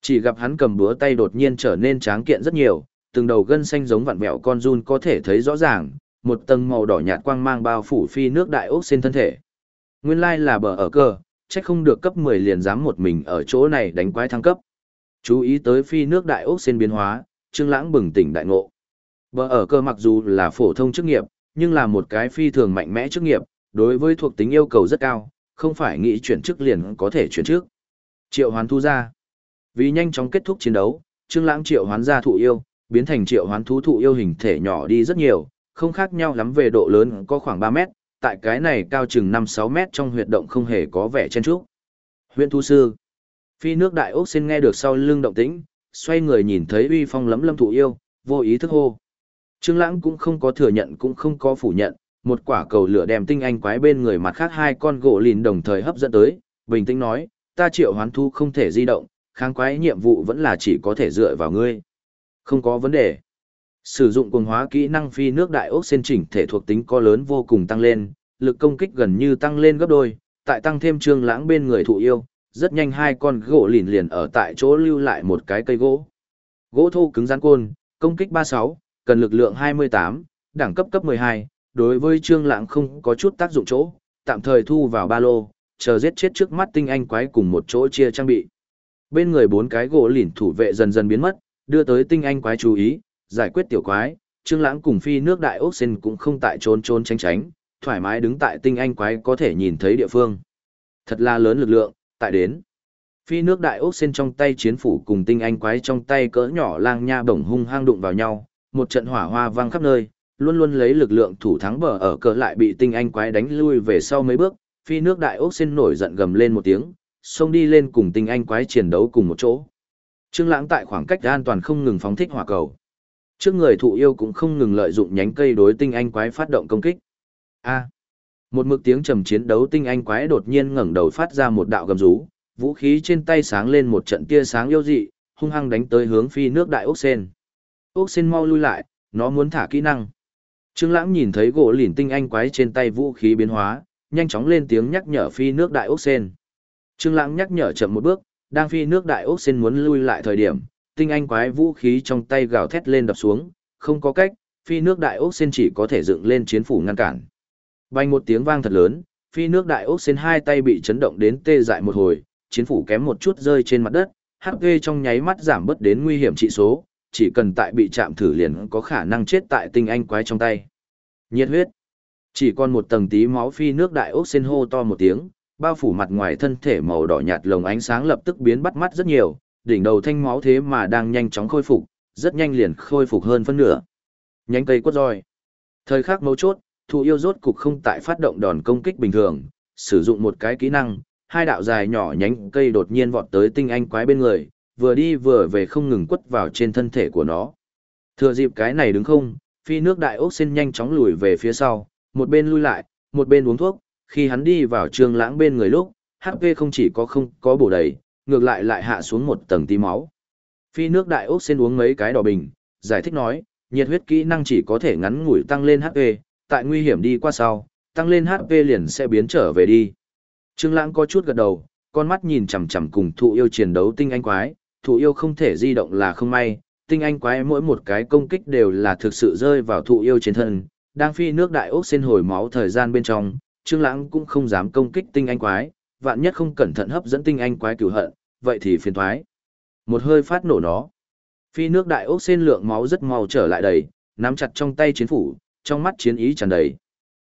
Chỉ gặp hắn cầm búa tay đột nhiên trở nên tráng kiện rất nhiều, từng đầu gân xanh giống vặn vẹo con run có thể thấy rõ ràng, một tầng màu đỏ nhạt quang mang bao phủ phi nước đại ốc xin thân thể. Nguyên lai là bờ ở cơ, chắc không được cấp 10 liền dám một mình ở chỗ này đánh quái thăng cấp. Chú ý tới phi nước đại ốc xin biến hóa, Trương Lãng bừng tỉnh đại ngộ. Bờ ở cơ mặc dù là phổ thông chức nghiệp, nhưng là một cái phi thường mạnh mẽ chức nghiệp, đối với thuộc tính yêu cầu rất cao, không phải nghĩ chuyển chức liền có thể chuyển trước. Triệu hoán thu ra. Vì nhanh chóng kết thúc chiến đấu, Trương Lãng triệu hoán ra thụ yêu, biến thành triệu hoán thú thụ yêu hình thể nhỏ đi rất nhiều, không khác nhau lắm về độ lớn có khoảng 3 mét, tại cái này cao chừng 5-6 mét trong huyệt động không hề có vẻ chen trúc. Huyện thu sư. Phi nước đại ốc xin nghe được sau lưng động tĩnh, xoay người nhìn thấy uy phong lấm lâm thụ yêu, vô ý thức hô. Trương Lãng cũng không có thừa nhận cũng không có phủ nhận, một quả cầu lửa đem tinh anh quái bên người mặt khác hai con gỗ lìn đồng thời hấp dẫn tới, bình tĩnh nói, ta triệu hoán thu không thể di động, kháng quái nhiệm vụ vẫn là chỉ có thể dựa vào ngươi. Không có vấn đề. Sử dụng cuồng hóa kỹ năng phi nước đại ốc sen chỉnh thể thuộc tính có lớn vô cùng tăng lên, lực công kích gần như tăng lên gấp đôi, tại tăng thêm trương lãng bên người thụ yêu, rất nhanh hai con gỗ lìn liền ở tại chỗ lưu lại một cái cây gỗ. Gỗ thô cứng rắn côn, công kích 36, cần lực lượng 28, đẳng cấp cấp 12, đối với trương lãng không có chút tác dụng chỗ, tạm thời thu vào ba lô, chờ giết chết trước mắt tinh anh quái cùng một chỗ chia trang bị. Bên người bốn cái gỗ lìn thủ vệ dần dần biến mất, đưa tới tinh anh quái chú ý, giải quyết tiểu quái, Trương Lãng cùng phi nước đại ốc sen cũng không tại trốn trốn tránh tránh, thoải mái đứng tại tinh anh quái có thể nhìn thấy địa phương. Thật là lớn lực lượng, tại đến. Phi nước đại ốc sen trong tay chiến phủ cùng tinh anh quái trong tay cỡ nhỏ lang nha bổng hung hăng đụng vào nhau, một trận hỏa hoa vang khắp nơi, luôn luôn lấy lực lượng thủ thắng bờ ở cỡ lại bị tinh anh quái đánh lui về sau mấy bước, phi nước đại ốc sen nổi giận gầm lên một tiếng, xông đi lên cùng tinh anh quái chiến đấu cùng một chỗ. Trương Lãng tại khoảng cách an toàn không ngừng phóng thích hỏa cầu trước người thụ yêu cũng không ngừng lợi dụng nhánh cây đối tinh anh quái phát động công kích. A. một mực tiếng trầm chiến đấu tinh anh quái đột nhiên ngẩng đầu phát ra một đạo gầm rú, vũ khí trên tay sáng lên một trận tia sáng yêu dị, hung hăng đánh tới hướng phi nước đại ốc sen. Ốc sen mau lui lại, nó muốn thả kỹ năng. Trương Lãng nhìn thấy gỗ lìn tinh anh quái trên tay vũ khí biến hóa, nhanh chóng lên tiếng nhắc nhở phi nước đại ốc sen. Trương Lãng nhắc nhở chậm một bước, Đang phi nước đại ốc sen muốn lui lại thời điểm, tinh anh quái vũ khí trong tay gào thét lên đập xuống, không có cách, phi nước đại ốc sen chỉ có thể dựng lên chiến phủ ngăn cản. Bay một tiếng vang thật lớn, phi nước đại ốc sen hai tay bị chấn động đến tê dại một hồi, chiến phủ kém một chút rơi trên mặt đất, HP trong nháy mắt giảm bớt đến nguy hiểm trị số, chỉ cần tại bị chạm thử liền có khả năng chết tại tinh anh quái trong tay. Nhiệt huyết. Chỉ còn một tầng tí máu phi nước đại ốc sen hô to một tiếng, bao phủ mặt ngoài thân thể màu đỏ nhạt lồng ánh sáng lập tức biến bắt mắt rất nhiều, đỉnh đầu thanh máu thế mà đang nhanh chóng khôi phục, rất nhanh liền khôi phục hơn phân nửa. Nhánh cây quất roi. Thời khắc mấu chốt, thụ yêu rốt cục không tại phát động đòn công kích bình thường, sử dụng một cái kỹ năng, hai đạo dài nhỏ nhánh cây đột nhiên vọt tới tinh anh quái bên người, vừa đi vừa về không ngừng quất vào trên thân thể của nó. Thừa dịp cái này đứng không, phi nước đại ốc xin nhanh chóng lùi về phía sau, một bên lui lại, một bên uống thuốc, khi hắn đi vào trường lãng bên người lúc, HP không chỉ có không có bổ đầy, ngược lại lại hạ xuống một tầng tí máu. Phi nước đại ốc xin uống mấy cái đỏ bình, giải thích nói, nhiệt huyết kỹ năng chỉ có thể ngắn ngủi tăng lên HP, tại nguy hiểm đi qua sau, tăng lên HP liền sẽ biến trở về đi. Trương Lãng có chút gật đầu, con mắt nhìn chằm chằm cùng thụ yêu chiến đấu tinh anh quái, thụ yêu không thể di động là không may, tinh anh quái mỗi một cái công kích đều là thực sự rơi vào thụ yêu trên thân, đang phi nước đại ốc xin hồi máu thời gian bên trong, Trương Lãng cũng không dám công kích tinh anh quái, vạn nhất không cẩn thận hấp dẫn tinh anh quái cửu hận, vậy thì phiền thoái Một hơi phát nổ nó. Phi nước đại ốc xên lượng máu rất mau trở lại đầy, nắm chặt trong tay chiến phủ, trong mắt chiến ý tràn đầy.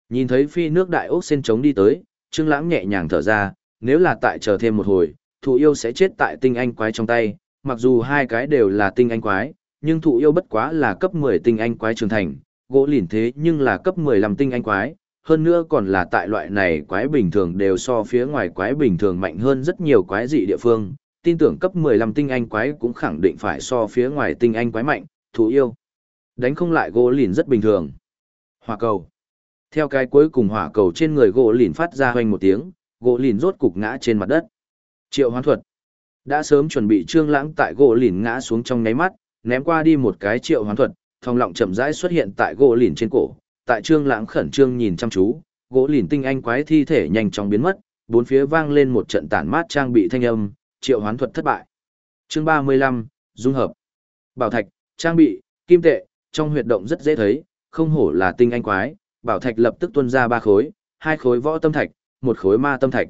Nhìn thấy phi nước đại ốc xên chống đi tới, Trương Lãng nhẹ nhàng thở ra, nếu là tại chờ thêm một hồi, thụ yêu sẽ chết tại tinh anh quái trong tay, mặc dù hai cái đều là tinh anh quái, nhưng thụ yêu bất quá là cấp 10 tinh anh quái trưởng thành, gỗ lìn thế nhưng là cấp 15 tinh anh quái, hơn nữa còn là tại loại này quái bình thường đều so phía ngoài quái bình thường mạnh hơn rất nhiều quái dị địa phương, tin tưởng cấp 15 tinh anh quái cũng khẳng định phải so phía ngoài tinh anh quái mạnh, thú yêu. Đánh không lại gỗ lìn rất bình thường. Hỏa cầu. Theo cái cuối cùng hỏa cầu trên người gỗ lìn phát ra hoành một tiếng, gỗ lìn rốt cục ngã trên mặt đất. Triệu hoán thuật. Đã sớm chuẩn bị trương lãng tại gỗ lìn ngã xuống trong nháy mắt, ném qua đi một cái triệu hoán thuật, thong lọng chậm rãi xuất hiện tại gỗ lìn trên cổ. Tại trương lãng khẩn trương nhìn chăm chú, gỗ lìn tinh anh quái thi thể nhanh chóng biến mất, bốn phía vang lên một trận tản mát trang bị thanh âm, triệu hoán thuật thất bại. Chương 35, dung hợp. Bảo thạch, trang bị, kim tệ, trong huyệt động rất dễ thấy, không hổ là tinh anh quái, bảo thạch lập tức tuôn ra ba khối, hai khối võ tâm thạch, một khối ma tâm thạch.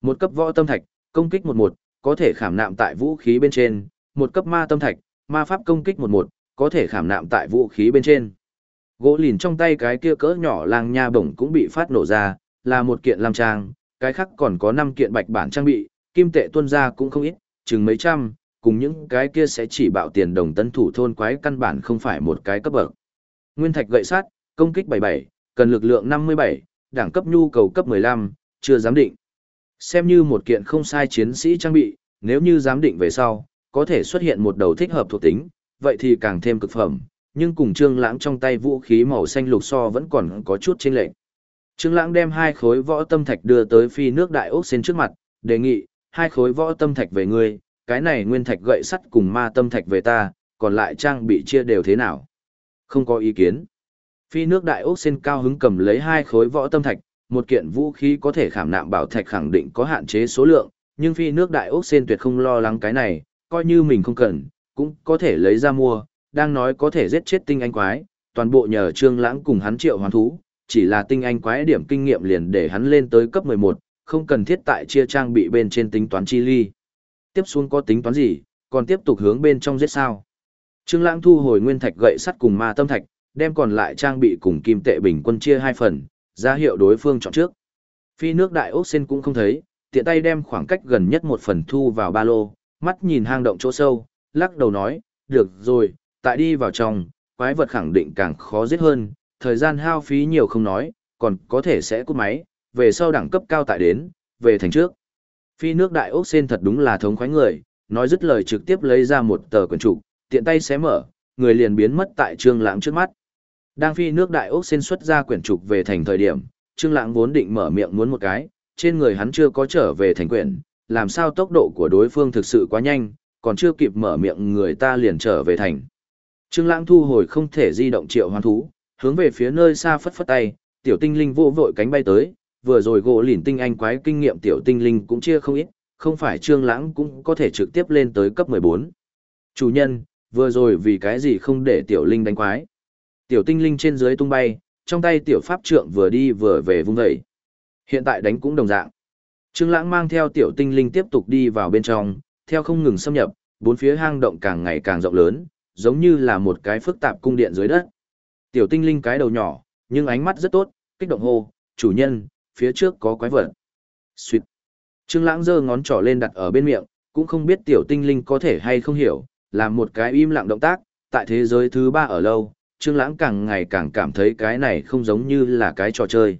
Một cấp võ tâm thạch, công kích một một, có thể khảm nạm tại vũ khí bên trên, một cấp ma tâm thạch, ma pháp công kích một một, có thể khảm nạm tại vũ khí bên trên. Gỗ lìn trong tay cái kia cỡ nhỏ lang nha bổng cũng bị phát nổ ra, là một kiện lam trang, cái khác còn có 5 kiện bạch bản trang bị, kim tệ tuân ra cũng không ít, chừng mấy trăm, cùng những cái kia sẽ chỉ bạo tiền đồng tân thủ thôn quái căn bản không phải một cái cấp bậc. Nguyên thạch gậy sắt, công kích 77, cần lực lượng 57, đẳng cấp nhu cầu cấp 15, chưa giám định. Xem như một kiện không sai chiến sĩ trang bị, nếu như giám định về sau, có thể xuất hiện một đầu thích hợp thuộc tính, vậy thì càng thêm cực phẩm, nhưng cùng Trương Lãng trong tay vũ khí màu xanh lục so vẫn còn có chút chênh lệch. Trương Lãng đem hai khối võ tâm thạch đưa tới phi nước đại ốc sen trước mặt, đề nghị, hai khối võ tâm thạch về ngươi, cái này nguyên thạch gậy sắt cùng ma tâm thạch về ta, còn lại trang bị chia đều thế nào? Không có ý kiến. Phi nước đại ốc sen cao hứng cầm lấy hai khối võ tâm thạch, một kiện vũ khí có thể khảm nạm bảo thạch khẳng định có hạn chế số lượng, nhưng phi nước đại ốc sen tuyệt không lo lắng cái này, coi như mình không cần, cũng có thể lấy ra mua, đang nói có thể giết chết tinh anh quái, toàn bộ nhờ trương lãng cùng hắn triệu hoán thú, chỉ là tinh anh quái điểm kinh nghiệm liền để hắn lên tới cấp 11, không cần thiết tại chia trang bị bên trên tính toán chi ly. Tiếp xuống có tính toán gì, còn tiếp tục hướng bên trong giết sao. Trương lãng thu hồi nguyên thạch gậy sắt cùng ma tâm thạch, đem còn lại trang bị cùng kim tệ bình quân chia hai phần, ra hiệu đối phương chọn trước. Phi nước đại ốc sen cũng không thấy, tiện tay đem khoảng cách gần nhất một phần thu vào ba lô, mắt nhìn hang động chỗ sâu, lắc đầu nói, được rồi, tại đi vào trong, quái vật khẳng định càng khó giết hơn, thời gian hao phí nhiều không nói, còn có thể sẽ cút máy, về sau đẳng cấp cao tại đến, về thành trước. Phi nước đại ốc sen thật đúng là thống khoái người, nói dứt lời trực tiếp lấy ra một tờ quyển trục, tiện tay xé mở, người liền biến mất tại trương lãng trước mắt. Đang phi nước đại ốc sen xuất ra quyển trục về thành thời điểm, trương lãng vốn định mở miệng muốn một cái, trên người hắn chưa có trở về thành quyển, làm sao tốc độ của đối phương thực sự quá nhanh, còn chưa kịp mở miệng người ta liền trở về thành. Trương lãng thu hồi không thể di động triệu hoán thú, hướng về phía nơi xa phất phất tay, tiểu tinh linh vô vội cánh bay tới, vừa rồi gỗ lỉnh tinh anh quái kinh nghiệm tiểu tinh linh cũng chia không ít, không phải Trương Lãng cũng có thể trực tiếp lên tới cấp 14. Chủ nhân, vừa rồi vì cái gì không để tiểu linh đánh quái? Tiểu tinh linh trên dưới tung bay, trong tay tiểu pháp trượng vừa đi vừa về vung dậy. Hiện tại đánh cũng đồng dạng. Trương Lãng mang theo tiểu tinh linh tiếp tục đi vào bên trong, theo không ngừng xâm nhập, bốn phía hang động càng ngày càng rộng lớn, giống như là một cái phức tạp cung điện dưới đất. Tiểu tinh linh cái đầu nhỏ, nhưng ánh mắt rất tốt, kích động hô, chủ nhân, phía trước có quái vật. Xuyệt. Trương Lãng giơ ngón trỏ lên đặt ở bên miệng, cũng không biết tiểu tinh linh có thể hay không hiểu, làm một cái im lặng động tác, tại thế giới thứ ba ở lâu, Trương Lãng càng ngày càng cảm thấy cái này không giống như là cái trò chơi.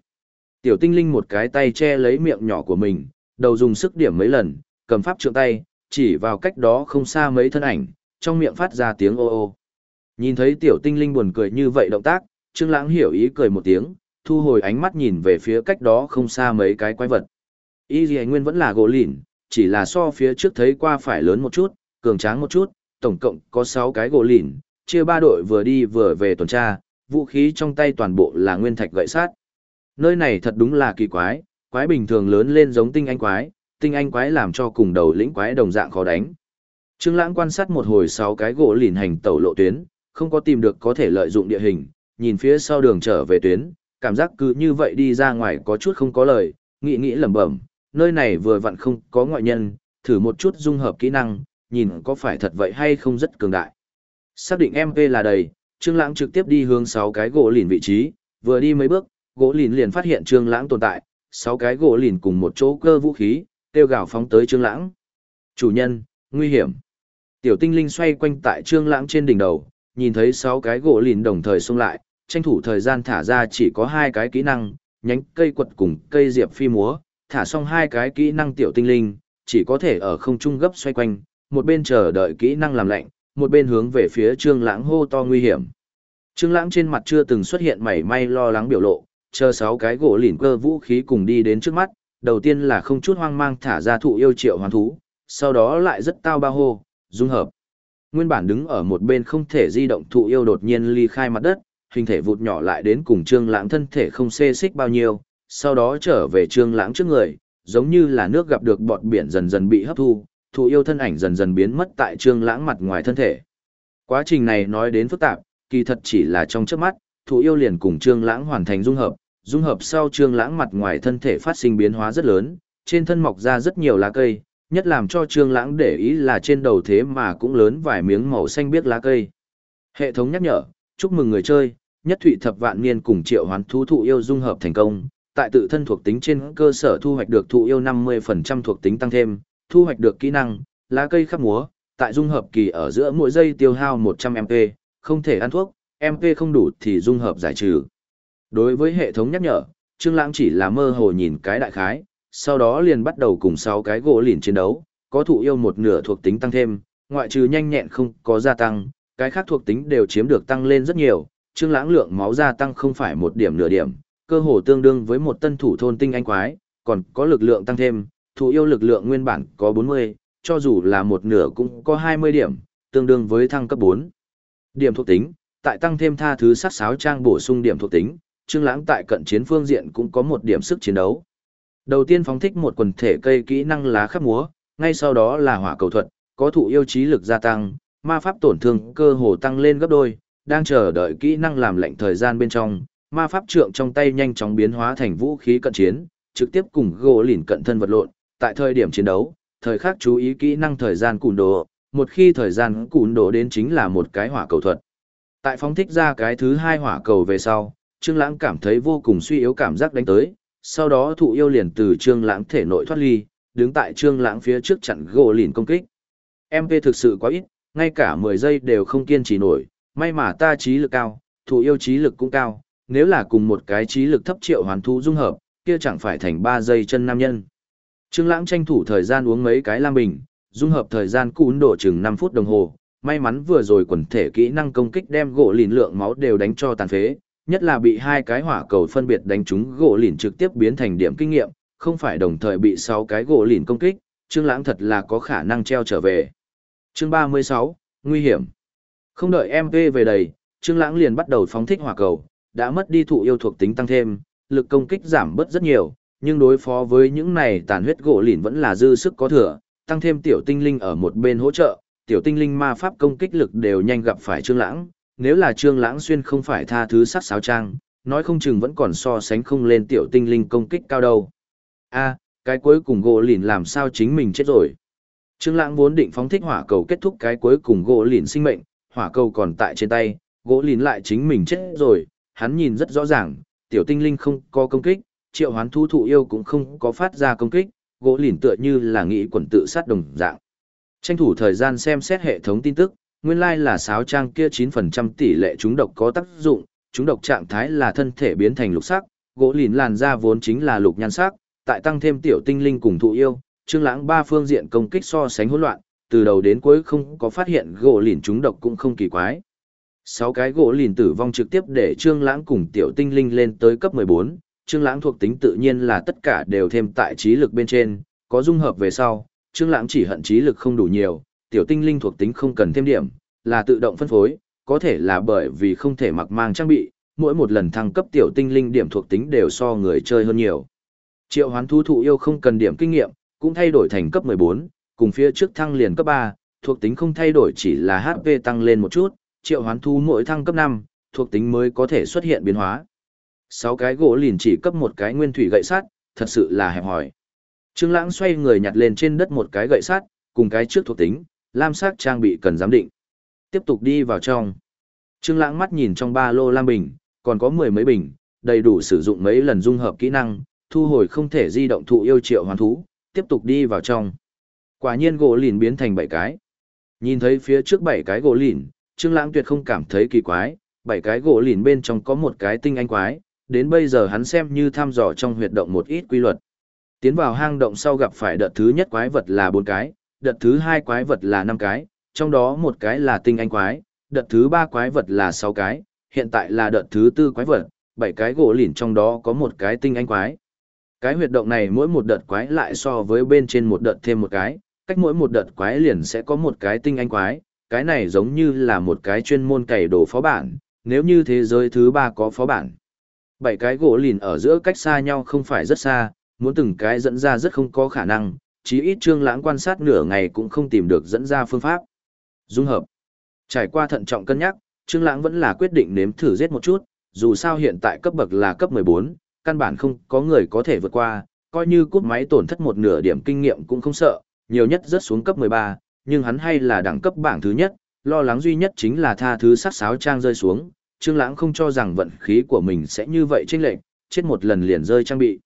Tiểu tinh linh một cái tay che lấy miệng nhỏ của mình, đầu dùng sức điểm mấy lần, cầm pháp trượng tay, chỉ vào cách đó không xa mấy thân ảnh, trong miệng phát ra tiếng ô ô. Nhìn thấy tiểu tinh linh buồn cười như vậy động tác, Trương Lãng hiểu ý cười một tiếng, thu hồi ánh mắt nhìn về phía cách đó không xa mấy cái quái vật. Y Lì Nguyên vẫn là gỗ lìn, chỉ là so phía trước thấy qua phải lớn một chút, cường tráng một chút, tổng cộng có 6 cái gỗ lìn, chia ba đội vừa đi vừa về tuần tra, vũ khí trong tay toàn bộ là nguyên thạch gậy sát. Nơi này thật đúng là kỳ quái, quái bình thường lớn lên giống tinh anh quái, tinh anh quái làm cho cùng đầu lĩnh quái đồng dạng khó đánh. Trương Lãng quan sát một hồi sáu cái gỗ lìn hành tẩu lộ tuyến, không có tìm được có thể lợi dụng địa hình, nhìn phía sau đường trở về tuyến, cảm giác cứ như vậy đi ra ngoài có chút không có lời, nghĩ nghĩ lẩm bẩm, nơi này vừa vặn không có ngoại nhân, thử một chút dung hợp kỹ năng, nhìn có phải thật vậy hay không rất cường đại. Xác định MP là đầy, Trương Lãng trực tiếp đi hướng sáu cái gỗ lìn vị trí, vừa đi mấy bước, gỗ lìn liền phát hiện Trương Lãng tồn tại, sáu cái gỗ lìn cùng một chỗ cơ vũ khí, tiêu gào phóng tới Trương Lãng. Chủ nhân, nguy hiểm. Tiểu tinh linh xoay quanh tại Trương Lãng trên đỉnh đầu, nhìn thấy 6 cái gỗ lìn đồng thời xông lại, tranh thủ thời gian thả ra chỉ có hai cái kỹ năng, nhánh cây quật cùng cây diệp phi múa, thả xong hai cái kỹ năng tiểu tinh linh, chỉ có thể ở không trung gấp xoay quanh, một bên chờ đợi kỹ năng làm lạnh, một bên hướng về phía Trương Lãng hô to nguy hiểm. Trương Lãng trên mặt chưa từng xuất hiện mảy may lo lắng biểu lộ, chờ sáu cái gỗ lìn cơ vũ khí cùng đi đến trước mắt, đầu tiên là không chút hoang mang thả ra thụ yêu triệu hoàn thú, sau đó lại rất tao ba hô, dung hợp. Nguyên bản đứng ở một bên không thể di động thụ yêu đột nhiên ly khai mặt đất, hình thể vụt nhỏ lại đến cùng Trương Lãng thân thể không xê xích bao nhiêu, sau đó trở về Trương Lãng trước người, giống như là nước gặp được bọt biển dần dần bị hấp thu, thụ yêu thân ảnh dần dần biến mất tại Trương Lãng mặt ngoài thân thể. Quá trình này nói đến phức tạp, kỳ thật chỉ là trong chớp mắt, thụ yêu liền cùng Trương Lãng hoàn thành dung hợp, dung hợp sau Trương Lãng mặt ngoài thân thể phát sinh biến hóa rất lớn, trên thân mọc ra rất nhiều lá cây, nhất làm cho Trương Lãng để ý là trên đầu thế mà cũng lớn vài miếng màu xanh biếc lá cây. Hệ thống nhắc nhở, chúc mừng người chơi, nhất thụy thập vạn niên cùng triệu hoán thú thụ yêu dung hợp thành công, tại tự thân thuộc tính trên cơ sở thu hoạch được thụ yêu 50% thuộc tính tăng thêm, thu hoạch được kỹ năng, lá cây khắp múa, tại dung hợp kỳ ở giữa mỗi giây tiêu hao 100 MP, không thể ăn thuốc, MP không đủ thì dung hợp giải trừ. Đối với hệ thống nhắc nhở, Trương Lãng chỉ là mơ hồ nhìn cái đại khái, sau đó liền bắt đầu cùng sáu cái gỗ lìn chiến đấu, có thụ yêu một nửa thuộc tính tăng thêm, ngoại trừ nhanh nhẹn không có gia tăng, cái khác thuộc tính đều chiếm được tăng lên rất nhiều, Trương Lãng lượng máu gia tăng không phải một điểm nửa điểm, cơ hồ tương đương với một tân thủ thôn tinh anh quái, còn có lực lượng tăng thêm, thụ yêu lực lượng nguyên bản có 40, cho dù là một nửa cũng có 20 điểm, tương đương với thăng cấp 4. Điểm thuộc tính, tại tăng thêm tha thứ sát sáo trang bổ sung điểm thuộc tính, Trương Lãng tại cận chiến phương diện cũng có một điểm sức chiến đấu. Đầu tiên phóng thích một quần thể cây kỹ năng lá khắp múa, ngay sau đó là hỏa cầu thuật, có thụ yêu trí lực gia tăng, ma pháp tổn thương cơ hồ tăng lên gấp đôi, đang chờ đợi kỹ năng làm lệnh thời gian bên trong, ma pháp trượng trong tay nhanh chóng biến hóa thành vũ khí cận chiến, trực tiếp cùng gỗ lìn cận thân vật lộn, tại thời điểm chiến đấu, thời khắc chú ý kỹ năng thời gian cùn đồ, một khi thời gian cùn đồ đến chính là một cái hỏa cầu thuật. Tại phóng thích ra cái thứ hai hỏa cầu về sau, Trương Lãng cảm thấy vô cùng suy yếu cảm giác đánh tới, sau đó thụ yêu liền từ Trương Lãng thể nội thoát ly, đứng tại Trương Lãng phía trước chặn gỗ lìn công kích. MP thực sự quá ít, ngay cả 10 giây đều không kiên trì nổi, may mà ta trí lực cao, thụ yêu trí lực cũng cao, nếu là cùng một cái trí lực thấp triệu hoàn thú dung hợp, kia chẳng phải thành 3 giây chân nam nhân. Trương Lãng tranh thủ thời gian uống mấy cái lam bình, dung hợp thời gian cún độ chừng 5 phút đồng hồ, may mắn vừa rồi quần thể kỹ năng công kích đem gỗ lìn lượng máu đều đánh cho tàn phế, nhất là bị hai cái hỏa cầu phân biệt đánh trúng gỗ lìn trực tiếp biến thành điểm kinh nghiệm, không phải đồng thời bị sáu cái gỗ lìn công kích, Trương Lãng thật là có khả năng treo trở về. Chương 36, nguy hiểm. Không đợi MP về đầy, Trương Lãng liền bắt đầu phóng thích hỏa cầu, đã mất đi thụ yêu thuộc tính tăng thêm, lực công kích giảm bớt rất nhiều, nhưng đối phó với những này tàn huyết gỗ lìn vẫn là dư sức có thừa, tăng thêm tiểu tinh linh ở một bên hỗ trợ, tiểu tinh linh ma pháp công kích lực đều nhanh gặp phải Trương Lãng, nếu là Trương Lãng xuyên không phải tha thứ sát sáo trang, nói không chừng vẫn còn so sánh không lên tiểu tinh linh công kích cao đâu. A, cái cuối cùng gỗ lìn làm sao chính mình chết rồi. Trương Lãng vốn định phóng thích hỏa cầu kết thúc cái cuối cùng gỗ lìn sinh mệnh, hỏa cầu còn tại trên tay, gỗ lìn lại chính mình chết rồi, hắn nhìn rất rõ ràng, tiểu tinh linh không có công kích, triệu hoán thú thụ yêu cũng không có phát ra công kích, gỗ lìn tựa như là nghĩ quần tự sát đồng dạng. Tranh thủ thời gian xem xét hệ thống tin tức, nguyên lai là sáo trang kia 9% tỷ lệ chúng độc có tác dụng, chúng độc trạng thái là thân thể biến thành lục sắc, gỗ lìn làn da vốn chính là lục nhan sắc, tại tăng thêm tiểu tinh linh cùng thụ yêu, Trương Lãng ba phương diện công kích so sánh hỗn loạn, từ đầu đến cuối không có phát hiện gỗ lìn chúng độc cũng không kỳ quái. Sáu cái gỗ lìn tử vong trực tiếp để Trương Lãng cùng tiểu tinh linh lên tới cấp 14, Trương Lãng thuộc tính tự nhiên là tất cả đều thêm tại trí lực bên trên, có dung hợp về sau, Trương Lãng chỉ hận trí lực không đủ nhiều, tiểu tinh linh thuộc tính không cần thêm điểm, là tự động phân phối, có thể là bởi vì không thể mặc mang trang bị, mỗi một lần thăng cấp tiểu tinh linh điểm thuộc tính đều so người chơi hơn nhiều. Triệu Hoán thú thụ yêu không cần điểm kinh nghiệm, cũng thay đổi thành cấp 14, cùng phía trước thăng liền cấp 3, thuộc tính không thay đổi chỉ là HP tăng lên một chút, triệu hoán thú mỗi thăng cấp 5, thuộc tính mới có thể xuất hiện biến hóa. 6 cái gỗ liền chỉ cấp một cái nguyên thủy gậy sắt, thật sự là hẹp hỏi. Trương Lãng xoay người nhặt lên trên đất một cái gậy sắt, cùng cái trước thuộc tính, lam sắc trang bị cần giám định. Tiếp tục đi vào trong. Trương Lãng mắt nhìn trong ba lô lam bình, còn có mười mấy bình, đầy đủ sử dụng mấy lần dung hợp kỹ năng, thu hồi không thể di động thụ yêu triệu hoàn thú, tiếp tục đi vào trong. Quả nhiên gỗ lìn biến thành bảy cái. Nhìn thấy phía trước bảy cái gỗ lìn, Trương Lãng tuyệt không cảm thấy kỳ quái, bảy cái gỗ lìn bên trong có một cái tinh anh quái, đến bây giờ hắn xem như thăm dò trong huyệt động một ít quy luật. Tiến vào hang động sau gặp phải đợt thứ nhất quái vật là bốn cái, đợt thứ hai quái vật là năm cái, trong đó một cái là tinh anh quái, đợt thứ ba quái vật là sáu cái, hiện tại là đợt thứ tư quái vật, bảy cái gỗ lìn trong đó có một cái tinh anh quái. Cái huyệt động này mỗi một đợt quái lại so với bên trên một đợt thêm một cái, cách mỗi một đợt quái liền sẽ có một cái tinh anh quái, cái này giống như là một cái chuyên môn cày đồ phó bản, nếu như thế giới thứ ba có phó bản. Bảy cái gỗ lìn ở giữa cách xa nhau không phải rất xa, muốn từng cái dẫn ra rất không có khả năng, chí ít trương lãng quan sát nửa ngày cũng không tìm được dẫn ra phương pháp. Dung hợp. Trải qua thận trọng cân nhắc, trương lãng vẫn là quyết định nếm thử giết một chút, dù sao hiện tại cấp bậc là cấp 14, căn bản không có người có thể vượt qua, coi như cúp máy tổn thất một nửa điểm kinh nghiệm cũng không sợ, nhiều nhất rất xuống cấp 13, nhưng hắn hay là đẳng cấp bảng thứ nhất, lo lắng duy nhất chính là tha thứ sát sáo trang rơi xuống, Trương Lãng không cho rằng vận khí của mình sẽ như vậy chênh lệch, chết một lần liền rơi trang bị.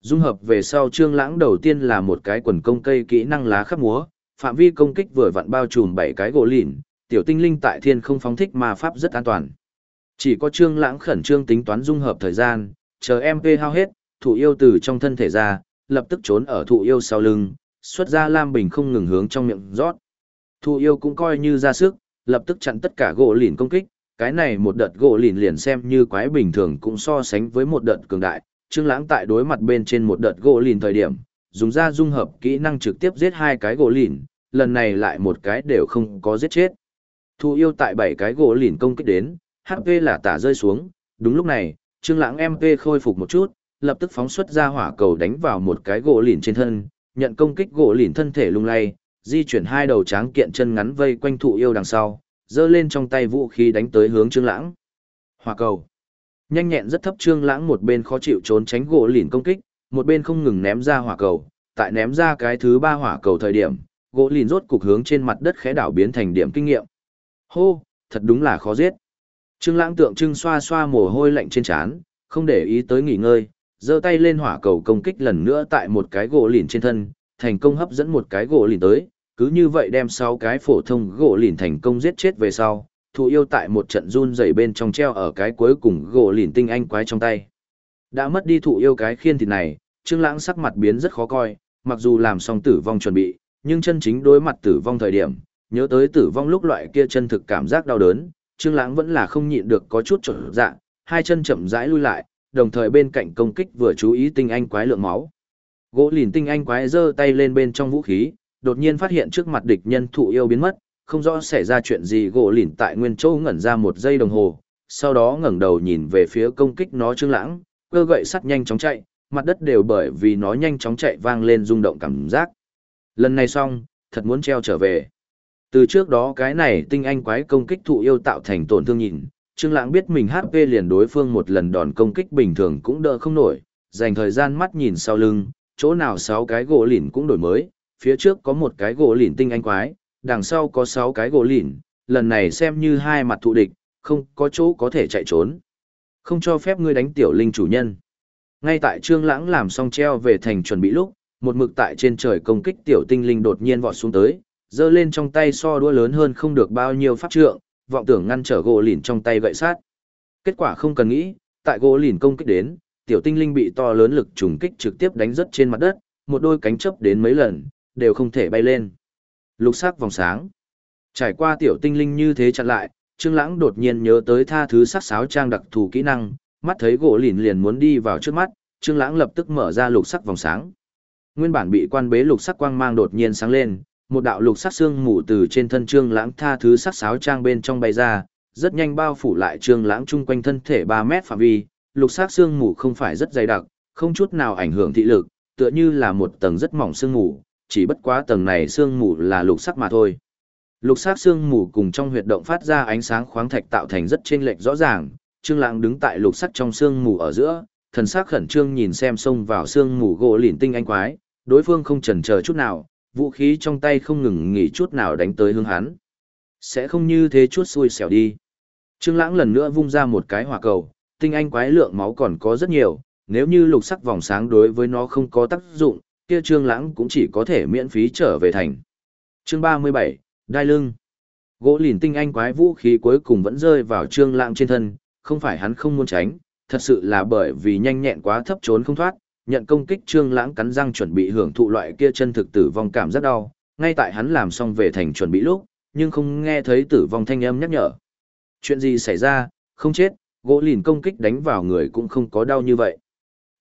Dung hợp về sau Trương Lãng đầu tiên là một cái quần công cây kỹ năng lá khắp múa, phạm vi công kích vừa vặn bao trùm bảy cái gỗ lìn, tiểu tinh linh tại thiên không phóng thích ma pháp rất an toàn. Chỉ có Trương Lãng khẩn trương tính toán dung hợp thời gian, chờ MP hao hết, thụ yêu từ trong thân thể ra, lập tức trốn ở thụ yêu sau lưng, xuất ra lam bình không ngừng hướng trong miệng rót. Thụ yêu cũng coi như ra sức, lập tức chặn tất cả gỗ lìn công kích, cái này một đợt gỗ lìn liền xem như quái bình thường cũng so sánh với một đợt cường đại. Trương Lãng tại đối mặt bên trên một đợt gỗ lìn thời điểm, dùng ra dung hợp kỹ năng trực tiếp giết hai cái gỗ lìn, lần này lại một cái đều không có giết chết. Thu yêu tại bảy cái gỗ lìn công kích đến, HP là tả rơi xuống, đúng lúc này, Trương Lãng MP khôi phục một chút, lập tức phóng xuất ra hỏa cầu đánh vào một cái gỗ lìn trên thân, nhận công kích gỗ lìn thân thể lung lay, di chuyển hai đầu tráng kiện chân ngắn vây quanh thụ yêu đằng sau, giơ lên trong tay vũ khí đánh tới hướng Trương Lãng. Hỏa cầu. Nhanh nhẹn rất thấp Trương Lãng một bên khó chịu trốn tránh gỗ lìn công kích, một bên không ngừng ném ra hỏa cầu, tại ném ra cái thứ ba hỏa cầu thời điểm, gỗ lìn rốt cục hướng trên mặt đất khẽ đảo biến thành điểm kinh nghiệm. Hô, thật đúng là khó giết. Trương Lãng tượng trưng xoa xoa mồ hôi lạnh trên trán, không để ý tới nghỉ ngơi, giơ tay lên hỏa cầu công kích lần nữa tại một cái gỗ lìn trên thân, thành công hấp dẫn một cái gỗ lìn tới, cứ như vậy đem sáu cái phổ thông gỗ lìn thành công giết chết về sau, thụ yêu tại một trận run rẩy bên trong treo ở cái cuối cùng gỗ lìn tinh anh quái trong tay. Đã mất đi thụ yêu cái khiên thịt này, Trương Lãng sắc mặt biến rất khó coi, mặc dù làm xong tử vong chuẩn bị, nhưng chân chính đối mặt tử vong thời điểm, nhớ tới tử vong lúc loại kia chân thực cảm giác đau đớn, Trương Lãng vẫn là không nhịn được có chút chột dạ, hai chân chậm rãi lui lại, đồng thời bên cạnh công kích vừa chú ý tinh anh quái lượng máu. Gỗ lìn tinh anh quái giơ tay lên bên trong vũ khí, đột nhiên phát hiện trước mặt địch nhân thụ yêu biến mất, không rõ xảy ra chuyện gì gỗ lìn tại nguyên châu ngẩn ra một giây đồng hồ, sau đó ngẩng đầu nhìn về phía công kích nó Trương Lãng, cơ gậy sắt nhanh chóng chạy, mặt đất đều bởi vì nó nhanh chóng chạy vang lên rung động cảm giác. Lần này xong, thật muốn treo trở về. Từ trước đó cái này tinh anh quái công kích thụ yêu tạo thành tổn thương nhìn, Trương Lãng biết mình HP liền đối phương một lần đòn công kích bình thường cũng đỡ không nổi, dành thời gian mắt nhìn sau lưng, chỗ nào sáu cái gỗ lìn cũng đổi mới, phía trước có một cái gỗ lìn tinh anh quái, đằng sau có sáu cái gỗ lìn, lần này xem như hai mặt thụ địch, không có chỗ có thể chạy trốn. Không cho phép ngươi đánh tiểu linh chủ nhân. Ngay tại Trương Lãng làm xong treo về thành chuẩn bị lúc, một mực tại trên trời công kích tiểu tinh linh đột nhiên vọt xuống tới, giơ lên trong tay so đũa lớn hơn không được bao nhiêu pháp trượng, vọng tưởng ngăn trở gỗ lìn trong tay gậy sát. Kết quả không cần nghĩ, tại gỗ lìn công kích đến, tiểu tinh linh bị to lớn lực trùng kích trực tiếp đánh rất trên mặt đất, một đôi cánh chớp đến mấy lần, đều không thể bay lên. Lục sắc vòng sáng. Trải qua tiểu tinh linh như thế chặn lại, Trương Lãng đột nhiên nhớ tới tha thứ sắc sáo trang đặc thù kỹ năng, mắt thấy gỗ lìn liền muốn đi vào trước mắt, Trương Lãng lập tức mở ra lục sắc vòng sáng. Nguyên bản bị quan bế lục sắc quang mang đột nhiên sáng lên, một đạo lục sắc xương mù từ trên thân Trương Lãng tha thứ sắc sáo trang bên trong bay ra, rất nhanh bao phủ lại Trương Lãng chung quanh thân thể 3 mét phạm vi, lục sắc xương mù không phải rất dày đặc, không chút nào ảnh hưởng thị lực, tựa như là một tầng rất mỏng xương mù, chỉ bất quá tầng này xương mù là lục sắc mà thôi. Lục sắc xương mù cùng trong huyệt động phát ra ánh sáng khoáng thạch tạo thành rất chênh lệch rõ ràng, Trương Lãng đứng tại lục sắc trong xương mù ở giữa, thần sắc khẩn trương nhìn xem xông vào xương mù gỗ lìn tinh anh quái, đối phương không chần chờ chút nào, vũ khí trong tay không ngừng nghỉ chút nào đánh tới hướng hắn. Sẽ không như thế chút xui xẻo đi. Trương Lãng lần nữa vung ra một cái hỏa cầu, tinh anh quái lượng máu còn có rất nhiều, nếu như lục sắc vòng sáng đối với nó không có tác dụng, kia Trương Lãng cũng chỉ có thể miễn phí trở về thành. Chương 37, đai lưng. Gỗ lìn tinh anh quái vũ khí cuối cùng vẫn rơi vào Trương Lãng trên thân, không phải hắn không muốn tránh, thật sự là bởi vì nhanh nhẹn quá thấp trốn không thoát, nhận công kích Trương Lãng cắn răng chuẩn bị hưởng thụ loại kia chân thực tử vong cảm rất đau, ngay tại hắn làm xong về thành chuẩn bị lúc, nhưng không nghe thấy tử vong thanh âm nhắc nhở. Chuyện gì xảy ra, không chết, gỗ lìn công kích đánh vào người cũng không có đau như vậy.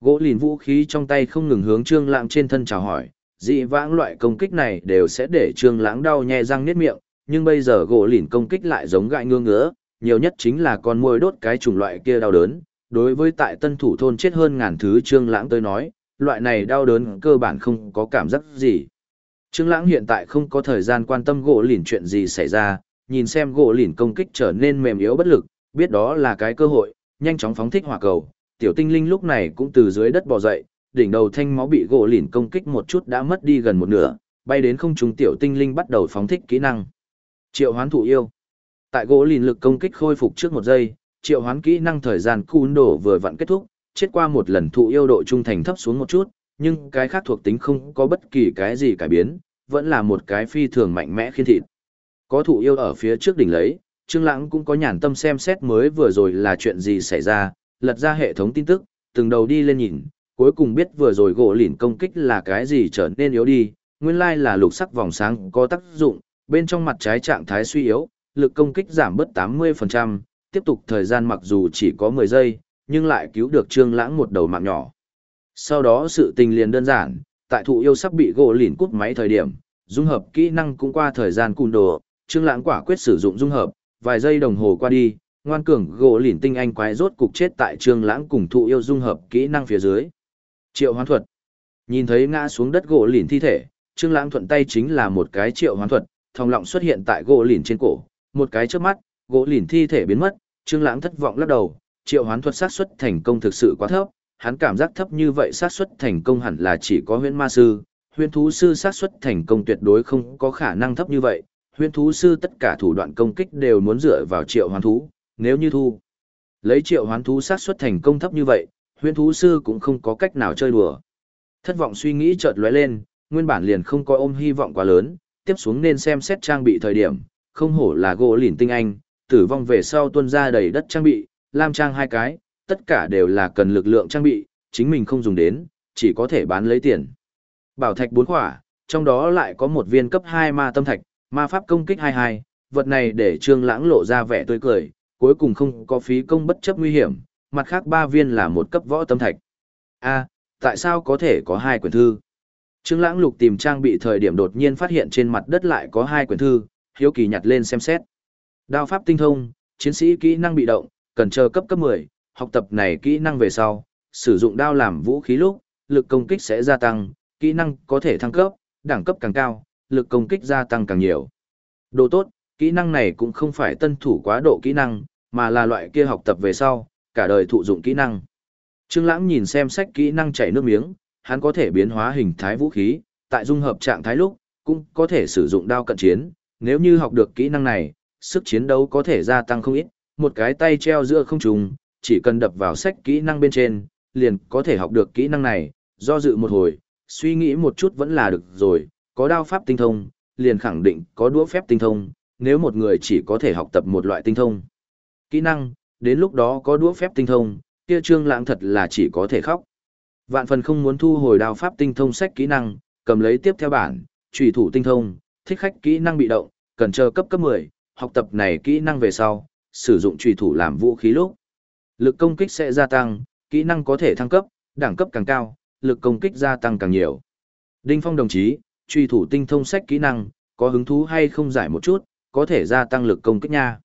Gỗ lìn vũ khí trong tay không ngừng hướng Trương Lãng trên thân chào hỏi, dị vãng loại công kích này đều sẽ để Trương Lãng đau nhè răng niết miệng, nhưng bây giờ gỗ lìn công kích lại giống gãi ngứa ngứa, nhiều nhất chính là con muỗi đốt cái chủng loại kia đau đớn. Đối với tại Tân Thủ thôn chết hơn ngàn thứ Trương Lãng tới nói, loại này đau đớn cơ bản không có cảm giác gì. Trương Lãng hiện tại không có thời gian quan tâm gỗ lìn chuyện gì xảy ra, nhìn xem gỗ lìn công kích trở nên mềm yếu bất lực, biết đó là cái cơ hội, nhanh chóng phóng thích hỏa cầu. Tiểu tinh linh lúc này cũng từ dưới đất bò dậy, đỉnh đầu thanh máu bị gỗ lìn công kích một chút đã mất đi gần một nửa, bay đến không trung tiểu tinh linh bắt đầu phóng thích kỹ năng. Triệu hoán thụ yêu. Tại gỗ lìn lực công kích khôi phục trước một giây, triệu hoán kỹ năng thời gian cún đổ vừa vặn kết thúc, chết qua một lần thụ yêu độ trung thành thấp xuống một chút, nhưng cái khác thuộc tính không có bất kỳ cái gì cải biến, vẫn là một cái phi thường mạnh mẽ khiến thịt. Có thụ yêu ở phía trước đỉnh lấy, Trương Lãng cũng có nhàn tâm xem xét mới vừa rồi là chuyện gì xảy ra, lật ra hệ thống tin tức, từng đầu đi lên nhìn, cuối cùng biết vừa rồi gỗ lìn công kích là cái gì trở nên yếu đi, nguyên lai là lục sắc vòng sáng có tác dụng, bên trong mặt trái trạng thái suy yếu, lực công kích giảm bớt 80%, tiếp tục thời gian mặc dù chỉ có 10 giây, nhưng lại cứu được Trương Lãng một đầu mạng nhỏ. Sau đó sự tình liền đơn giản, tại thụ yêu sắp bị gỗ lìn cút máy thời điểm, dung hợp kỹ năng cũng qua thời gian cùn đồ, Trương Lãng quả quyết sử dụng dung hợp, vài giây đồng hồ qua đi, ngoan cường gỗ lìn tinh anh quái rốt cục chết tại Trương Lãng cùng thụ yêu dung hợp kỹ năng phía dưới. Triệu hoán thuật. Nhìn thấy ngã xuống đất gỗ lìn thi thể, Trương Lãng thuận tay chính là một cái triệu hoán thuật, thòng lọng xuất hiện tại gỗ lìn trên cổ, một cái chớp mắt, gỗ lìn thi thể biến mất, Trương Lãng thất vọng lắc đầu, triệu hoán thuật xác suất thành công thực sự quá thấp, hắn cảm giác thấp như vậy xác suất thành công hẳn là chỉ có huyễn ma sư, huyễn thú sư xác suất thành công tuyệt đối không có khả năng thấp như vậy, huyễn thú sư tất cả thủ đoạn công kích đều muốn dựa vào triệu hoán thú, nếu như thu lấy triệu hoán thú sát xuất thành công thấp như vậy, huyễn thú sư cũng không có cách nào chơi đùa. Thất vọng suy nghĩ chợt lóe lên, nguyên bản liền không có ôm hy vọng quá lớn, tiếp xuống nên xem xét trang bị thời điểm, không hổ là gỗ lìn tinh anh, tử vong về sau tuân ra đầy đất trang bị, lam trang hai cái, tất cả đều là cần lực lượng trang bị, chính mình không dùng đến, chỉ có thể bán lấy tiền. Bảo thạch bốn khỏa, trong đó lại có một viên cấp 2 ma tâm thạch, ma pháp công kích 22, vật này để Trương Lãng lộ ra vẻ tươi cười, cuối cùng không có phí công bất chấp nguy hiểm, mặt khác ba viên là một cấp võ tâm thạch. A, tại sao có thể có hai quyển thư? Trương Lãng lục tìm trang bị thời điểm đột nhiên phát hiện trên mặt đất lại có hai quyển thư, hiếu kỳ nhặt lên xem xét. Đao pháp tinh thông, chiến sĩ kỹ năng bị động, cần chờ cấp cấp 10, học tập này kỹ năng về sau, sử dụng đao làm vũ khí lúc, lực công kích sẽ gia tăng, kỹ năng có thể thăng cấp, đẳng cấp càng cao, lực công kích gia tăng càng nhiều. Đồ tốt, kỹ năng này cũng không phải tân thủ quá độ kỹ năng, mà là loại kia học tập về sau, cả đời thụ dụng kỹ năng. Trương Lãng nhìn xem sách kỹ năng chảy nước miếng, hắn có thể biến hóa hình thái vũ khí, tại dung hợp trạng thái lúc, cũng có thể sử dụng đao cận chiến, nếu như học được kỹ năng này, sức chiến đấu có thể gia tăng không ít, một cái tay treo giữa không trung, chỉ cần đập vào sách kỹ năng bên trên, liền có thể học được kỹ năng này, do dự một hồi, suy nghĩ một chút vẫn là được rồi, có đao pháp tinh thông, liền khẳng định có đũa phép tinh thông, nếu một người chỉ có thể học tập một loại tinh thông. Kỹ năng, đến lúc đó có đũa phép tinh thông, kia trương lãng thật là chỉ có thể khóc. Vạn phần không muốn thu hồi đao pháp tinh thông sách kỹ năng, cầm lấy tiếp theo bản, trùy thủ tinh thông, thích khách kỹ năng bị động, cần chờ cấp cấp 10, học tập này kỹ năng về sau, sử dụng trùy thủ làm vũ khí lúc. Lực công kích sẽ gia tăng, kỹ năng có thể thăng cấp, đẳng cấp càng cao, lực công kích gia tăng càng nhiều. Đinh Phong đồng chí, truy thủ tinh thông sách kỹ năng, có hứng thú hay không giải một chút, có thể gia tăng lực công kích nha.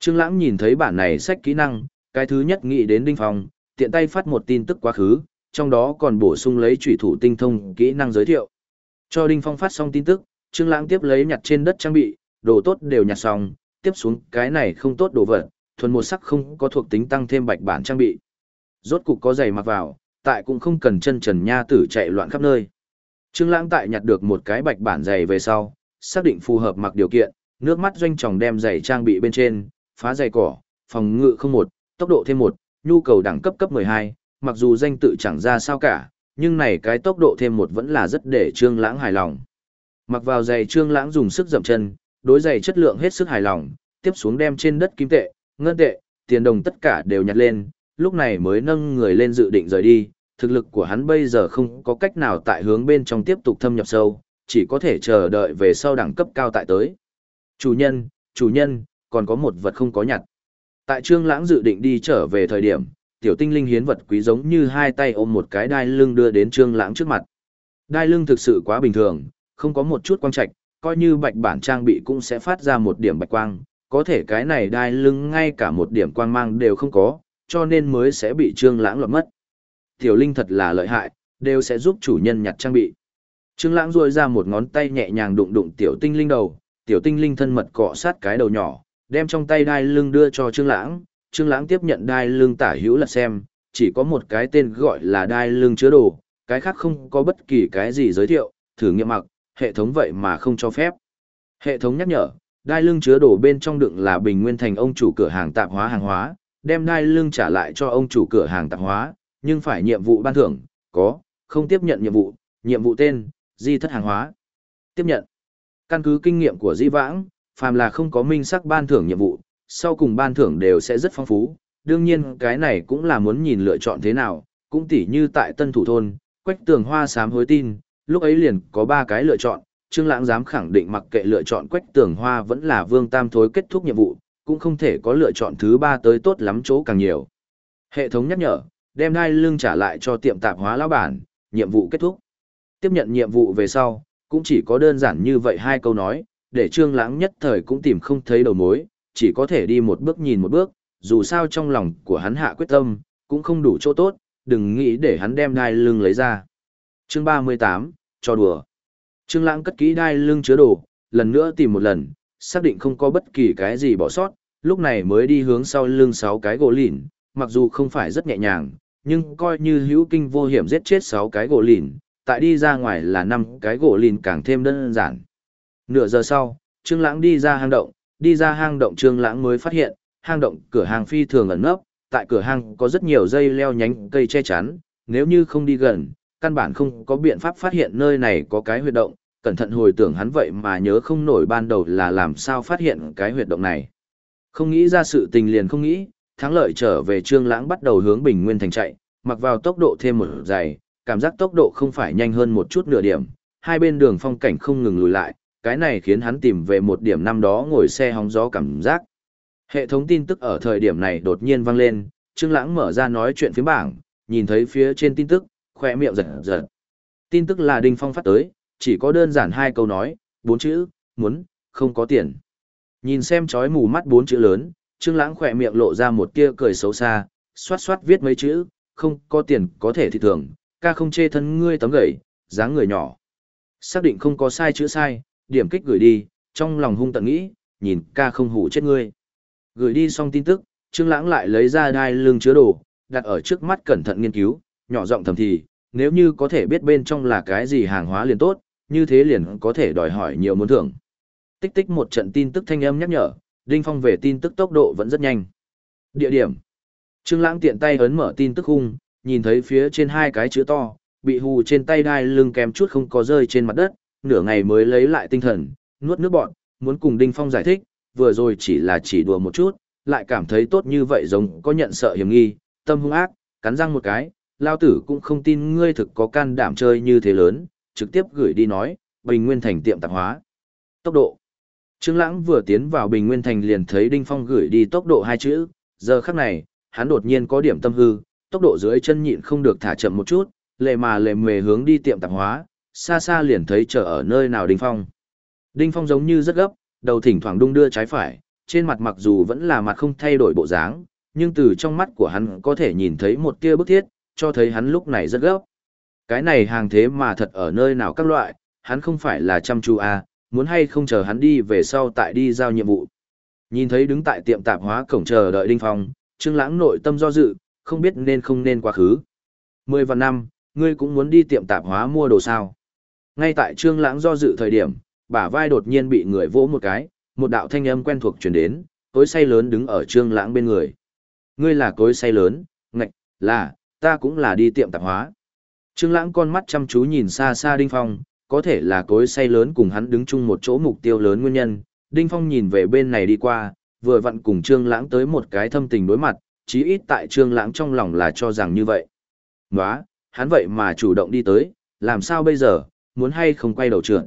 Trương Lãng nhìn thấy bản này sách kỹ năng, cái thứ nhất nghĩ đến Đinh Phong, tiện tay phát một tin tức quá khứ, trong đó còn bổ sung lấy chủy thủ tinh thông kỹ năng giới thiệu. Cho Đinh Phong phát xong tin tức, Trương Lãng tiếp lấy nhặt trên đất trang bị, đồ tốt đều nhặt xong, tiếp xuống cái này không tốt đồ vật, thuần một sắc không có thuộc tính tăng thêm bạch bản trang bị. Rốt cục có giày mặc vào, tại cũng không cần chân trần nha tử chạy loạn khắp nơi. Trương Lãng tại nhặt được một cái bạch bản giày về sau, xác định phù hợp mặc điều kiện, nước mắt doanh tròng đem giày trang bị bên trên, phá giày cỏ, phòng ngự không một, tốc độ thêm một, nhu cầu đẳng cấp cấp 12, mặc dù danh tự chẳng ra sao cả, nhưng này cái tốc độ thêm một vẫn là rất để Trương Lãng hài lòng. Mặc vào giày Trương Lãng dùng sức dậm chân, đối giày chất lượng hết sức hài lòng, tiếp xuống đem trên đất kim tệ, ngân tệ, tiền đồng tất cả đều nhặt lên, lúc này mới nâng người lên dự định rời đi, thực lực của hắn bây giờ không có cách nào tại hướng bên trong tiếp tục thâm nhập sâu, chỉ có thể chờ đợi về sau đẳng cấp cao tại tới. Chủ nhân, chủ nhân, còn có một vật không có nhặt. Tại Trương Lãng dự định đi trở về thời điểm, tiểu tinh linh hiến vật quý giống như hai tay ôm một cái đai lưng đưa đến Trương Lãng trước mặt. Đai lưng thực sự quá bình thường, không có một chút quang trạch, coi như bạch bản trang bị cũng sẽ phát ra một điểm bạch quang, có thể cái này đai lưng ngay cả một điểm quang mang đều không có, cho nên mới sẽ bị Trương Lãng lọt mất. Tiểu Linh thật là lợi hại, đều sẽ giúp chủ nhân nhặt trang bị. Trương Lãng duỗi ra một ngón tay nhẹ nhàng đụng đụng tiểu tinh linh đầu, tiểu tinh linh thân mật cọ sát cái đầu nhỏ, đem trong tay đai lưng đưa cho Trương Lãng. Trương Lãng tiếp nhận đai lưng tả hữu là xem, chỉ có một cái tên gọi là đai lưng chứa đồ, cái khác không có bất kỳ cái gì giới thiệu, thử nghiệm mặc, hệ thống vậy mà không cho phép. Hệ thống nhắc nhở, đai lưng chứa đồ bên trong đựng là bình nguyên thành ông chủ cửa hàng tạp hóa hàng hóa, đem đai lưng trả lại cho ông chủ cửa hàng tạp hóa, nhưng phải nhiệm vụ ban thưởng, có, không tiếp nhận nhiệm vụ, nhiệm vụ tên, di thất hàng hóa. Tiếp nhận. Căn cứ kinh nghiệm của di vãng, phàm là không có minh sắc ban thưởng nhiệm vụ, sau cùng ban thưởng đều sẽ rất phong phú. Đương nhiên cái này cũng là muốn nhìn lựa chọn thế nào, cũng tỉ như tại Tân Thủ Thôn, Quách Tường Hoa sám hối tin, lúc ấy liền có ba cái lựa chọn, Trương Lãng dám khẳng định mặc kệ lựa chọn Quách Tường Hoa vẫn là Vương Tam Thối kết thúc nhiệm vụ, cũng không thể có lựa chọn thứ ba tới tốt lắm chỗ càng nhiều. Hệ thống nhắc nhở, đem đai lương trả lại cho tiệm tạp hóa lão bản, nhiệm vụ kết thúc. Tiếp nhận nhiệm vụ về sau, cũng chỉ có đơn giản như vậy hai câu nói, để Trương Lãng nhất thời cũng tìm không thấy đầu mối, chỉ có thể đi một bước nhìn một bước, dù sao trong lòng của hắn hạ quyết tâm, cũng không đủ chỗ tốt, đừng nghĩ để hắn đem đai lưng lấy ra. Chương 38, cho đùa. Trương Lãng cất kỹ đai lưng chứa đồ, lần nữa tìm một lần, xác định không có bất kỳ cái gì bỏ sót, lúc này mới đi hướng sau lưng sáu cái gỗ lìn, mặc dù không phải rất nhẹ nhàng, nhưng coi như hữu kinh vô hiểm giết chết sáu cái gỗ lìn, tại đi ra ngoài là năm cái gỗ lìn càng thêm đơn giản. Nửa giờ sau, Trương Lãng đi ra hang động, đi ra hang động Trương Lãng mới phát hiện, hang động cửa hàng phi thường ẩn nấp, tại cửa hang có rất nhiều dây leo nhánh cây che chắn, nếu như không đi gần, căn bản không có biện pháp phát hiện nơi này có cái huyệt động, cẩn thận hồi tưởng hắn vậy mà nhớ không nổi ban đầu là làm sao phát hiện cái huyệt động này. Không nghĩ ra sự tình liền không nghĩ, thắng lợi trở về Trương Lãng bắt đầu hướng Bình Nguyên thành chạy, mặc vào tốc độ thêm một giày, cảm giác tốc độ không phải nhanh hơn một chút nửa điểm, hai bên đường phong cảnh không ngừng lùi lại, cái này khiến hắn tìm về một điểm năm đó ngồi xe hóng gió cảm giác. Hệ thống tin tức ở thời điểm này đột nhiên vang lên, Trương Lãng mở ra nói chuyện phía bảng, nhìn thấy phía trên tin tức, khóe miệng giật giật. Tin tức là Đinh Phong phát tới, chỉ có đơn giản hai câu nói, bốn chữ, muốn, không có tiền. Nhìn xem chói mù mắt bốn chữ lớn, Trương Lãng khóe miệng lộ ra một tia cười xấu xa, xoát xoát viết mấy chữ, không có tiền có thể thị thường, ca không chê thân ngươi tấm gậy, dáng người nhỏ. Xác định không có sai chữ sai, điểm kích gửi đi, trong lòng hung tận nghĩ, nhìn ca không hủ chết ngươi. Gửi đi xong tin tức, Trương Lãng lại lấy ra đai lưng chứa đồ, đặt ở trước mắt cẩn thận nghiên cứu, nhỏ giọng thầm thì, nếu như có thể biết bên trong là cái gì hàng hóa liền tốt, như thế liền có thể đòi hỏi nhiều muốn thưởng. Tích tích một trận tin tức thanh âm nhắc nhở, Đinh Phong về tin tức tốc độ vẫn rất nhanh. Địa điểm. Trương Lãng tiện tay ấn mở tin tức khung, nhìn thấy phía trên hai cái chữ to, bị hù trên tay đai lưng kém chút không có rơi trên mặt đất, nửa ngày mới lấy lại tinh thần, nuốt nước bọt, muốn cùng Đinh Phong giải thích, vừa rồi chỉ là chỉ đùa một chút, lại cảm thấy tốt như vậy giống có nhận sợ hiểm nghi, tâm hung ác, cắn răng một cái, lao tử cũng không tin ngươi thực có can đảm chơi như thế lớn, trực tiếp gửi đi nói, Bình Nguyên Thành tiệm tạp hóa. Tốc độ. Trương Lãng vừa tiến vào Bình Nguyên Thành liền thấy Đinh Phong gửi đi tốc độ hai chữ, giờ khắc này, hắn đột nhiên có điểm tâm hư, tốc độ dưới chân nhịn không được thả chậm một chút, lệ mà lệ mề hướng đi tiệm tạp hóa, xa xa liền thấy chờ ở nơi nào Đinh Phong. Đinh Phong giống như rất gấp, đầu thỉnh thoảng đung đưa trái phải, trên mặt mặc dù vẫn là mặt không thay đổi bộ dáng, nhưng từ trong mắt của hắn có thể nhìn thấy một tia bức thiết, cho thấy hắn lúc này rất gấp. Cái này hàng thế mà thật ở nơi nào các loại, hắn không phải là chăm chú à, muốn hay không chờ hắn đi về sau tại đi giao nhiệm vụ. Nhìn thấy đứng tại tiệm tạp hóa cổng chờ đợi Đinh Phong, Trương Lãng nội tâm do dự, không biết nên không nên quá khứ. Mười và năm, ngươi cũng muốn đi tiệm tạp hóa mua đồ sao? Ngay tại Trương Lãng do dự thời điểm, bả vai đột nhiên bị người vỗ một cái, một đạo thanh âm quen thuộc truyền đến, cối say lớn đứng ở Trương Lãng bên người. Ngươi là cối say lớn, ngạch, là, ta cũng là đi tiệm tạp hóa. Trương Lãng con mắt chăm chú nhìn xa xa Đinh Phong, có thể là cối say lớn cùng hắn đứng chung một chỗ mục tiêu lớn nguyên nhân. Đinh Phong nhìn về bên này đi qua, vừa vặn cùng Trương Lãng tới một cái thâm tình đối mặt, chí ít tại Trương Lãng trong lòng là cho rằng như vậy. Nóa, hắn vậy mà chủ động đi tới, làm sao bây giờ, muốn hay không quay đầu trượt.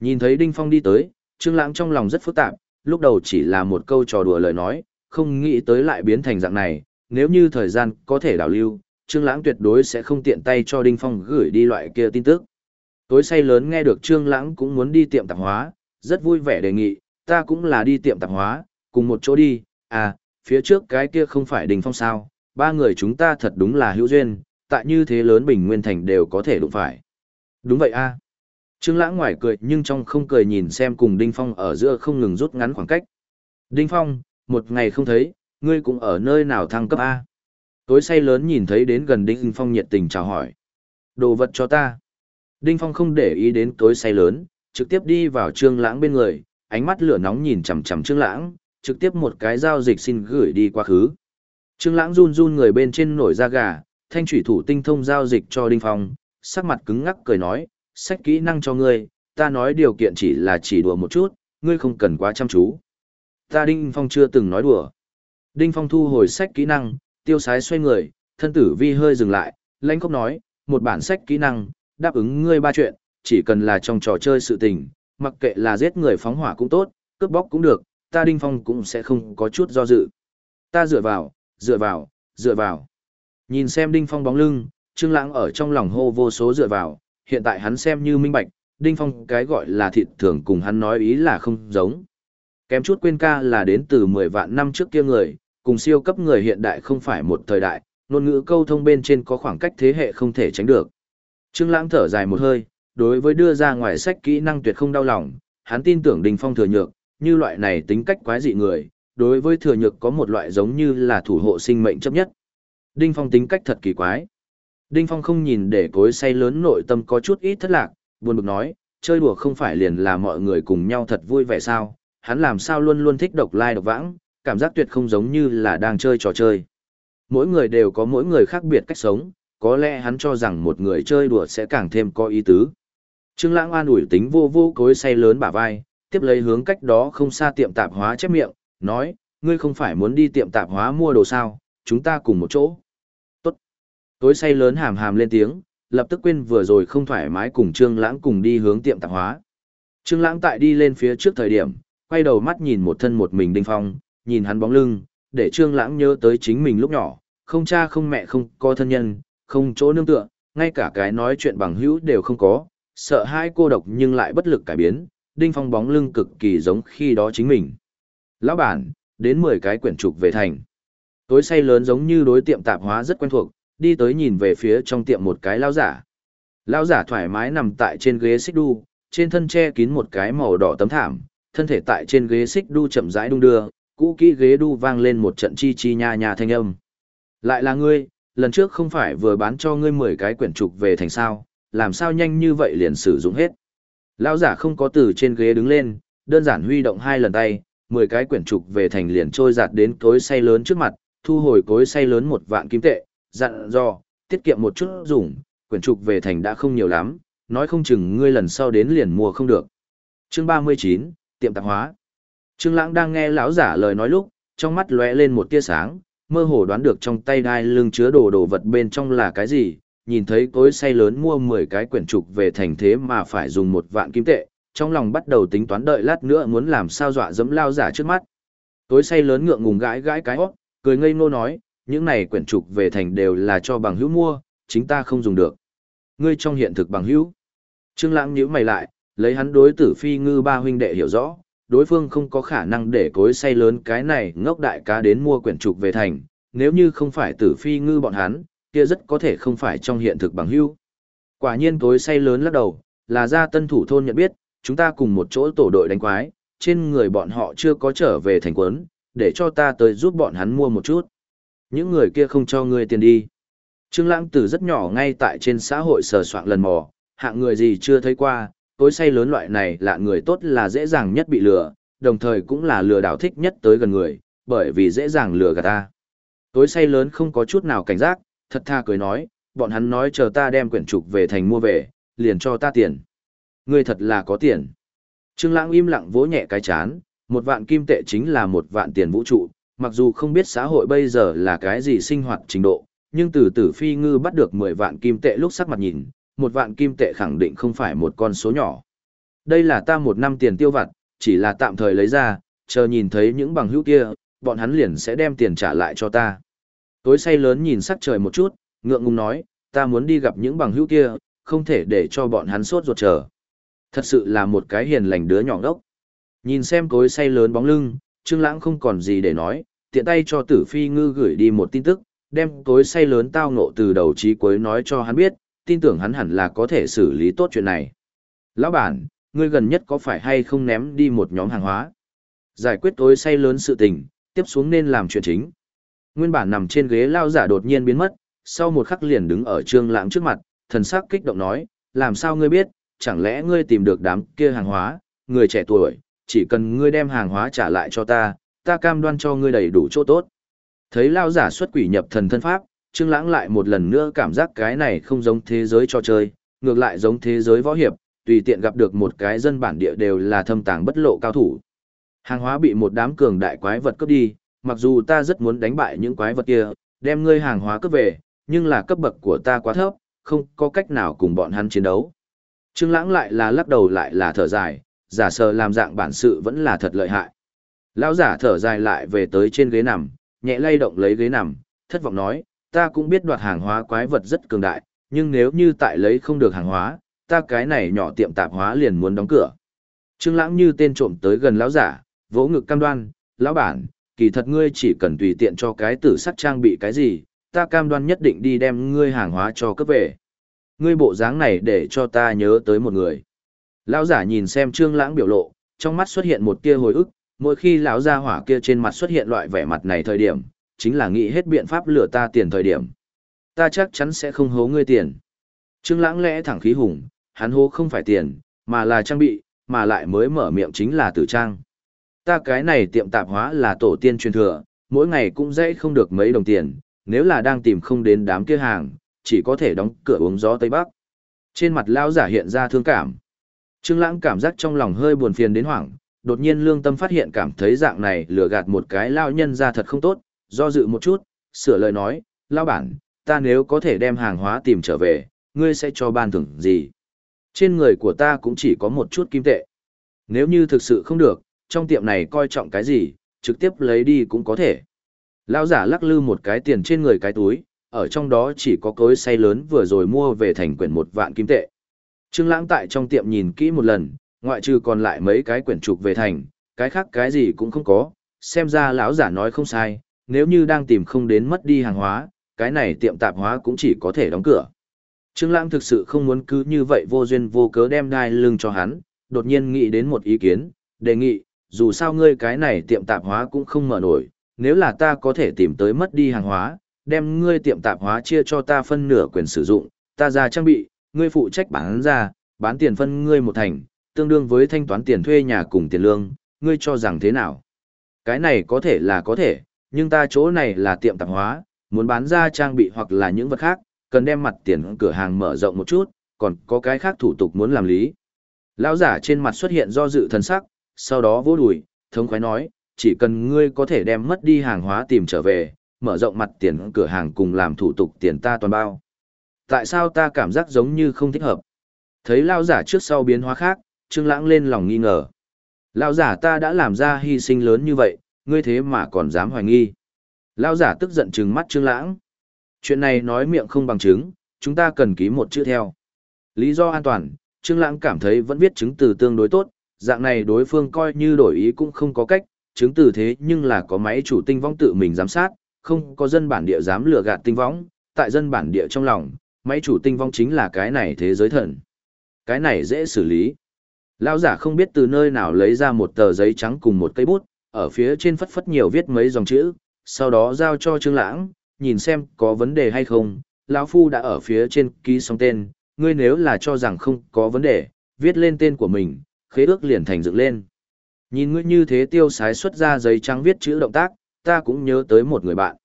Nhìn thấy Đinh Phong đi tới, Trương Lãng trong lòng rất phức tạp, lúc đầu chỉ là một câu trò đùa lời nói, không nghĩ tới lại biến thành dạng này, nếu như thời gian có thể đảo lưu, Trương Lãng tuyệt đối sẽ không tiện tay cho Đinh Phong gửi đi loại kia tin tức. Tối say lớn nghe được Trương Lãng cũng muốn đi tiệm tạp hóa, rất vui vẻ đề nghị, ta cũng là đi tiệm tạp hóa, cùng một chỗ đi, à, phía trước cái kia không phải Đinh Phong sao, ba người chúng ta thật đúng là hữu duyên, tại như thế lớn Bình Nguyên Thành đều có thể đụng phải. Đúng vậy a. Trương Lãng ngoài cười nhưng trong không cười nhìn xem cùng Đinh Phong ở giữa không ngừng rút ngắn khoảng cách. Đinh Phong, một ngày không thấy, ngươi cũng ở nơi nào thăng cấp A. Tối say lớn nhìn thấy đến gần Đinh Phong nhiệt tình chào hỏi. Đồ vật cho ta. Đinh Phong không để ý đến tối say lớn, trực tiếp đi vào Trương Lãng bên người, ánh mắt lửa nóng nhìn chằm chằm Trương Lãng, trực tiếp một cái giao dịch xin gửi đi quá khứ. Trương Lãng run run người bên trên nổi da gà, thanh thủy thủ tinh thông giao dịch cho Đinh Phong, sắc mặt cứng ngắc cười nói, sách kỹ năng cho ngươi, ta nói điều kiện chỉ là chỉ đùa một chút, ngươi không cần quá chăm chú. Ta Đinh Phong chưa từng nói đùa. Đinh Phong thu hồi sách kỹ năng, tiêu sái xoay người, thân tử vi hơi dừng lại, lãnh cốc nói, một bản sách kỹ năng, đáp ứng ngươi ba chuyện, chỉ cần là trong trò chơi sự tình, mặc kệ là giết người phóng hỏa cũng tốt, cướp bóc cũng được, ta Đinh Phong cũng sẽ không có chút do dự. Ta dựa vào, dựa vào, dựa vào. Nhìn xem Đinh Phong bóng lưng, Trương Lãng ở trong lòng hô vô số dựa vào, hiện tại hắn xem như minh bạch, Đinh Phong cái gọi là thịt thường cùng hắn nói ý là không giống. Kém chút quên ca là đến từ 10 vạn năm trước kia người, cùng siêu cấp người hiện đại không phải một thời đại, ngôn ngữ câu thông bên trên có khoảng cách thế hệ không thể tránh được. Trương Lãng thở dài một hơi, đối với đưa ra ngoài sách kỹ năng tuyệt không đau lòng, hắn tin tưởng Đinh Phong thừa nhược, như loại này tính cách quái dị người, đối với thừa nhược có một loại giống như là thủ hộ sinh mệnh chấp nhất. Đinh Phong tính cách thật kỳ quái. Đinh Phong không nhìn để cối say lớn nội tâm có chút ít thất lạc, buồn bực nói, chơi đùa không phải liền là mọi người cùng nhau thật vui vẻ sao, hắn làm sao luôn luôn thích độc lai độc vãng, cảm giác tuyệt không giống như là đang chơi trò chơi. Mỗi người đều có mỗi người khác biệt cách sống, có lẽ hắn cho rằng một người chơi đùa sẽ càng thêm có ý tứ. Trương Lãng an ủi tính vô vô cối say lớn bả vai, tiếp lấy hướng cách đó không xa tiệm tạp hóa chép miệng, nói, ngươi không phải muốn đi tiệm tạp hóa mua đồ sao, chúng ta cùng một chỗ. Tốt. Tối say lớn hàm hàm lên tiếng, lập tức quên vừa rồi không thoải mái cùng Trương Lãng cùng đi hướng tiệm tạp hóa. Trương Lãng tại đi lên phía trước thời điểm, quay đầu mắt nhìn một thân một mình Đinh Phong, nhìn hắn bóng lưng, để Trương Lãng nhớ tới chính mình lúc nhỏ, không cha không mẹ không có thân nhân, không chỗ nương tựa, ngay cả cái nói chuyện bằng hữu đều không có, sợ hai cô độc nhưng lại bất lực cải biến, Đinh Phong bóng lưng cực kỳ giống khi đó chính mình. Lão bản, đến 10 cái quyển trục về thành. Tối say lớn giống như đối tiệm tạp hóa rất quen thuộc, đi tới nhìn về phía trong tiệm một cái lao giả. Lao giả thoải mái nằm tại trên ghế xích đu, trên thân che kín một cái màu đỏ tấm thảm, thân thể tại trên ghế xích đu chậm rãi đung đưa, cũ kỹ ghế đu vang lên một trận chi chi nha nha thanh âm. Lại là ngươi, lần trước không phải vừa bán cho ngươi 10 cái quyển trục về thành sao, làm sao nhanh như vậy liền sử dụng hết. Lão giả không có từ trên ghế đứng lên, đơn giản huy động hai lần tay, 10 cái quyển trục về thành liền trôi giạt đến cối say lớn trước mặt, thu hồi cối say lớn một vạn kim tệ, dặn dò, tiết kiệm một chút dùng, quyển trục về thành đã không nhiều lắm, nói không chừng ngươi lần sau đến liền mua không được. Chương 39, tiệm tạp hóa. Trương Lãng đang nghe lão giả lời nói lúc, trong mắt lóe lên một tia sáng, mơ hồ đoán được trong tay đai lưng chứa đồ đồ vật bên trong là cái gì, nhìn thấy cối say lớn mua 10 cái quyển trục về thành thế mà phải dùng một vạn kim tệ, trong lòng bắt đầu tính toán đợi lát nữa muốn làm sao dọa dẫm lao giả trước mắt. Cối say lớn ngượng ngùng gãi gãi cái hót, cười ngây ngô nói, những này quyển trục về thành đều là cho bằng hữu mua, chính ta không dùng được. Ngươi trong hiện thực bằng hữu. Trương Lãng nhíu mày lại, lấy hắn đối tử phi ngư ba huynh đệ hiểu rõ, đối phương không có khả năng để cối say lớn cái này ngốc đại cá đến mua quyển trục về thành, nếu như không phải tử phi ngư bọn hắn, kia rất có thể không phải trong hiện thực bằng hữu. Quả nhiên tối say lớn lắc đầu, là ra tân thủ thôn nhận biết, chúng ta cùng một chỗ tổ đội đánh quái, trên người bọn họ chưa có trở về thành quấn, để cho ta tới giúp bọn hắn mua một chút. Những người kia không cho ngươi tiền đi. Trương Lãng từ rất nhỏ ngay tại trên xã hội sờ soạng lần mò, hạng người gì chưa thấy qua, tối say lớn loại này là người tốt là dễ dàng nhất bị lừa, đồng thời cũng là lừa đảo thích nhất tới gần người, bởi vì dễ dàng lừa gạt ta. Tối say lớn không có chút nào cảnh giác, thật tha cười nói, bọn hắn nói chờ ta đem quyển trục về thành mua về, liền cho ta tiền. Ngươi thật là có tiền. Trương Lãng im lặng vỗ nhẹ cái chán, một vạn kim tệ chính là một vạn tiền vũ trụ, mặc dù không biết xã hội bây giờ là cái gì sinh hoạt trình độ, nhưng từ tử phi ngư bắt được 10 vạn kim tệ lúc sắc mặt nhìn, một vạn kim tệ khẳng định không phải một con số nhỏ. Đây là ta một năm tiền tiêu vặt, chỉ là tạm thời lấy ra, chờ nhìn thấy những bằng hữu kia, bọn hắn liền sẽ đem tiền trả lại cho ta. Tối say lớn nhìn sắc trời một chút, ngượng ngùng nói, ta muốn đi gặp những bằng hữu kia, không thể để cho bọn hắn sốt ruột chờ. Thật sự là một cái hiền lành đứa nhỏ ngốc. Nhìn xem cối say lớn bóng lưng, Trương Lãng không còn gì để nói, tiện tay cho Tử Phi Ngư gửi đi một tin tức, đem cối say lớn tao ngộ từ đầu chí cuối nói cho hắn biết, tin tưởng hắn hẳn là có thể xử lý tốt chuyện này. Lão bản, ngươi gần nhất có phải hay không ném đi một nhóm hàng hóa? Giải quyết tối say lớn sự tình, tiếp xuống nên làm chuyện chính. Nguyên bản nằm trên ghế lao giả đột nhiên biến mất, sau một khắc liền đứng ở Trương Lãng trước mặt, thần sắc kích động nói, làm sao ngươi biết, chẳng lẽ ngươi tìm được đám kia hàng hóa, người trẻ tuổi, chỉ cần ngươi đem hàng hóa trả lại cho ta, ta cam đoan cho ngươi đầy đủ chỗ tốt. Thấy lao giả xuất quỷ nhập thần thân pháp, Trương Lãng lại một lần nữa cảm giác cái này không giống thế giới trò chơi, ngược lại giống thế giới võ hiệp, tùy tiện gặp được một cái dân bản địa đều là thâm tàng bất lộ cao thủ. Hàng hóa bị một đám cường đại quái vật cướp đi, mặc dù ta rất muốn đánh bại những quái vật kia, đem ngươi hàng hóa cướp về, nhưng là cấp bậc của ta quá thấp, không có cách nào cùng bọn hắn chiến đấu. Trương Lãng lại là lắc đầu lại là thở dài, giả sờ làm dạng bản sự vẫn là thật lợi hại. Lão giả thở dài lại về tới trên ghế nằm, nhẹ lay động lấy ghế nằm, thất vọng nói, ta cũng biết đoạt hàng hóa quái vật rất cường đại, nhưng nếu như tại lấy không được hàng hóa, ta cái này nhỏ tiệm tạp hóa liền muốn đóng cửa. Trương Lãng như tên trộm tới gần lão giả, vỗ ngực cam đoan, lão bản, kỳ thật ngươi chỉ cần tùy tiện cho cái tử sắc trang bị cái gì, ta cam đoan nhất định đi đem ngươi hàng hóa cho cấp về. Ngươi bộ dáng này để cho ta nhớ tới một người. Lão giả nhìn xem Trương Lãng biểu lộ, trong mắt xuất hiện một tia hồi ức, mỗi khi lão gia hỏa kia trên mặt xuất hiện loại vẻ mặt này thời điểm, chính là nghĩ hết biện pháp lừa ta tiền thời điểm. Ta chắc chắn sẽ không hố ngươi tiền. Trương Lãng lẽ thẳng khí hùng, hắn hố không phải tiền, mà là trang bị, mà lại mới mở miệng chính là tử trang. Ta cái này tiệm tạp hóa là tổ tiên truyền thừa, mỗi ngày cũng dễ không được mấy đồng tiền, nếu là đang tìm không đến đám kia hàng, chỉ có thể đóng cửa uống gió Tây Bắc. Trên mặt lão giả hiện ra thương cảm. Trương Lãng cảm giác trong lòng hơi buồn phiền đến hoảng, đột nhiên lương tâm phát hiện cảm thấy dạng này lừa gạt một cái lão nhân ra thật không tốt, do dự một chút, sửa lời nói, lão bản, ta nếu có thể đem hàng hóa tìm trở về, ngươi sẽ cho ban thưởng gì? Trên người của ta cũng chỉ có một chút kim tệ. Nếu như thực sự không được, trong tiệm này coi trọng cái gì, trực tiếp lấy đi cũng có thể. Lão giả lắc lư một cái tiền trên người cái túi, ở trong đó chỉ có cối say lớn vừa rồi mua về thành quyển một vạn kim tệ. Trương Lãng tại trong tiệm nhìn kỹ một lần, ngoại trừ còn lại mấy cái quyển trục về thành, cái khác cái gì cũng không có, xem ra lão giả nói không sai, nếu như đang tìm không đến mất đi hàng hóa, cái này tiệm tạp hóa cũng chỉ có thể đóng cửa. Trương Lãng thực sự không muốn cứ như vậy vô duyên vô cớ đem đai lưng cho hắn, đột nhiên nghĩ đến một ý kiến, đề nghị, dù sao ngươi cái này tiệm tạp hóa cũng không mở nổi, nếu là ta có thể tìm tới mất đi hàng hóa, đem ngươi tiệm tạp hóa chia cho ta phân nửa quyền sử dụng, ta ra trang bị, ngươi phụ trách bán ra, bán tiền phân ngươi một thành, tương đương với thanh toán tiền thuê nhà cùng tiền lương, ngươi cho rằng thế nào? Cái này có thể là có thể, nhưng ta chỗ này là tiệm tạp hóa, muốn bán ra trang bị hoặc là những vật khác, cần đem mặt tiền cửa hàng mở rộng một chút, còn có cái khác thủ tục muốn làm lý. Lão giả trên mặt xuất hiện do dự thần sắc, sau đó vỗ đùi, thống khoái nói, chỉ cần ngươi có thể đem mất đi hàng hóa tìm trở về, mở rộng mặt tiền cửa hàng cùng làm thủ tục tiền ta toàn bao. Tại sao ta cảm giác giống như không thích hợp? Thấy lao giả trước sau biến hóa khác, Trương Lãng lên lòng nghi ngờ. Lao giả ta đã làm ra hy sinh lớn như vậy, ngươi thế mà còn dám hoài nghi. Lao giả tức giận trừng mắt Trương Lãng. Chuyện này nói miệng không bằng chứng, chúng ta cần ký một chữ theo. Lý do an toàn, Trương Lãng cảm thấy vẫn viết chứng từ tương đối tốt, dạng này đối phương coi như đổi ý cũng không có cách, chứng từ thế nhưng là có máy chủ tinh võng tự mình giám sát, không có dân bản địa dám lừa gạt tinh võng, tại dân bản địa trong lòng, máy chủ tinh vong chính là cái này thế giới thần. Cái này dễ xử lý. Lão giả không biết từ nơi nào lấy ra một tờ giấy trắng cùng một cây bút, ở phía trên phất phất nhiều viết mấy dòng chữ, sau đó giao cho Trương Lãng, nhìn xem có vấn đề hay không. Lão phu đã ở phía trên ký xong tên, ngươi nếu là cho rằng không có vấn đề, viết lên tên của mình, khế ước liền thành dựng lên. Nhìn ngươi như thế tiêu sái xuất ra giấy trắng viết chữ động tác, ta cũng nhớ tới một người bạn.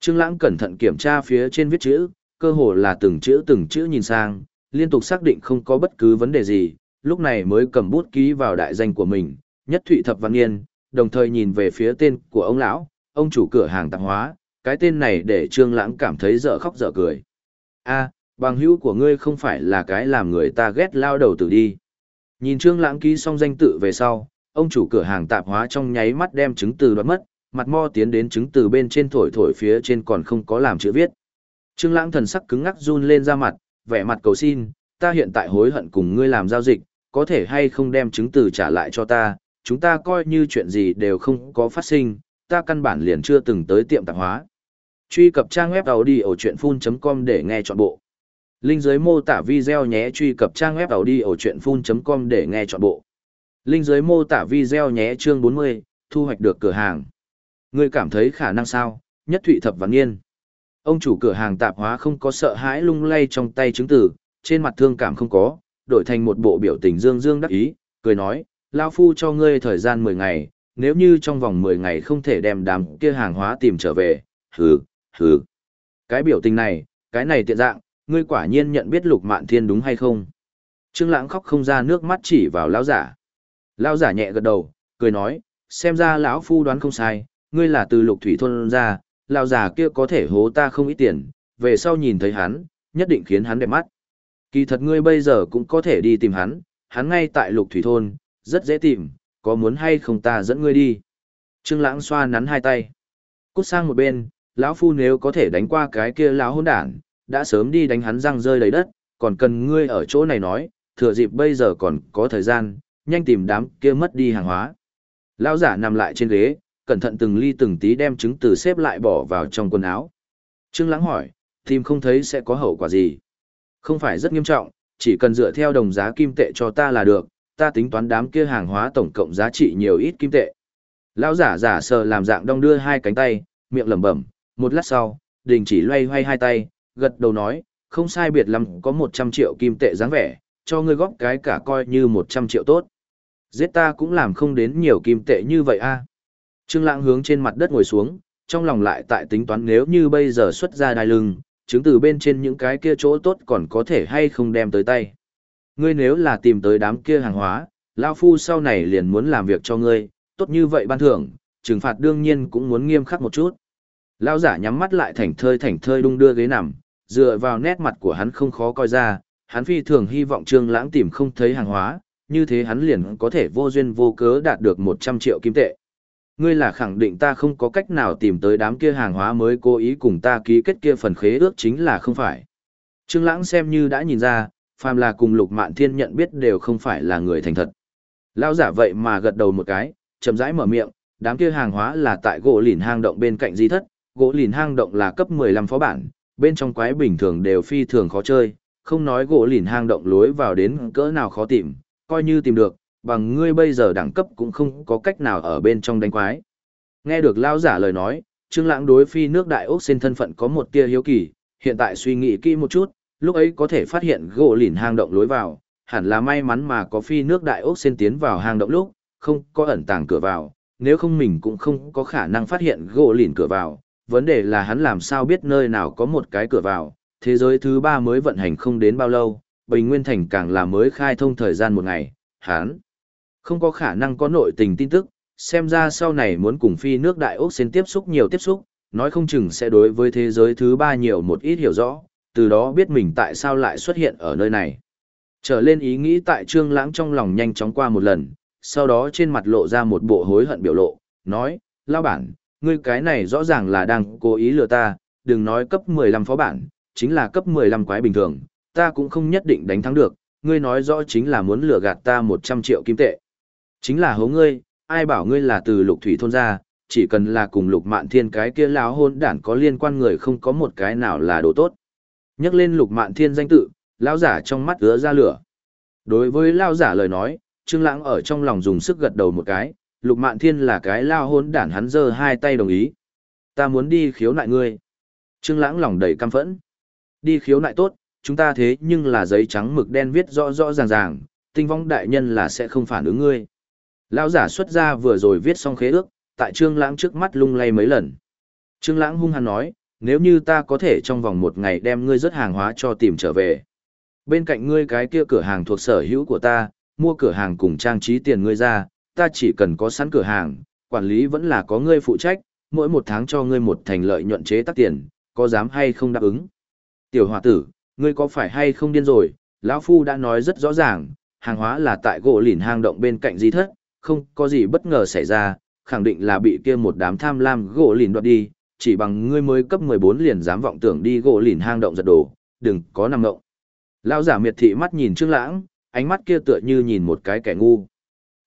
Trương Lãng cẩn thận kiểm tra phía trên viết chữ, cơ hồ là từng chữ từng chữ nhìn sang, liên tục xác định không có bất cứ vấn đề gì, lúc này mới cầm bút ký vào đại danh của mình, Nhất Thụy Thập Văn Nghiên, đồng thời nhìn về phía tên của ông lão, ông chủ cửa hàng tạp hóa, cái tên này để Trương Lãng cảm thấy dở khóc dở cười. A, bằng hữu của ngươi không phải là cái làm người ta ghét lao đầu tử đi. Nhìn Trương Lãng ký xong danh tự về sau, ông chủ cửa hàng tạp hóa trong nháy mắt đem chứng từ đoạt mất, mặt mo tiến đến chứng từ bên trên thổi thổi phía trên còn không có làm chữ viết. Trương Lãng thần sắc cứng ngắc run lên ra mặt, vẻ mặt cầu xin, ta hiện tại hối hận cùng ngươi làm giao dịch, có thể hay không đem chứng từ trả lại cho ta, chúng ta coi như chuyện gì đều không có phát sinh, ta căn bản liền chưa từng tới tiệm tạp hóa. Truy cập trang web audiochuyenphun.com để nghe trọn bộ. Linh dưới mô tả video nhé truy cập trang web audiochuyenphun.com để nghe trọn bộ. Linh dưới mô tả video nhé chương 40, thu hoạch được cửa hàng. Ngươi cảm thấy khả năng sao? Nhất Thụy Thập và Nghiên. Ông chủ cửa hàng tạp hóa không có sợ hãi lung lay trong tay chứng tử, trên mặt thương cảm không có, đổi thành một bộ biểu tình dương dương đắc ý, cười nói, Lao Phu cho ngươi thời gian 10 ngày, nếu như trong vòng 10 ngày không thể đem đám kia hàng hóa tìm trở về, hừ, hừ. Cái biểu tình này, cái này tiện dạng, ngươi quả nhiên nhận biết lục mạn thiên đúng hay không? Trương Lãng khóc không ra nước mắt chỉ vào lão giả. Lão giả nhẹ gật đầu, cười nói, xem ra lão phu đoán không sai, ngươi là từ lục thủy thôn ra, lão giả kia có thể hố ta không ít tiền, về sau nhìn thấy hắn, nhất định khiến hắn đẹp mắt. Kỳ thật ngươi bây giờ cũng có thể đi tìm hắn, hắn ngay tại lục thủy thôn, rất dễ tìm, có muốn hay không ta dẫn ngươi đi. Trương Lãng xoa nắn hai tay. Cút sang một bên, lão phu nếu có thể đánh qua cái kia lão hỗn đản, đã sớm đi đánh hắn răng rơi đầy đất, còn cần ngươi ở chỗ này nói, thừa dịp bây giờ còn có thời gian, nhanh tìm đám kia mất đi hàng hóa. Lão giả nằm lại trên ghế, cẩn thận từng ly từng tí đem chứng từ xếp lại bỏ vào trong quần áo. Trương Lãng hỏi, tìm không thấy sẽ có hậu quả gì? Không phải rất nghiêm trọng, chỉ cần dựa theo đồng giá kim tệ cho ta là được, ta tính toán đám kia hàng hóa tổng cộng giá trị nhiều ít kim tệ. Lão giả giả sờ làm dạng đong đưa hai cánh tay, miệng lẩm bẩm, một lát sau, đình chỉ loay hoay hai tay, gật đầu nói, không sai biệt lắm có 100 triệu kim tệ dáng vẻ, cho ngươi góp cái cả coi như 100 triệu tốt. Giết ta cũng làm không đến nhiều kim tệ như vậy a. Trương Lãng hướng trên mặt đất ngồi xuống, trong lòng lại tại tính toán nếu như bây giờ xuất ra đai lưng, chứng từ bên trên những cái kia chỗ tốt còn có thể hay không đem tới tay. Ngươi nếu là tìm tới đám kia hàng hóa, lão phu sau này liền muốn làm việc cho ngươi, tốt như vậy ban thưởng, trừng phạt đương nhiên cũng muốn nghiêm khắc một chút. Lão giả nhắm mắt lại thảnh thơi thảnh thơi đung đưa ghế nằm, dựa vào nét mặt của hắn không khó coi ra, hắn phi thường hy vọng Trương Lãng tìm không thấy hàng hóa, như thế hắn liền có thể vô duyên vô cớ đạt được 100 triệu kim tệ. Ngươi là khẳng định ta không có cách nào tìm tới đám kia hàng hóa mới cố ý cùng ta ký kết kia phần khế ước chính là không phải. Trương Lãng xem như đã nhìn ra, phàm là cùng Lục Mạn Thiên nhận biết đều không phải là người thành thật. Lão giả vậy mà gật đầu một cái, chậm rãi mở miệng, đám kia hàng hóa là tại gỗ lìn hang động bên cạnh di thất, gỗ lìn hang động là cấp 15 phó bản, bên trong quái bình thường đều phi thường khó chơi, không nói gỗ lìn hang động lối vào đến cỡ nào khó tìm, coi như tìm được, bằng ngươi bây giờ đẳng cấp cũng không có cách nào ở bên trong đánh quái. Nghe được lao giả lời nói, Trương Lãng đối phi nước đại ốc xin thân phận có một tia hiếu kỳ, hiện tại suy nghĩ kỹ một chút, lúc ấy có thể phát hiện gỗ lìn hang động lối vào, hẳn là may mắn mà có phi nước đại ốc xin tiến vào hang động lúc, không có ẩn tàng cửa vào, nếu không mình cũng không có khả năng phát hiện gỗ lìn cửa vào, vấn đề là hắn làm sao biết nơi nào có một cái cửa vào, thế giới thứ ba mới vận hành không đến bao lâu, Bình Nguyên Thành càng là mới khai thông thời gian một ngày, hắn không có khả năng có nội tình tin tức, xem ra sau này muốn cùng phi nước đại ốc xin tiếp xúc nhiều tiếp xúc, nói không chừng sẽ đối với thế giới thứ ba nhiều một ít hiểu rõ, từ đó biết mình tại sao lại xuất hiện ở nơi này. Trở lên ý nghĩ tại Trương Lãng trong lòng nhanh chóng qua một lần, sau đó trên mặt lộ ra một bộ hối hận biểu lộ, nói, lao bản, ngươi cái này rõ ràng là đang cố ý lừa ta, đừng nói cấp 15 phó bản, chính là cấp 15 quái bình thường, ta cũng không nhất định đánh thắng được, ngươi nói rõ chính là muốn lừa gạt ta 100 triệu kim tệ. Chính là hố ngươi, ai bảo ngươi là từ lục thủy thôn ra, chỉ cần là cùng lục mạn thiên cái kia lão hôn đản có liên quan người không có một cái nào là đồ tốt. Nhắc lên lục mạn thiên danh tự, lão giả trong mắt ứa ra lửa. Đối với lão giả lời nói, Trương Lãng ở trong lòng dùng sức gật đầu một cái, Lục Mạn Thiên là cái lao hôn đản hắn giơ hai tay đồng ý. Ta muốn đi khiếu nại ngươi. Trương Lãng lòng đầy căm phẫn. Đi khiếu nại tốt, chúng ta thế nhưng là giấy trắng mực đen viết rõ rõ ràng ràng, tinh vong đại nhân là sẽ không phản ứng ngươi. Lão giả xuất ra vừa rồi viết xong khế ước, tại Trương Lãng trước mắt lung lay mấy lần. Trương Lãng hung hăng nói, nếu như ta có thể trong vòng một ngày đem ngươi rất hàng hóa cho tìm trở về. Bên cạnh ngươi cái kia cửa hàng thuộc sở hữu của ta, mua cửa hàng cùng trang trí tiền ngươi ra, ta chỉ cần có sẵn cửa hàng, quản lý vẫn là có ngươi phụ trách, mỗi một tháng cho ngươi một thành lợi nhuận chế tác tiền, có dám hay không đáp ứng. Tiểu hòa tử, ngươi có phải hay không điên rồi, lão Phu đã nói rất rõ ràng, hàng hóa là tại gỗ lìn hang động bên cạnh di thất, không có gì bất ngờ xảy ra, khẳng định là bị kia một đám tham lam gỗ lìn đoạt đi, chỉ bằng ngươi mới cấp 14 liền dám vọng tưởng đi gỗ lìn hang động giật đồ, đừng có nằm ngộng. Lão giả miệt thị mắt nhìn Trương Lãng, ánh mắt kia tựa như nhìn một cái kẻ ngu.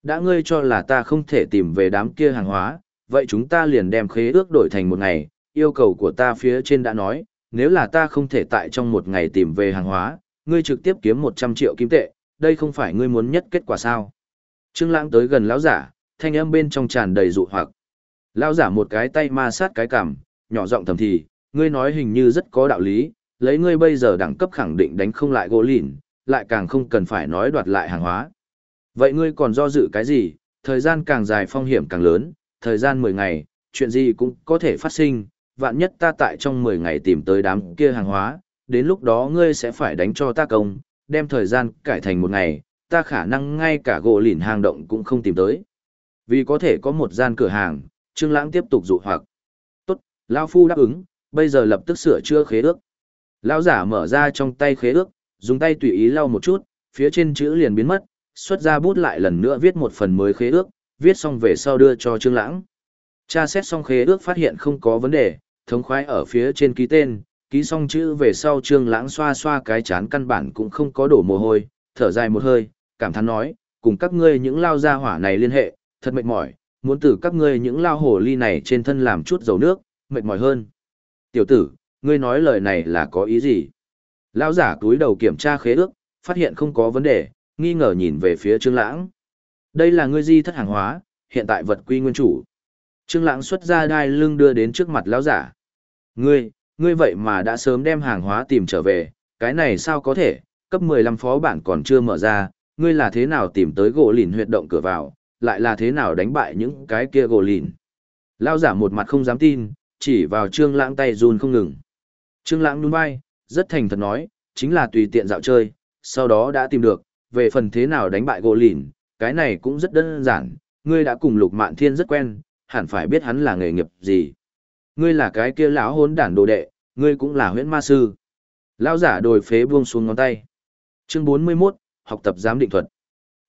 Đã ngươi cho là ta không thể tìm về đám kia hàng hóa, vậy chúng ta liền đem khế ước đổi thành một ngày, yêu cầu của ta phía trên đã nói, nếu là ta không thể tại trong một ngày tìm về hàng hóa, ngươi trực tiếp kiếm 100 triệu kim tệ, đây không phải ngươi muốn nhất kết quả sao. Trương Lãng tới gần lão giả, thanh âm bên trong tràn đầy dụ hoặc. Lão giả một cái tay ma sát cái cằm, nhỏ giọng thầm thì, ngươi nói hình như rất có đạo lý, lấy ngươi bây giờ đẳng cấp khẳng định đánh không lại gỗ lìn, lại càng không cần phải nói đoạt lại hàng hóa. Vậy ngươi còn do dự cái gì, thời gian càng dài phong hiểm càng lớn, thời gian 10 ngày, chuyện gì cũng có thể phát sinh, vạn nhất ta tại trong 10 ngày tìm tới đám kia hàng hóa, đến lúc đó ngươi sẽ phải đánh cho ta công, đem thời gian cải thành một ngày, ta khả năng ngay cả gỗ lỉn hàng động cũng không tìm tới. Vì có thể có một gian cửa hàng, Trương Lãng tiếp tục dụ hoặc. Tốt, Lão Phu đáp ứng, bây giờ lập tức sửa chữa khế ước. Lão giả mở ra trong tay khế ước, dùng tay tùy ý lau một chút, phía trên chữ liền biến mất, xuất ra bút lại lần nữa viết một phần mới khế ước, viết xong về sau đưa cho Trương Lãng. Tra xét xong khế ước phát hiện không có vấn đề, thống khoái ở phía trên ký tên, ký xong chữ về sau Trương Lãng xoa xoa cái chán căn bản cũng không có đổ mồ hôi, thở dài một hơi, cảm thán nói, cùng các ngươi những lao gia hỏa này liên hệ, thật mệt mỏi, muốn từ các ngươi những lao hồ ly này trên thân làm chút dầu nước, mệt mỏi hơn. Tiểu tử, ngươi nói lời này là có ý gì? Lão giả túi đầu kiểm tra khế ước, phát hiện không có vấn đề, nghi ngờ nhìn về phía Trương Lãng. Đây là ngươi di thất hàng hóa, hiện tại vật quy nguyên chủ. Trương Lãng xuất ra đai lưng đưa đến trước mặt lão giả. Ngươi, ngươi vậy mà đã sớm đem hàng hóa tìm trở về, cái này sao có thể, cấp 15 phó bản còn chưa mở ra, ngươi là thế nào tìm tới gỗ lìn huyệt động cửa vào, lại là thế nào đánh bại những cái kia gỗ lìn. Lão giả một mặt không dám tin, chỉ vào Trương Lãng tay run không ngừng. Trương Lãng nhún vai, rất thành thật nói, chính là tùy tiện dạo chơi, sau đó đã tìm được, về phần thế nào đánh bại gỗ lìn, cái này cũng rất đơn giản, ngươi đã cùng lục mạn thiên rất quen, hẳn phải biết hắn là nghề nghiệp gì. Ngươi là cái kia lão hốn đản đồ đệ, ngươi cũng là huyễn ma sư. Lão giả đồi phế buông xuống ngón tay. Chương 41, học tập giám định thuật.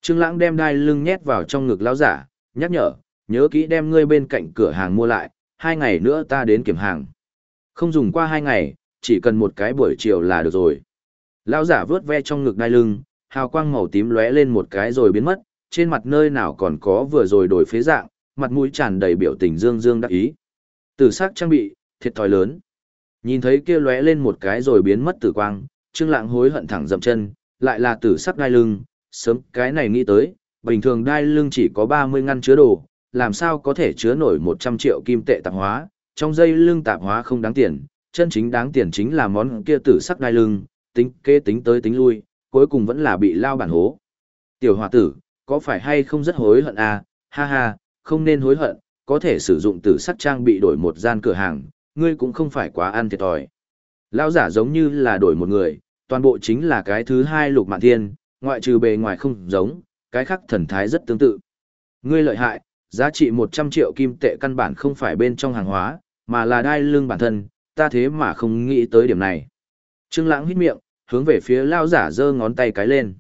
Trương Lãng đem đai lưng nhét vào trong ngực lão giả, nhắc nhở, nhớ kỹ đem ngươi bên cạnh cửa hàng mua lại, hai ngày nữa ta đến kiểm hàng. Không dùng qua hai ngày, chỉ cần một cái buổi chiều là được rồi. Lão giả vướt ve trong ngực đai lưng, hào quang màu tím lóe lên một cái rồi biến mất, trên mặt nơi nào còn có vừa rồi đổi phế dạng, mặt mũi tràn đầy biểu tình dương dương đắc ý. Tử sắc trang bị, thiệt thòi lớn. Nhìn thấy kia lóe lên một cái rồi biến mất tử quang, Trương Lãng hối hận thẳng dậm chân, lại là tử sắc đai lưng, sớm cái này nghĩ tới, bình thường đai lưng chỉ có 30 ngăn chứa đồ, làm sao có thể chứa nổi 100 triệu kim tệ tạp hóa, trong dây lưng tạp hóa không đáng tiền, chân chính đáng tiền chính là món kia tử sắc đai lưng, tính kế tính tới tính lui, cuối cùng vẫn là bị lao bản hố. Tiểu hòa tử, có phải hay không rất hối hận à, ha ha, không nên hối hận, có thể sử dụng tử sắc trang bị đổi một gian cửa hàng, ngươi cũng không phải quá ăn thiệt thòi. Lao giả giống như là đổi một người, toàn bộ chính là cái thứ hai lục mạn thiên, ngoại trừ bề ngoài không giống, cái khác thần thái rất tương tự. Ngươi lợi hại, giá trị 100 triệu kim tệ căn bản không phải bên trong hàng hóa, mà là đai lưng bản thân, ta thế mà không nghĩ tới điểm này. Trương Lãng hít miệng, hướng về phía lao giả giơ ngón tay cái lên.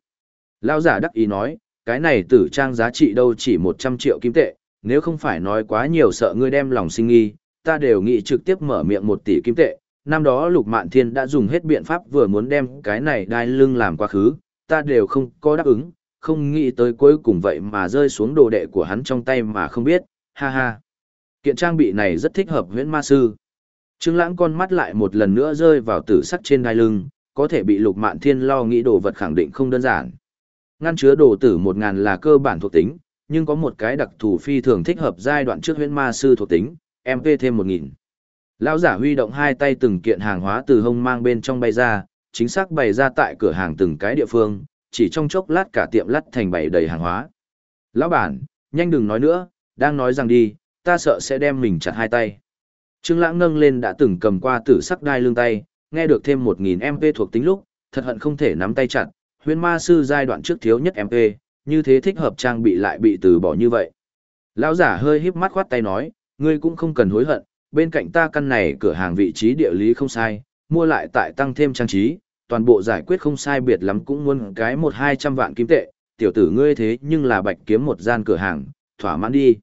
Lao giả đắc ý nói, cái này tử trang giá trị đâu chỉ 100 triệu kim tệ, nếu không phải nói quá nhiều sợ ngươi đem lòng sinh nghi, ta đều nghĩ trực tiếp mở miệng 1 tỷ kim tệ. Năm đó Lục Mạn Thiên đã dùng hết biện pháp vừa muốn đem cái này đai lưng làm quá khứ, ta đều không có đáp ứng, không nghĩ tới cuối cùng vậy mà rơi xuống đồ đệ của hắn trong tay mà không biết, ha ha. Kiện trang bị này rất thích hợp huyễn ma sư. Trương Lãng con mắt lại một lần nữa rơi vào tử sắc trên đai lưng, có thể bị Lục Mạn Thiên lo nghĩ đồ vật khẳng định không đơn giản. Ngăn chứa đồ tử một ngàn là cơ bản thuộc tính, nhưng có một cái đặc thù phi thường thích hợp giai đoạn trước huyễn ma sư thuộc tính, MP thêm 1000. Lão giả huy động hai tay từng kiện hàng hóa từ hông mang bên trong bay ra, chính xác bày ra tại cửa hàng từng cái địa phương, chỉ trong chốc lát cả tiệm lắt thành bày đầy hàng hóa. Lão bản, nhanh đừng nói nữa, đang nói rằng đi, ta sợ sẽ đem mình chặt hai tay. Trương Lãng nâng lên đã từng cầm qua tử sắc đai lưng tay, nghe được thêm 1000 MP thuộc tính lúc, thật hận không thể nắm tay chặt, Huyền Ma sư giai đoạn trước thiếu nhất MP, như thế thích hợp trang bị lại bị từ bỏ như vậy. Lão giả hơi híp mắt khoát tay nói, ngươi cũng không cần hối hận, bên cạnh ta căn này cửa hàng vị trí địa lý không sai, mua lại tại tăng thêm trang trí, toàn bộ giải quyết không sai biệt lắm cũng muốn cái một hai trăm vạn kim tệ, tiểu tử ngươi thế nhưng là bạch kiếm một gian cửa hàng, thỏa mãn đi.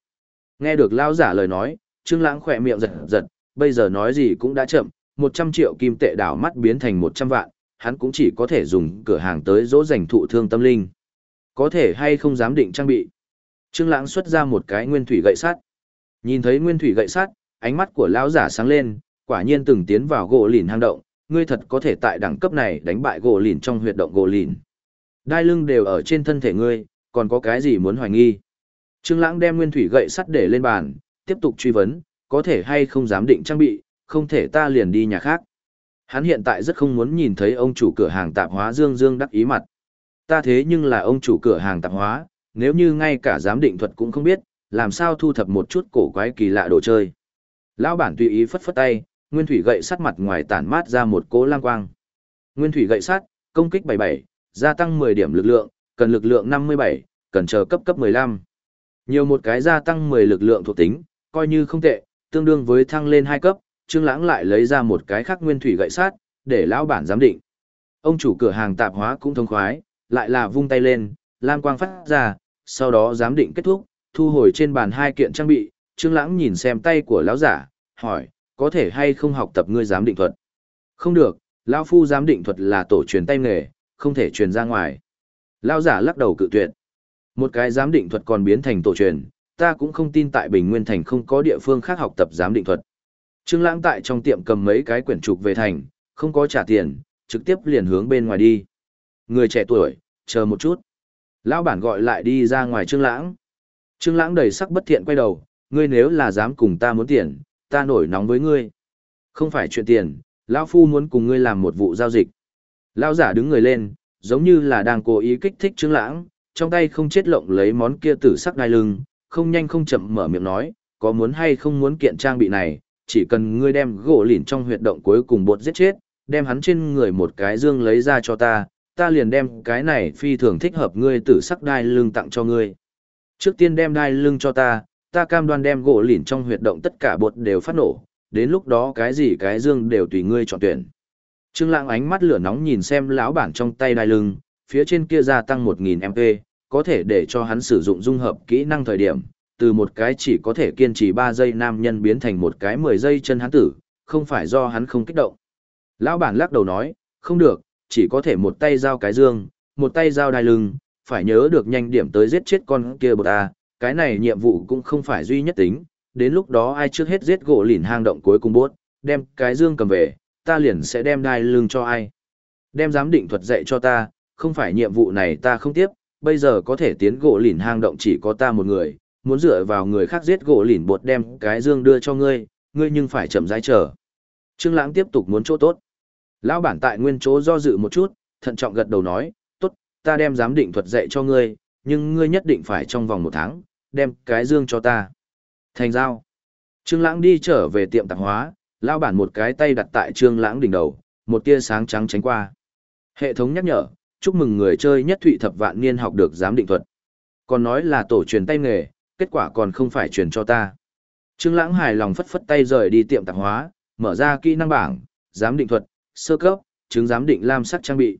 Nghe được lão giả lời nói, Trương Lãng khẽ miệng giật giật, bây giờ nói gì cũng đã chậm, 100 triệu kim tệ đảo mắt biến thành 100 vạn, hắn cũng chỉ có thể dùng cửa hàng tới dỗ dành thụ thương tâm linh. Có thể hay không dám định trang bị. Trương Lãng xuất ra một cái nguyên thủy gậy sắt. Nhìn thấy nguyên thủy gậy sắt, ánh mắt của lão giả sáng lên, quả nhiên từng tiến vào gỗ lìn hang động, ngươi thật có thể tại đẳng cấp này đánh bại gỗ lìn trong huyệt động gỗ lìn. Đai lưng đều ở trên thân thể ngươi, còn có cái gì muốn hoài nghi? Trương Lãng đem nguyên thủy gậy sắt để lên bàn, tiếp tục truy vấn, có thể hay không dám định trang bị, không thể ta liền đi nhà khác. Hắn hiện tại rất không muốn nhìn thấy ông chủ cửa hàng tạp hóa Dương Dương đắc ý mặt. Ta thế nhưng là ông chủ cửa hàng tạp hóa, nếu như ngay cả giám định thuật cũng không biết, làm sao thu thập một chút cổ quái kỳ lạ đồ chơi. Lão bản tùy ý phất phất tay, nguyên thủy gậy sắt mặt ngoài tản mát ra một cỗ lang quang. Nguyên thủy gậy sắt, công kích 77, gia tăng 10 điểm lực lượng, cần lực lượng 57, cần chờ cấp cấp 15. Nhiều một cái gia tăng 10 lực lượng thuộc tính, coi như không tệ, tương đương với thăng lên 2 cấp, Trương Lãng lại lấy ra một cái khác nguyên thủy gậy sắt, để lão bản giám định. Ông chủ cửa hàng tạp hóa cũng thông khoái, lại là vung tay lên, lam quang phát ra, sau đó giám định kết thúc, thu hồi trên bàn hai kiện trang bị, Trương Lãng nhìn xem tay của lão giả, hỏi, có thể hay không học tập ngươi giám định thuật? Không được, lão phu giám định thuật là tổ truyền tay nghề, không thể truyền ra ngoài. Lão giả lắc đầu cự tuyệt. Một cái giám định thuật còn biến thành tổ truyền, ta cũng không tin tại Bình Nguyên thành không có địa phương khác học tập giám định thuật. Trương Lãng tại trong tiệm cầm mấy cái quyển trục về thành, không có trả tiền, trực tiếp liền hướng bên ngoài đi. Người trẻ tuổi, chờ một chút. Lão bản gọi lại đi ra ngoài Trương Lãng. Trương Lãng đầy sắc bất thiện quay đầu, ngươi nếu là dám cùng ta muốn tiền, ta nổi nóng với ngươi. Không phải chuyện tiền, lão phu muốn cùng ngươi làm một vụ giao dịch. Lão giả đứng người lên, giống như là đang cố ý kích thích Trương Lãng, trong tay không chết lộng lấy món kia tử sắc đai lưng, không nhanh không chậm mở miệng nói, có muốn hay không muốn kiện trang bị này, chỉ cần ngươi đem gỗ lìn trong huyệt động cuối cùng bột giết chết, đem hắn trên người một cái dương lấy ra cho ta, ta liền đem cái này phi thường thích hợp ngươi tử sắc đai lưng tặng cho ngươi. Trước tiên đem đai lưng cho ta, ta cam đoan đem gỗ lìn trong huyệt động tất cả bột đều phát nổ, đến lúc đó cái gì cái dương đều tùy ngươi chọn tuyển. Trương Lãng ánh mắt lửa nóng nhìn xem lão bản trong tay đai lưng, phía trên kia gia tăng 1000 MP, có thể để cho hắn sử dụng dung hợp kỹ năng thời điểm, từ một cái chỉ có thể kiên trì 3 giây nam nhân biến thành một cái 10 giây chân hắn tử, không phải do hắn không kích động. Lão bản lắc đầu nói, không được, chỉ có thể một tay giao cái dương, một tay giao đai lưng, phải nhớ được nhanh điểm tới giết chết con kia bột à, cái này nhiệm vụ cũng không phải duy nhất tính, đến lúc đó ai trước hết giết gỗ lìn hang động cuối cùng bốt, đem cái dương cầm về, ta liền sẽ đem đai lưng cho ai. Đem giám định thuật dạy cho ta, không phải nhiệm vụ này ta không tiếp, bây giờ có thể tiến gỗ lìn hang động chỉ có ta một người, muốn dựa vào người khác giết gỗ lìn bột đem cái dương đưa cho ngươi, ngươi nhưng phải chậm rãi chờ. Trương Lãng tiếp tục muốn chỗ tốt. Lão bản tại nguyên chỗ do dự một chút, thận trọng gật đầu nói, tốt, ta đem giám định thuật dạy cho ngươi, nhưng ngươi nhất định phải trong vòng một tháng, đem cái dương cho ta. Thành giao. Trương Lãng đi trở về tiệm tạp hóa, lão bản một cái tay đặt tại Trương Lãng đỉnh đầu, một tia sáng trắng tránh qua. Hệ thống nhắc nhở, chúc mừng người chơi nhất thụy thập vạn niên học được giám định thuật. Còn nói là tổ truyền tay nghề, kết quả còn không phải truyền cho ta. Trương Lãng hài lòng phất phất tay rời đi tiệm tạp hóa, mở ra kỹ năng bảng, giám định thuật, sơ cấp, chứng giám định lam sắc trang bị.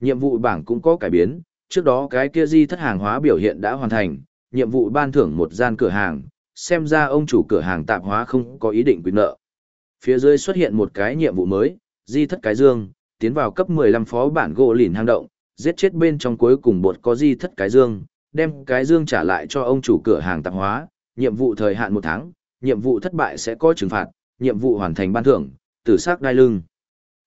Nhiệm vụ bảng cũng có cải biến, trước đó cái kia di thất hàng hóa biểu hiện đã hoàn thành, nhiệm vụ ban thưởng một gian cửa hàng, xem ra ông chủ cửa hàng tạp hóa không có ý định quy nợ. Phía dưới xuất hiện một cái nhiệm vụ mới, di thất cái dương, tiến vào cấp 15 phó bản gỗ lìn hang động, giết chết bên trong cuối cùng bột có di thất cái dương, đem cái dương trả lại cho ông chủ cửa hàng tạp hóa, nhiệm vụ thời hạn một tháng, nhiệm vụ thất bại sẽ có trừng phạt, nhiệm vụ hoàn thành ban thưởng, tử sắc đai lưng.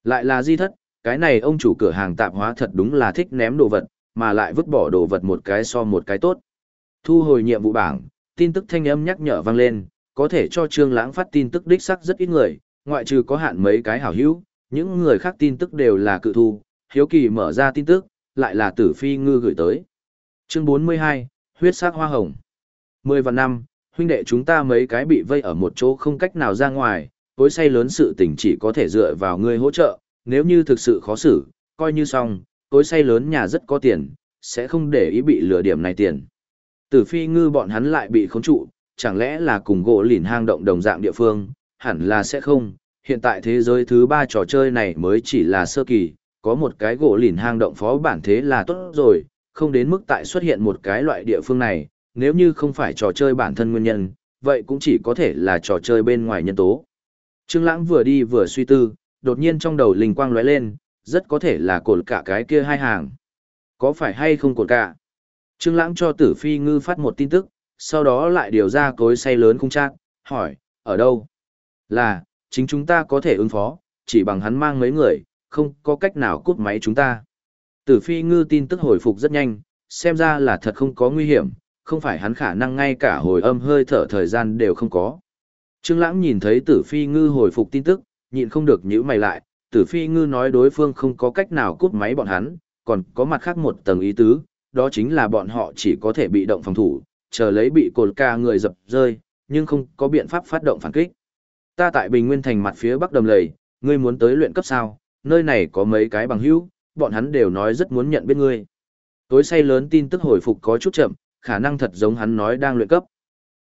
Lại là di thất, cái này ông chủ cửa hàng tạp hóa thật đúng là thích ném đồ vật, mà lại vứt bỏ đồ vật một cái so một cái tốt. Thu hồi nhiệm vụ bảng, tin tức thanh âm nhắc nhở vang lên, có thể cho Trương Lãng phát tin tức đích xác rất ít người, ngoại trừ có hạn mấy cái hảo hữu, những người khác tin tức đều là cự thu, hiếu kỳ mở ra tin tức, lại là Tử Phi Ngư gửi tới. Chương 42, huyết sắc hoa hồng. 10 và năm, huynh đệ chúng ta mấy cái bị vây ở một chỗ không cách nào ra ngoài, cối say lớn sự tình chỉ có thể dựa vào ngươi hỗ trợ, nếu như thực sự khó xử, coi như xong, cối say lớn nhà rất có tiền, sẽ không để ý bị lừa điểm này tiền. Tử phi ngư bọn hắn lại bị khống trụ, chẳng lẽ là cùng gỗ lìn hang động đồng dạng địa phương, hẳn là sẽ không, hiện tại thế giới thứ ba trò chơi này mới chỉ là sơ kỳ, có một cái gỗ lìn hang động phó bản thế là tốt rồi, không đến mức tại xuất hiện một cái loại địa phương này, nếu như không phải trò chơi bản thân nguyên nhân, vậy cũng chỉ có thể là trò chơi bên ngoài nhân tố. Trương Lãng vừa đi vừa suy tư, đột nhiên trong đầu linh quang lóe lên, rất có thể là cột cả cái kia hai hàng. Có phải hay không cột cả? Trương Lãng cho Tử Phi Ngư phát một tin tức, sau đó lại điều ra cối xay lớn không trang, hỏi, ở đâu? Là, chính chúng ta có thể ứng phó, chỉ bằng hắn mang mấy người, không có cách nào cút máy chúng ta. Tử Phi Ngư tin tức hồi phục rất nhanh, xem ra là thật không có nguy hiểm, không phải hắn khả năng ngay cả hồi âm hơi thở thời gian đều không có. Trương Lãng nhìn thấy Tử Phi Ngư hồi phục tin tức, nhịn không được nhíu mày lại, Tử Phi Ngư nói đối phương không có cách nào cút máy bọn hắn, còn có mặt khác một tầng ý tứ, đó chính là bọn họ chỉ có thể bị động phòng thủ, chờ lấy bị cột ca người dập rơi, nhưng không có biện pháp phát động phản kích. Ta tại Bình Nguyên thành mặt phía bắc đầm lầy, ngươi muốn tới luyện cấp sao? Nơi này có mấy cái bằng hữu, bọn hắn đều nói rất muốn nhận biết ngươi. Cối say lớn tin tức hồi phục có chút chậm, khả năng thật giống hắn nói đang luyện cấp.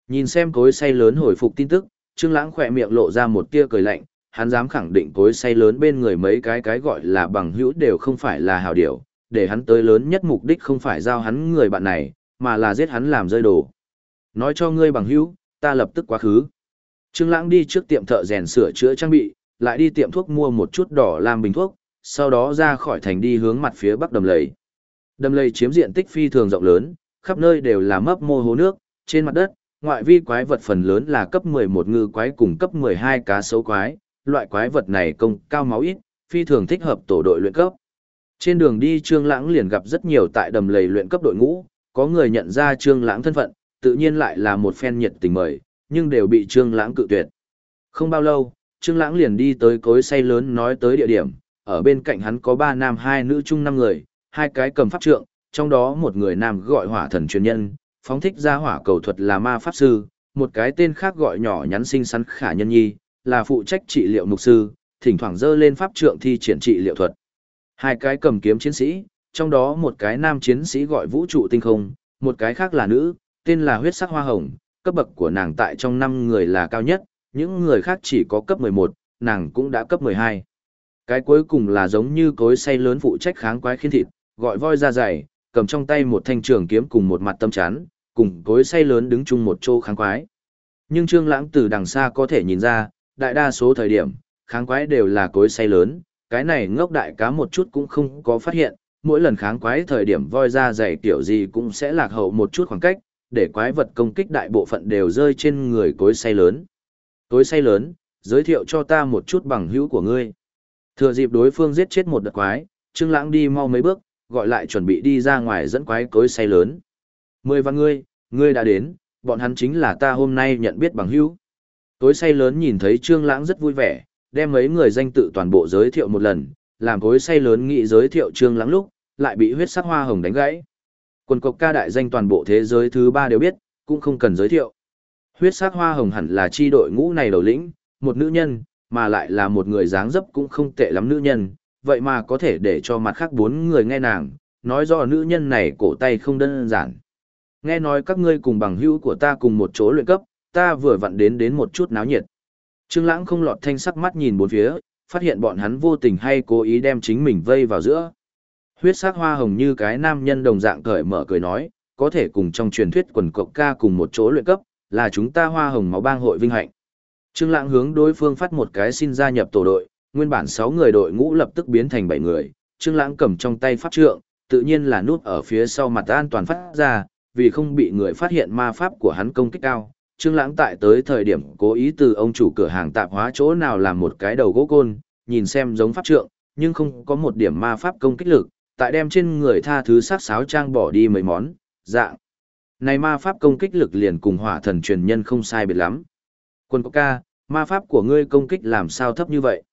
Nhìn xem cối say lớn hồi phục tin tức, Trương Lãng khẽ miệng lộ ra một tia cười lạnh, hắn dám khẳng định cối say lớn bên người mấy cái cái gọi là bằng hữu đều không phải là hảo điểu, để hắn tới lớn nhất mục đích không phải giao hắn người bạn này, mà là giết hắn làm rơi đồ. Nói cho ngươi bằng hữu, ta lập tức quá khứ. Trương Lãng đi trước tiệm thợ rèn sửa chữa trang bị, lại đi tiệm thuốc mua một chút đỏ làm bình thuốc, sau đó ra khỏi thành đi hướng mặt phía bắc đầm lầy. Đầm lầy chiếm diện tích phi thường rộng lớn, khắp nơi đều là mấp mô hố nước, trên mặt đất, ngoại vi quái vật phần lớn là cấp 11 ngư quái cùng cấp 12 cá sấu quái, loại quái vật này công cao máu ít, phi thường thích hợp tổ đội luyện cấp. Trên đường đi Trương Lãng liền gặp rất nhiều tại đầm lầy luyện cấp đội ngũ, có người nhận ra Trương Lãng thân phận, tự nhiên lại là một fan nhiệt tình mời, nhưng đều bị Trương Lãng cự tuyệt. Không bao lâu, Trương Lãng liền đi tới cối xay lớn nói tới địa điểm, ở bên cạnh hắn có ba nam hai nữ chung năm người, hai cái cầm pháp trượng, trong đó một người nam gọi hỏa thần truyền nhân, phóng thích ra hỏa cầu thuật là ma pháp sư, một cái tên khác gọi nhỏ nhắn xinh xắn khả nhân nhi, là phụ trách trị liệu mục sư, thỉnh thoảng dơ lên pháp trượng thi triển trị liệu thuật. Hai cái cầm kiếm chiến sĩ, trong đó một cái nam chiến sĩ gọi vũ trụ tinh không, một cái khác là nữ, tên là huyết sắc hoa hồng, cấp bậc của nàng tại trong năm người là cao nhất, những người khác chỉ có cấp 11, nàng cũng đã cấp 12. Cái cuối cùng là giống như cối say lớn phụ trách kháng quái khiến thịt, gọi voi ra dày, cầm trong tay một thanh trường kiếm cùng một mặt tâm chán, cùng cối say lớn đứng chung một chỗ kháng quái. Nhưng Trương Lãng từ đằng xa có thể nhìn ra, đại đa số thời điểm, kháng quái đều là cối say lớn, cái này ngốc đại cá một chút cũng không có phát hiện, mỗi lần kháng quái thời điểm voi ra dày kiểu gì cũng sẽ lạc hậu một chút khoảng cách, để quái vật công kích đại bộ phận đều rơi trên người cối say lớn. Cối say lớn, Giới thiệu cho ta một chút bằng hữu của ngươi. Thừa dịp đối phương giết chết một đợt quái, Trương Lãng đi mau mấy bước, gọi lại chuẩn bị đi ra ngoài dẫn quái cối say lớn. Mười văn ngươi, ngươi đã đến, bọn hắn chính là ta hôm nay nhận biết bằng hữu. Cối say lớn nhìn thấy Trương Lãng rất vui vẻ, đem mấy người danh tự toàn bộ giới thiệu một lần, làm cối say lớn nghĩ giới thiệu Trương Lãng lúc, lại bị huyết sắc hoa hồng đánh gãy. Quần cục ca đại danh toàn bộ thế giới thứ ba đều biết, cũng không cần giới thiệu. Huyết sắc hoa hồng hẳn là chi đội ngũ này đầu lĩnh, một nữ nhân, mà lại là một người dáng dấp cũng không tệ lắm nữ nhân, vậy mà có thể để cho mặt khác bốn người nghe nàng, nói do nữ nhân này cổ tay không đơn giản. Nghe nói các ngươi cùng bằng hữu của ta cùng một chỗ luyện cấp, ta vừa vặn đến đến một chút náo nhiệt. Trương Lãng không lọt thanh sắc mắt nhìn bốn phía, phát hiện bọn hắn vô tình hay cố ý đem chính mình vây vào giữa. Huyết sắc hoa hồng như cái nam nhân đồng dạng cởi mở cười nói, có thể cùng trong truyền thuyết quần cộc ca cùng một chỗ luyện cấp, là chúng ta hoa hồng máu bang hội vinh hạnh. Trương Lãng hướng đối phương phát một cái xin gia nhập tổ đội, nguyên bản 6 người đội ngũ lập tức biến thành 7 người, Trương Lãng cầm trong tay pháp trượng, tự nhiên là núp ở phía sau mặt an toàn phát ra, vì không bị người phát hiện ma pháp của hắn công kích cao. Trương Lãng tại tới thời điểm cố ý từ ông chủ cửa hàng tạp hóa chỗ nào làm một cái đầu gỗ côn, nhìn xem giống pháp trượng, nhưng không có một điểm ma pháp công kích lực, tại đem trên người tha thứ sắc sáo trang bỏ đi mấy món, dạng. Này ma pháp công kích lực liền cùng hỏa thần truyền nhân không sai biệt lắm. Quân có ca, ma pháp của ngươi công kích làm sao thấp như vậy?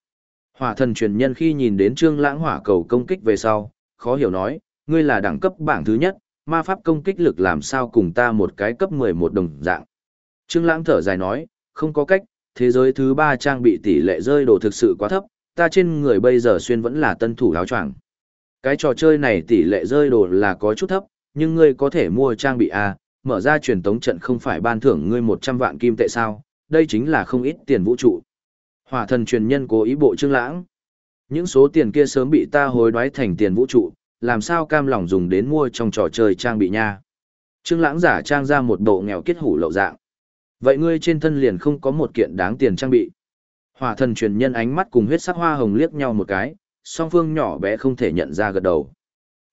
Hỏa thần truyền nhân khi nhìn đến trương lãng hỏa cầu công kích về sau, khó hiểu nói, ngươi là đẳng cấp bảng thứ nhất, ma pháp công kích lực làm sao cùng ta một cái cấp 11 đồng dạng. Trương lãng thở dài nói, không có cách, thế giới thứ ba trang bị tỷ lệ rơi đồ thực sự quá thấp, ta trên người bây giờ xuyên vẫn là tân thủ áo choàng. Cái trò chơi này tỷ lệ rơi đồ là có chút thấp, nhưng ngươi có thể mua trang bị A, mở ra truyền tống trận không phải ban thưởng ngươi 100 vạn kim tệ sao, đây chính là không ít tiền vũ trụ. Hỏa thần truyền nhân cố ý bộ trương lãng. Những số tiền kia sớm bị ta hối đoái thành tiền vũ trụ, làm sao cam lòng dùng đến mua trong trò chơi trang bị nha. Trương lãng giả trang ra một bộ nghèo kết hủ lậu dạng. Vậy ngươi trên thân liền không có một kiện đáng tiền trang bị. Hỏa thần truyền nhân ánh mắt cùng huyết sắc hoa hồng liếc nhau một cái, song phương nhỏ bé không thể nhận ra gật đầu.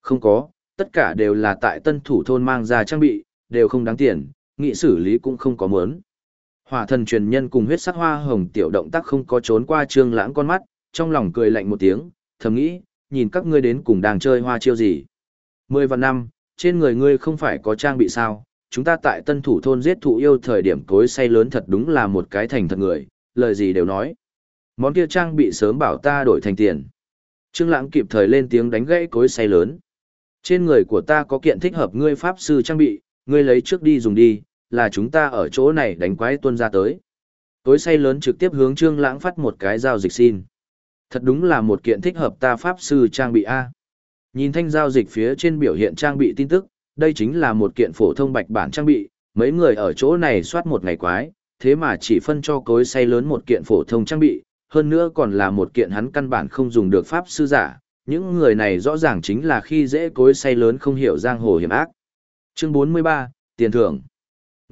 Không có, tất cả đều là tại tân thủ thôn mang ra trang bị, đều không đáng tiền, nghị xử lý cũng không có mớn. Hỏa thần truyền nhân cùng huyết sắc hoa hồng tiểu động tác không có trốn qua trương lãng con mắt, trong lòng cười lạnh một tiếng, thầm nghĩ, nhìn các ngươi đến cùng đang chơi hoa chiêu gì. Mười và năm, trên người ngươi không phải có trang bị sao, chúng ta tại tân thủ thôn giết thụ yêu thời điểm cối say lớn thật đúng là một cái thành thật người, lời gì đều nói. Món kia trang bị sớm bảo ta đổi thành tiền. Trương lãng kịp thời lên tiếng đánh gãy cối say lớn. Trên người của ta có kiện thích hợp ngươi pháp sư trang bị, ngươi lấy trước đi dùng đi, là chúng ta ở chỗ này đánh quái tuân ra tới. Tối say lớn trực tiếp hướng Trương Lãng phát một cái giao dịch xin. Thật đúng là một kiện thích hợp ta pháp sư trang bị A. Nhìn thanh giao dịch phía trên biểu hiện trang bị tin tức, đây chính là một kiện phổ thông bạch bản trang bị, mấy người ở chỗ này soát một ngày quái, thế mà chỉ phân cho cối say lớn một kiện phổ thông trang bị, hơn nữa còn là một kiện hắn căn bản không dùng được pháp sư giả, những người này rõ ràng chính là khi dễ cối say lớn không hiểu giang hồ hiểm ác. Chương 43, Tiền thưởng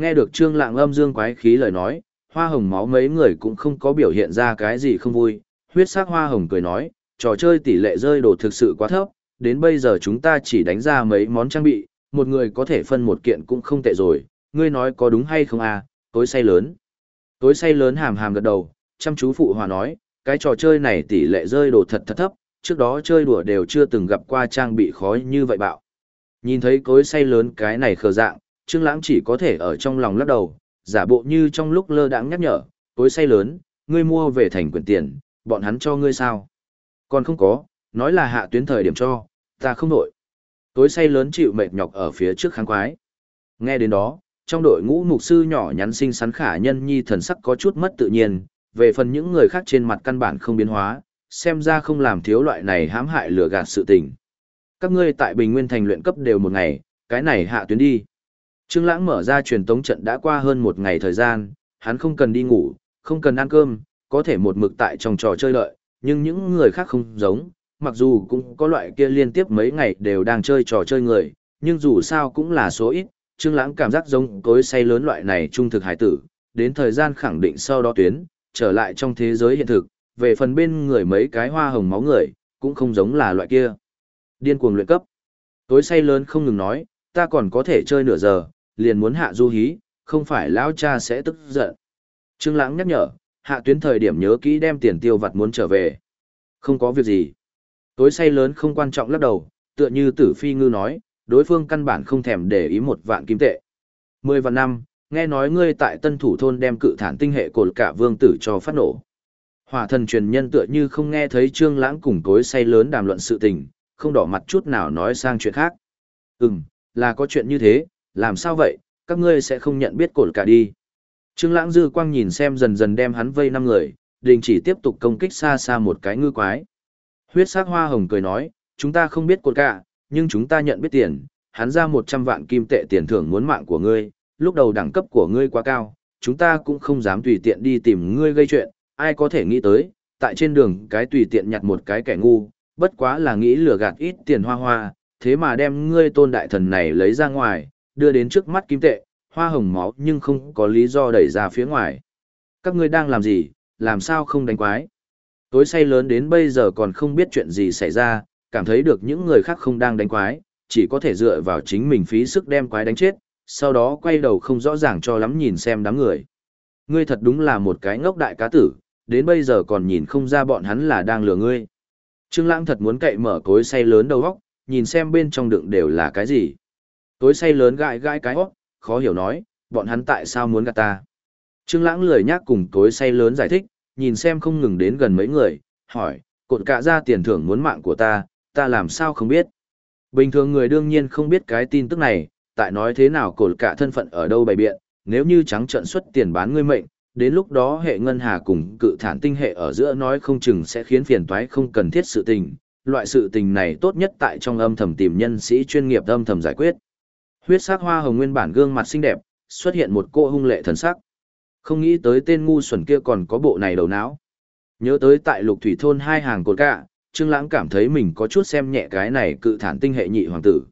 Nghe được Trương Lạng âm dương quái khí lời nói, hoa hồng máu mấy người cũng không có biểu hiện ra cái gì không vui, huyết sắc hoa hồng cười nói, trò chơi tỷ lệ rơi đồ thực sự quá thấp, đến bây giờ chúng ta chỉ đánh ra mấy món trang bị, một người có thể phân một kiện cũng không tệ rồi, ngươi nói có đúng hay không à, tối say lớn. Tối say lớn hàm hàm gật đầu, chăm chú phụ hòa nói, cái trò chơi này tỷ lệ rơi đồ thật thật thấp, trước đó chơi đùa đều chưa từng gặp qua trang bị khó như vậy bạo. Nhìn thấy cối say lớn cái này khờ dạng, Trương Lãng chỉ có thể ở trong lòng lắc đầu, giả bộ như trong lúc lơ đãng nhắc nhở, tối say lớn, ngươi mua về thành quyền tiền, bọn hắn cho ngươi sao? Còn không có, nói là hạ tuyến thời điểm cho, ta không đổi. Tối say lớn chịu mệt nhọc ở phía trước kháng quái. Nghe đến đó, trong đội ngũ mục sư nhỏ nhắn xinh xắn khả nhân nhi thần sắc có chút mất tự nhiên, về phần những người khác trên mặt căn bản không biến hóa, xem ra không làm thiếu loại này hãm hại lừa gạt sự tình. Các ngươi tại Bình Nguyên thành luyện cấp đều một ngày, cái này hạ tuyến đi. Trương Lãng mở ra truyền tống trận đã qua hơn một ngày thời gian, hắn không cần đi ngủ, không cần ăn cơm, có thể một mực tại trong trò chơi lợi, nhưng những người khác không giống, mặc dù cũng có loại kia liên tiếp mấy ngày đều đang chơi trò chơi người, nhưng dù sao cũng là số ít, Trương Lãng cảm giác giống tối say lớn loại này trung thực hải tử, đến thời gian khẳng định sau đó tuyến, trở lại trong thế giới hiện thực, về phần bên người mấy cái hoa hồng máu người, cũng không giống là loại kia. Điên cuồng luyện cấp. Tối say lớn không ngừng nói, ta còn có thể chơi nửa giờ, liền muốn hạ du hí, không phải lão cha sẽ tức giận. Trương Lãng nhắc nhở, hạ tuyến thời điểm nhớ kỹ đem tiền tiêu vặt muốn trở về. Không có việc gì. Tối say lớn không quan trọng lắc đầu, tựa như tử phi ngư nói, đối phương căn bản không thèm để ý một vạn kim tệ. Mười vạn năm, nghe nói ngươi tại tân thủ thôn đem cự thản tinh hệ cột cả vương tử cho phát nổ. Hỏa thần truyền nhân tựa như không nghe thấy trương lãng cùng tối say lớn đàm luận sự tình, không đỏ mặt chút nào nói sang chuyện khác. Ừm, là có chuyện như thế, làm sao vậy, các ngươi sẽ không nhận biết cổn cả đi. Trương lãng dư quang nhìn xem dần dần đem hắn vây năm người, đình chỉ tiếp tục công kích xa xa một cái ngư quái. Huyết sắc hoa hồng cười nói, chúng ta không biết cột cả, nhưng chúng ta nhận biết tiền, hắn ra 100 vạn kim tệ tiền thưởng muốn mạng của ngươi, lúc đầu đẳng cấp của ngươi quá cao, chúng ta cũng không dám tùy tiện đi tìm ngươi gây chuyện, ai có thể nghĩ tới, tại trên đường cái tùy tiện nhặt một cái kẻ ngu, bất quá là nghĩ lừa gạt ít tiền hoa hoa, thế mà đem ngươi tôn đại thần này lấy ra ngoài, đưa đến trước mắt kim tệ, hoa hồng máu nhưng không có lý do đẩy ra phía ngoài. Các ngươi đang làm gì, làm sao không đánh quái? Tối say lớn đến bây giờ còn không biết chuyện gì xảy ra, cảm thấy được những người khác không đang đánh quái, chỉ có thể dựa vào chính mình phí sức đem quái đánh chết, sau đó quay đầu không rõ ràng cho lắm nhìn xem đám người. Ngươi thật đúng là một cái ngốc đại cá tử, đến bây giờ còn nhìn không ra bọn hắn là đang lừa ngươi. Trương Lãng thật muốn cậy mở cối say lớn đầu óc, nhìn xem bên trong đựng đều là cái gì. Tối say lớn gãi gãi cái óc, khó hiểu nói, bọn hắn tại sao muốn gạt ta. Trương Lãng lười nhác cùng tối say lớn giải thích, nhìn xem không ngừng đến gần mấy người, hỏi, cột cả ra tiền thưởng muốn mạng của ta, ta làm sao không biết. Bình thường người đương nhiên không biết cái tin tức này, tại nói thế nào cột cả thân phận ở đâu bày biện, nếu như trắng trợn xuất tiền bán ngươi mệnh, đến lúc đó hệ ngân hà cùng cự thản tinh hệ ở giữa nói không chừng sẽ khiến phiền toái không cần thiết sự tình. Loại sự tình này tốt nhất tại trong âm thầm tìm nhân sĩ chuyên nghiệp âm thầm giải quyết. Huyết sắc hoa hồng nguyên bản gương mặt xinh đẹp, xuất hiện một cô hung lệ thần sắc. Không nghĩ tới tên ngu xuẩn kia còn có bộ này đầu não. Nhớ tới tại lục thủy thôn hai hàng cột cả, Trương Lãng cảm thấy mình có chút xem nhẹ cái này cự thản tinh hệ nhị hoàng tử.